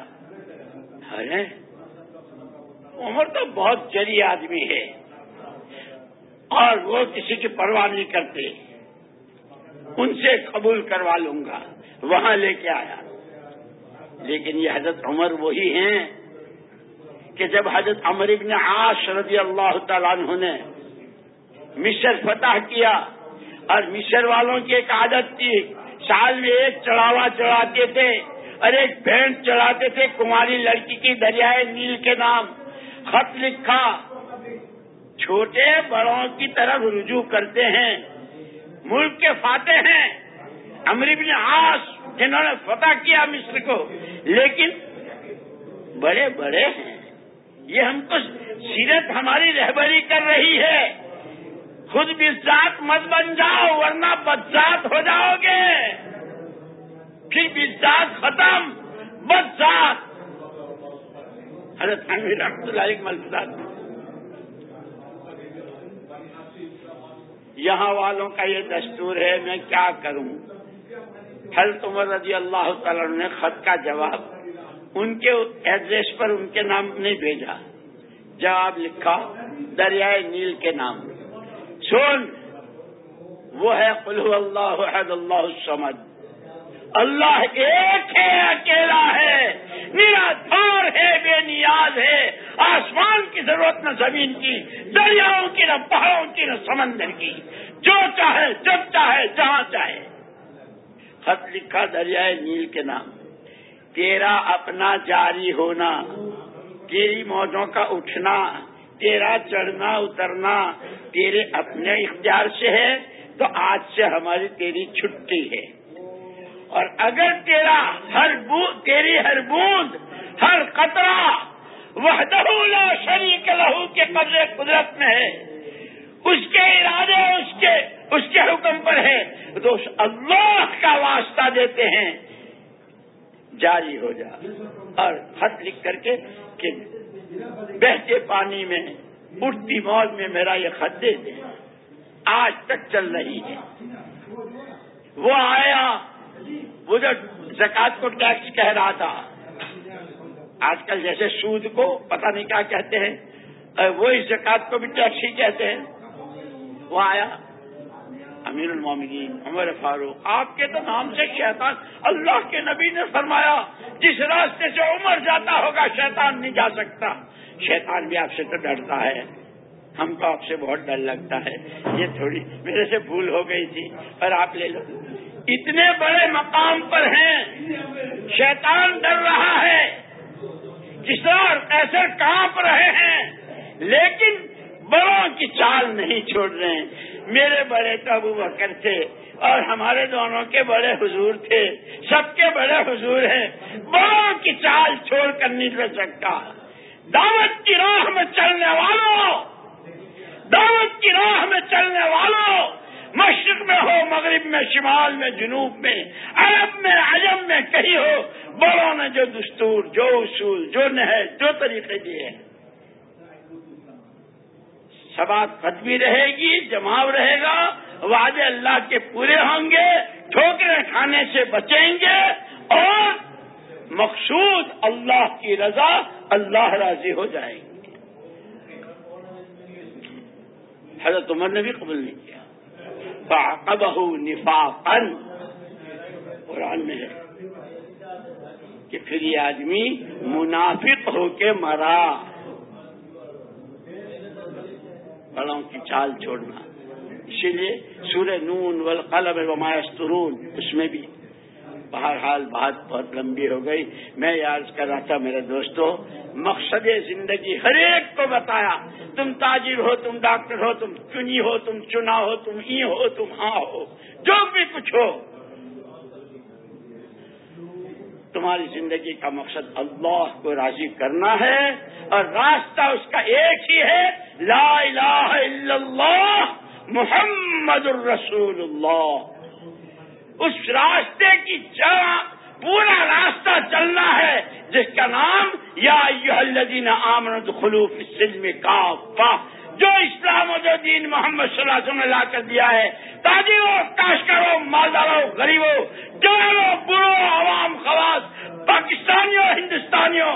ارے عمر تو بہت جری آدمی ہے۔ اور وہ کسی کی پرواہ نہیں کرتے۔ ان سے قبول کروا لوں گا۔ وہاں لے کے آیا۔ لیکن یہ حضرت عمر وہی ہیں کہ جب حضرت عمر ابن عاش رضی اللہ تعالیٰ عنہ نے مصر فتح کیا اور مصر والوں کی ایک عادت تھی، سال میں ایک چڑھاوا چڑھاتے تھے اور ایک بھینٹ چڑھاتے تھے، کماری لڑکی کی دریائے نیل کے نام، خط لکھا۔ چھوٹے بڑوں کی طرف رجوع کرتے ہیں۔ ملک کے فاتح ہیں۔ بن آس جنہوں نے فتح کیا مصر کو، لیکن بڑے بڑے ہیں۔ یہ ہم کو سیرت ہماری رہبری کر رہی ہے۔ خود بھی ذات مت بن جاؤ، ورنہ بدذات ہو جاؤ گے۔ پھر بھی ذات ختم بدذات حضرت رحمت اللہ ملک یہاں والوں کا یہ دستور ہے، میں کیا کروں؟ حضرت عمر رضی اللہ تعالی نے خط کا جواب ان کے ایڈریس پر ان کے نام نہیں بھیجا۔ جواب لکھا، دریائے نیل کے نام۔ سن، وہ ہے قلو اللہ حد اللہ سمجھ اللہ ایک ہے، اکیلا ہے میرا ہے، بے نیاز ہے۔ آسمان کی ضرورت نہ زمین کی، دریاؤں کی نہ پہاڑوں کی نہ سمندر کی۔ جو چاہے، جب چاہے، جہاں چاہے۔ خط لکھا دریائے نیل کے نام۔ تیرا اپنا جاری ہونا، تیری موجوں کا اٹھنا، تیرا چڑھنا، اترنا، تیرے اپنے اختیار سے ہے، تو آج سے ہماری تیری چھٹی ہے۔ اور اگر تیرا ہر تیری ہر بوند، ہر قطرہ وحدہ لا شریک لہو کے قبضے قدرت میں ہے، اس کے ارادے، اس کے اس کے حکم پر ہے، تو اس اللہ کا واسطہ دیتے ہیں۔ جاری ہو جا۔ اور خط لکھ کر کے کہ بہتے پانی میں، اٹھتی موت میں میرا یہ خط دے دیں آج تک چل رہی ہے۔ وہ آیا وہ جو زکات کو ٹیکس کہہ رہا تھا، آج کل جیسے سود کو پتہ نہیں کیا کہتے ہیں وہ اس زکات کو بھی ٹیکس ہی کہتے ہیں۔ وہ آیا۔ امیر المومنین، عمر فاروق، آپ کے تو نام سے شیطان، اللہ کے نبی نے فرمایا، جس راستے سے عمر جاتا ہوگا، شیطان نہیں جا سکتا۔ شیطان بھی آپ سے تو ڈرتا ہے۔ ہم کو آپ سے بہت ڈر لگتا ہے۔ یہ تھوڑی میرے سے بھول ہو گئی تھی، پر آپ لے لو۔ اتنے بڑے مقام پر ہیں، شیطان ڈر رہا ہے۔ جس طرح ایسے کانپ رہے ہیں، لیکن بڑوں کی چال نہیں چھوڑ رہے میرے بڑے تو ابو بکر تھے اور ہمارے دونوں کے بڑے حضور تھے۔ سب کے بڑے حضور ہیں۔ بڑوں کی چال چھوڑ کر نہیں رہ سکتا۔ دعوت کی راہ میں چلنے والوں، دعوت کی راہ میں چلنے والوں مشرق میں ہو، مغرب میں، شمال میں، جنوب میں، عرب میں، عجم میں، کہیں ہو، بڑوں نے جو دستور، جو اصول، جو نہج، جو طریقے دیے ہیں۔ سبات قدمی رہے گی جماؤ رہے گا، وعدے اللہ کے پورے ہوں گے، ٹھوکرے کھانے سے بچیں گے، اور مقصود اللہ کی رضا اللہ راضی ہو جائیں گے حضرت عمر نے بھی قبول نہیں کیا۔ بہو نفا قرآن میں ہے کہ پھر یہ آدمی منافق ہو کے مرا. بڑوں کی چال چھوڑنا. اسی لیے سورہ نون والقلم وما یسترون، اس میں بھی بہرحال بات بہت لمبی ہو گئی۔ میں یاد کر رہا تھا، میرے دوستو، مقصد زندگی ہر ایک کو بتایا۔ تم تاجر ہو، تم ڈاکٹر ہو، تم چنی ہو، تم چنا ہو، تم ای ہو، تم ہاں ہو، جو بھی کچھ ہو۔ تمہاری زندگی کا مقصد اللہ کو راضی کرنا ہے اور راستہ اس کا ایک ہی ہے۔ لا الہ الا اللہ، محمد الرسول اللہ۔ اس راستے کی پورا راستہ چلنا ہے، جس کا نام یا الذین آمنوا خلوف السلم کافہ، جو اسلام و جو دین محمد صلی اللہ علیہ وسلم نے لا کر دیا ہے۔ تاجروں کاشکروں مالداروں، غریبوں جوانوں برو عوام، خواص، پاکستانیوں، ہندوستانیوں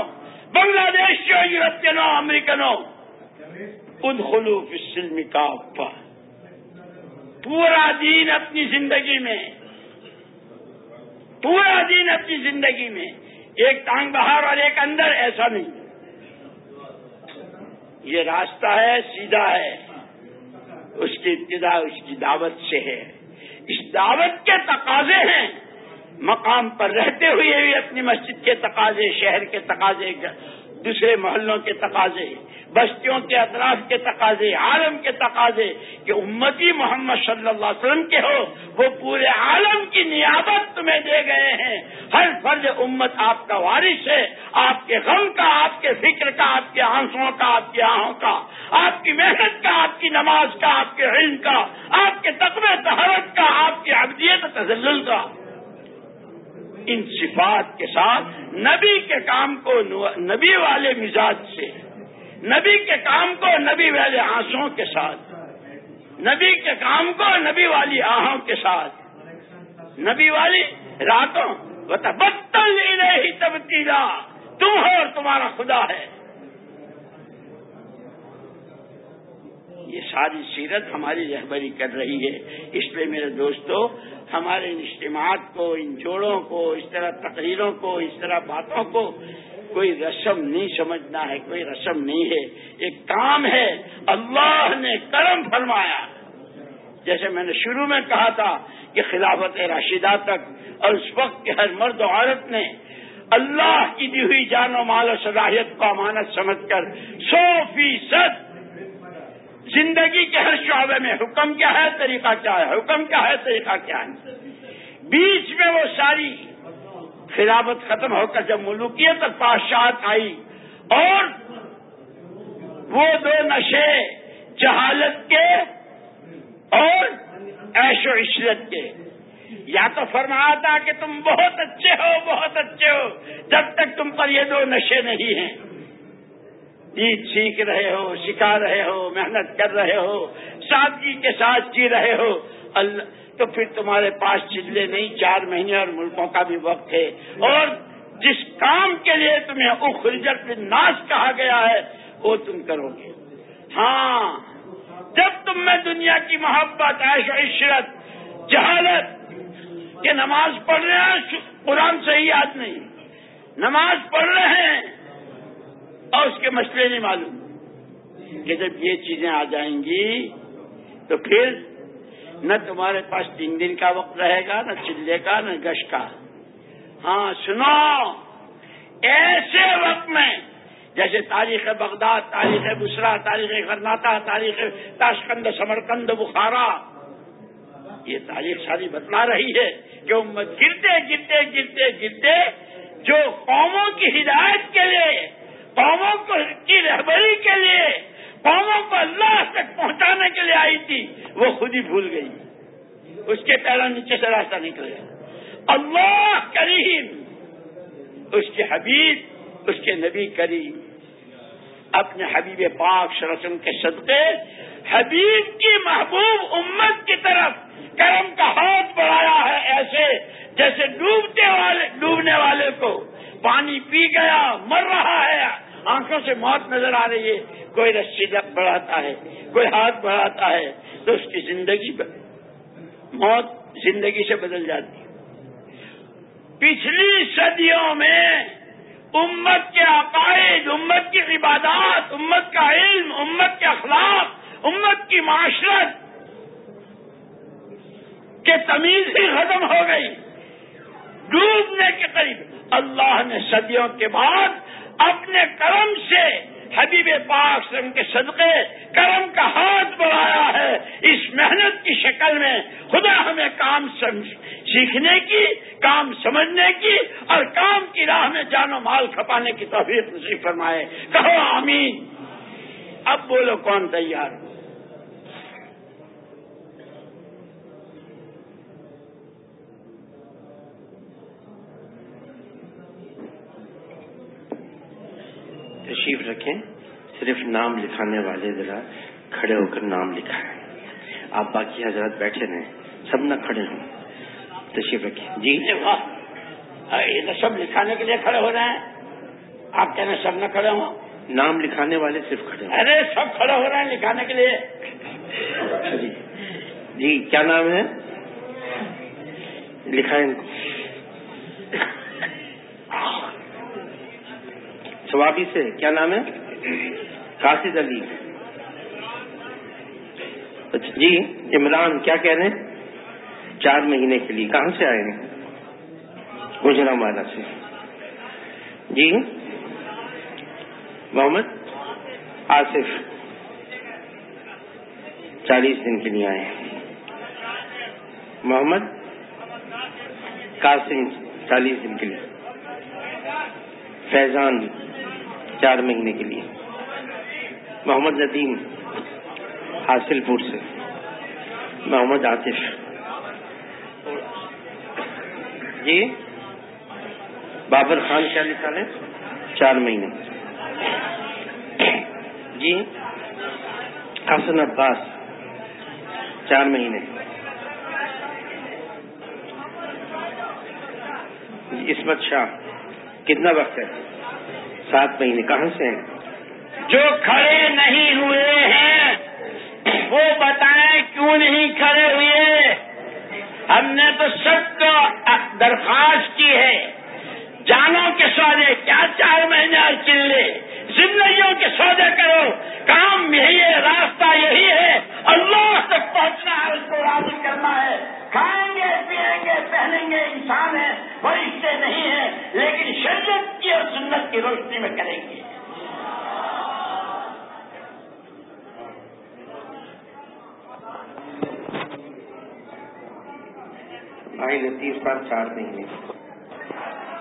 بنگلہ دیشیوں یورپینوں امریکنوں ان خلوف السلم کا پورا دین اپنی زندگی میں پورا دین اپنی زندگی میں۔ ایک ٹانگ باہر اور ایک اندر، ایسا نہیں۔ یہ راستہ ہے، سیدھا ہے۔ اس کی ابتدا، اس کی دعوت سے ہے۔ اس دعوت کے تقاضے ہیں۔ مقام پر رہتے ہوئے بھی اپنی مسجد کے تقاضے، شہر کے تقاضے، دوسرے محلوں کے تقاضے۔ بستیوں کے اطراف کے تقاضے، عالم کے تقاضے کہ امتی محمد صلی اللہ علیہ وسلم کے ہو، وہ پورے عالم کی نیابت تمہیں دے گئے ہیں۔ ہر فرض امت آپ کا وارث ہے، آپ کے غم کا، آپ کے فکر کا، آپ کے آنسو کا، آپ کی آہوں کا، آپ کی محنت کا، آپ کی نماز کا، آپ کے علم کا، آپ کے تقوی تحرت کا، آپ کی ابدیت تزل کا۔ ان صفات کے ساتھ نبی کے کام کو نبی والے مزاج سے نبی کے کام کو نبی والے آنسوں کے ساتھ، نبی کے کام کو نبی والی آہوں کے ساتھ، نبی والی راتوں بدتل ہی تبدیلا تم ہو اور تمہارا خدا ہے۔ یہ ساری سیرت ہماری رہبری کر رہی ہے۔ اس لیے میرے دوستو، ہمارے ان اجتماعات کو، ان جوڑوں کو، اس طرح تقریروں کو، اس طرح باتوں کو کوئی رسم نہیں سمجھنا ہے، کوئی رسم نہیں ہے۔ ایک کام ہے، اللہ نے کرم فرمایا۔ جیسے میں نے شروع میں کہا تھا کہ خلافت راشدہ تک اور اس وقت کے ہر مرد و عورت نے اللہ کی دی ہوئی جان و مال و صلاحیت کو امانت سمجھ کر سو فیصد زندگی کے ہر شعبے میں حکم کیا ہے، طریقہ کیا ہے، حکم کیا ہے، طریقہ کیا ہے۔ بیچ میں وہ ساری خلافت ختم ہو کر جب ملوکیت اور پاشات آئی اور وہ دو نشے جہالت کے اور ایش و عشرت کے۔ یا تو فرمایا تھا کہ تم بہت اچھے ہو، بہت اچھے ہو، جب تک تم پر یہ دو نشے نہیں ہیں۔ عید سیکھ رہے ہو سکھا رہے ہو، محنت کر رہے ہو، سادگی کے ساتھ جی رہے ہو، اللہ تو پھر تمہارے پاس چلے نہیں، چار مہینے اور ملکوں کا بھی وقت ہے۔ اور جس کام کے لیے تمہیں اخرجت ناش کہا گیا ہے، وہ تم کرو گے۔ ہاں جب تم میں دنیا کی محبت، عیش و عشرت، جہالت کہ نماز پڑھ رہے ہیں قرآن سے ہی یاد نہیں۔ نماز پڑھ رہے ہیں، اور اس کے مسئلے نہیں معلوم۔ کہ جب یہ چیزیں آ جائیں گی، تو پھر نہ تمہارے پاس تین دن کا وقت رہے گا، نہ چلے کا، نہ گش کا۔ ہاں سنو۔ ایسے وقت میں، جیسے تاریخ بغداد، تاریخ بسرا، تاریخ کرناتا تاریخ تاشکند، سمرکند، بخارا، یہ تاریخ ساری بتلا رہی ہے کہ امت گرتے گرتے گرتے گرتے، جو قوموں کی ہدایت کے لیے، قوموں کی رہبری کے لیے قوموں کو اللہ تک پہنچانے کے لیے آئی تھی، وہ خود ہی بھول گئی۔ اس کے پیروں نیچے سے راستہ نکل گیا۔ اللہ کریم، اس کے حبیب، اس کے نبی کریم۔ اپنے حبیب پاک شرسم کے صدقے، حبیب کی محبوب امت کی طرف کرم کا ہاتھ بڑھایا ہے ایسے جیسے ڈوبتے والے، ڈوبنے والے کو۔ پانی پی گیا، مر رہا ہے۔ آنکھوں سے موت نظر آ رہی ہے۔ کوئی رسی بڑھاتا ہے، کوئی ہاتھ بڑھاتا ہے، تو اس کی زندگی موت زندگی سے بدل جاتی ہے۔ پچھلی صدیوں میں امت کے عقائد، امت کی عبادات، امت کا علم، امت کے اخلاق، امت کی معاشرت کے تمیز ہی ختم ہو گئی۔ ڈوبنے کے قریب۔ اللہ نے صدیوں کے بعد اپنے کرم سے حبیب پاک سن کے صدقے، کرم کا ہاتھ بڑھایا ہے۔ اس محنت کی شکل میں خدا ہمیں کام سیکھنے کی، کام سمجھنے کی اور کام کی راہ میں جان و مال کھپانے کی توفیق نصیب فرمائے۔ کہو آمین۔ اب بولو کون تیار؟ ہو رکھیں۔ صرف نام لکھانے والے ذرا کھڑے ہو کر نام لکھا ہے آپ باقی حضرات بیٹھے رہیں۔ سب نہ کھڑے ہوں۔ تشریف رکھیں۔ جی؟ یہ تو سب لکھانے کے لیے کھڑے ہو رہے ہیں۔ آپ کہنا سب نہ کھڑے ہوں۔ نام لکھانے والے صرف کھڑے ہوں۔ ارے سب کھڑے ہو رہے ہیں لکھانے کے لیے۔ جی۔ جی کیا نام ہے؟ لکھائیں۔ سوابی سے کیا نام ہے؟ کاشد علی۔ اچھا جی عمران، کیا کہہ رہے ہیں؟ چار مہینے کے لیے۔ کہاں سے آئے ہیں؟ گجرا والا سے۔ جی محمد آصف۔ چالیس دن کے لیے آئے محمد قاسم، چالیس دن کے لیے۔ فیضان چار مہینے کے لیے۔ محمد ندیم، حاصل پور سے۔ محمد عاطف۔ جی؟ بابر خان کیا لکھا ہے چار مہینے۔ جی؟ حسن عباس، چار مہینے۔ جی، عصمت شاہ، کتنا وقت ہے؟ سات مہینے کہاں سے ہیں؟ جو کھڑے نہیں ہوئے ہیں، وہ بتائیں کیوں نہیں کھڑے ہوئے؟ ہم نے تو سب کو درخواست کی ہے۔ جانو کے سوالے، کیا چار مہینے اور چلے؟ زندگیوں کے سودے کرو۔ کام یہی ہے، راستہ یہی ہے۔ اللہ تک پہنچنا ہے، اس کو راضی کرنا ہے۔ کھائیں گے، پیئیں گے، پہنیں گے، انسان ہے وہ رشتے نہیں ہے لیکن شریعت کی اور سنت کی روشنی میں کریں گے۔ تنخواہیں لیتی پر چار مہینے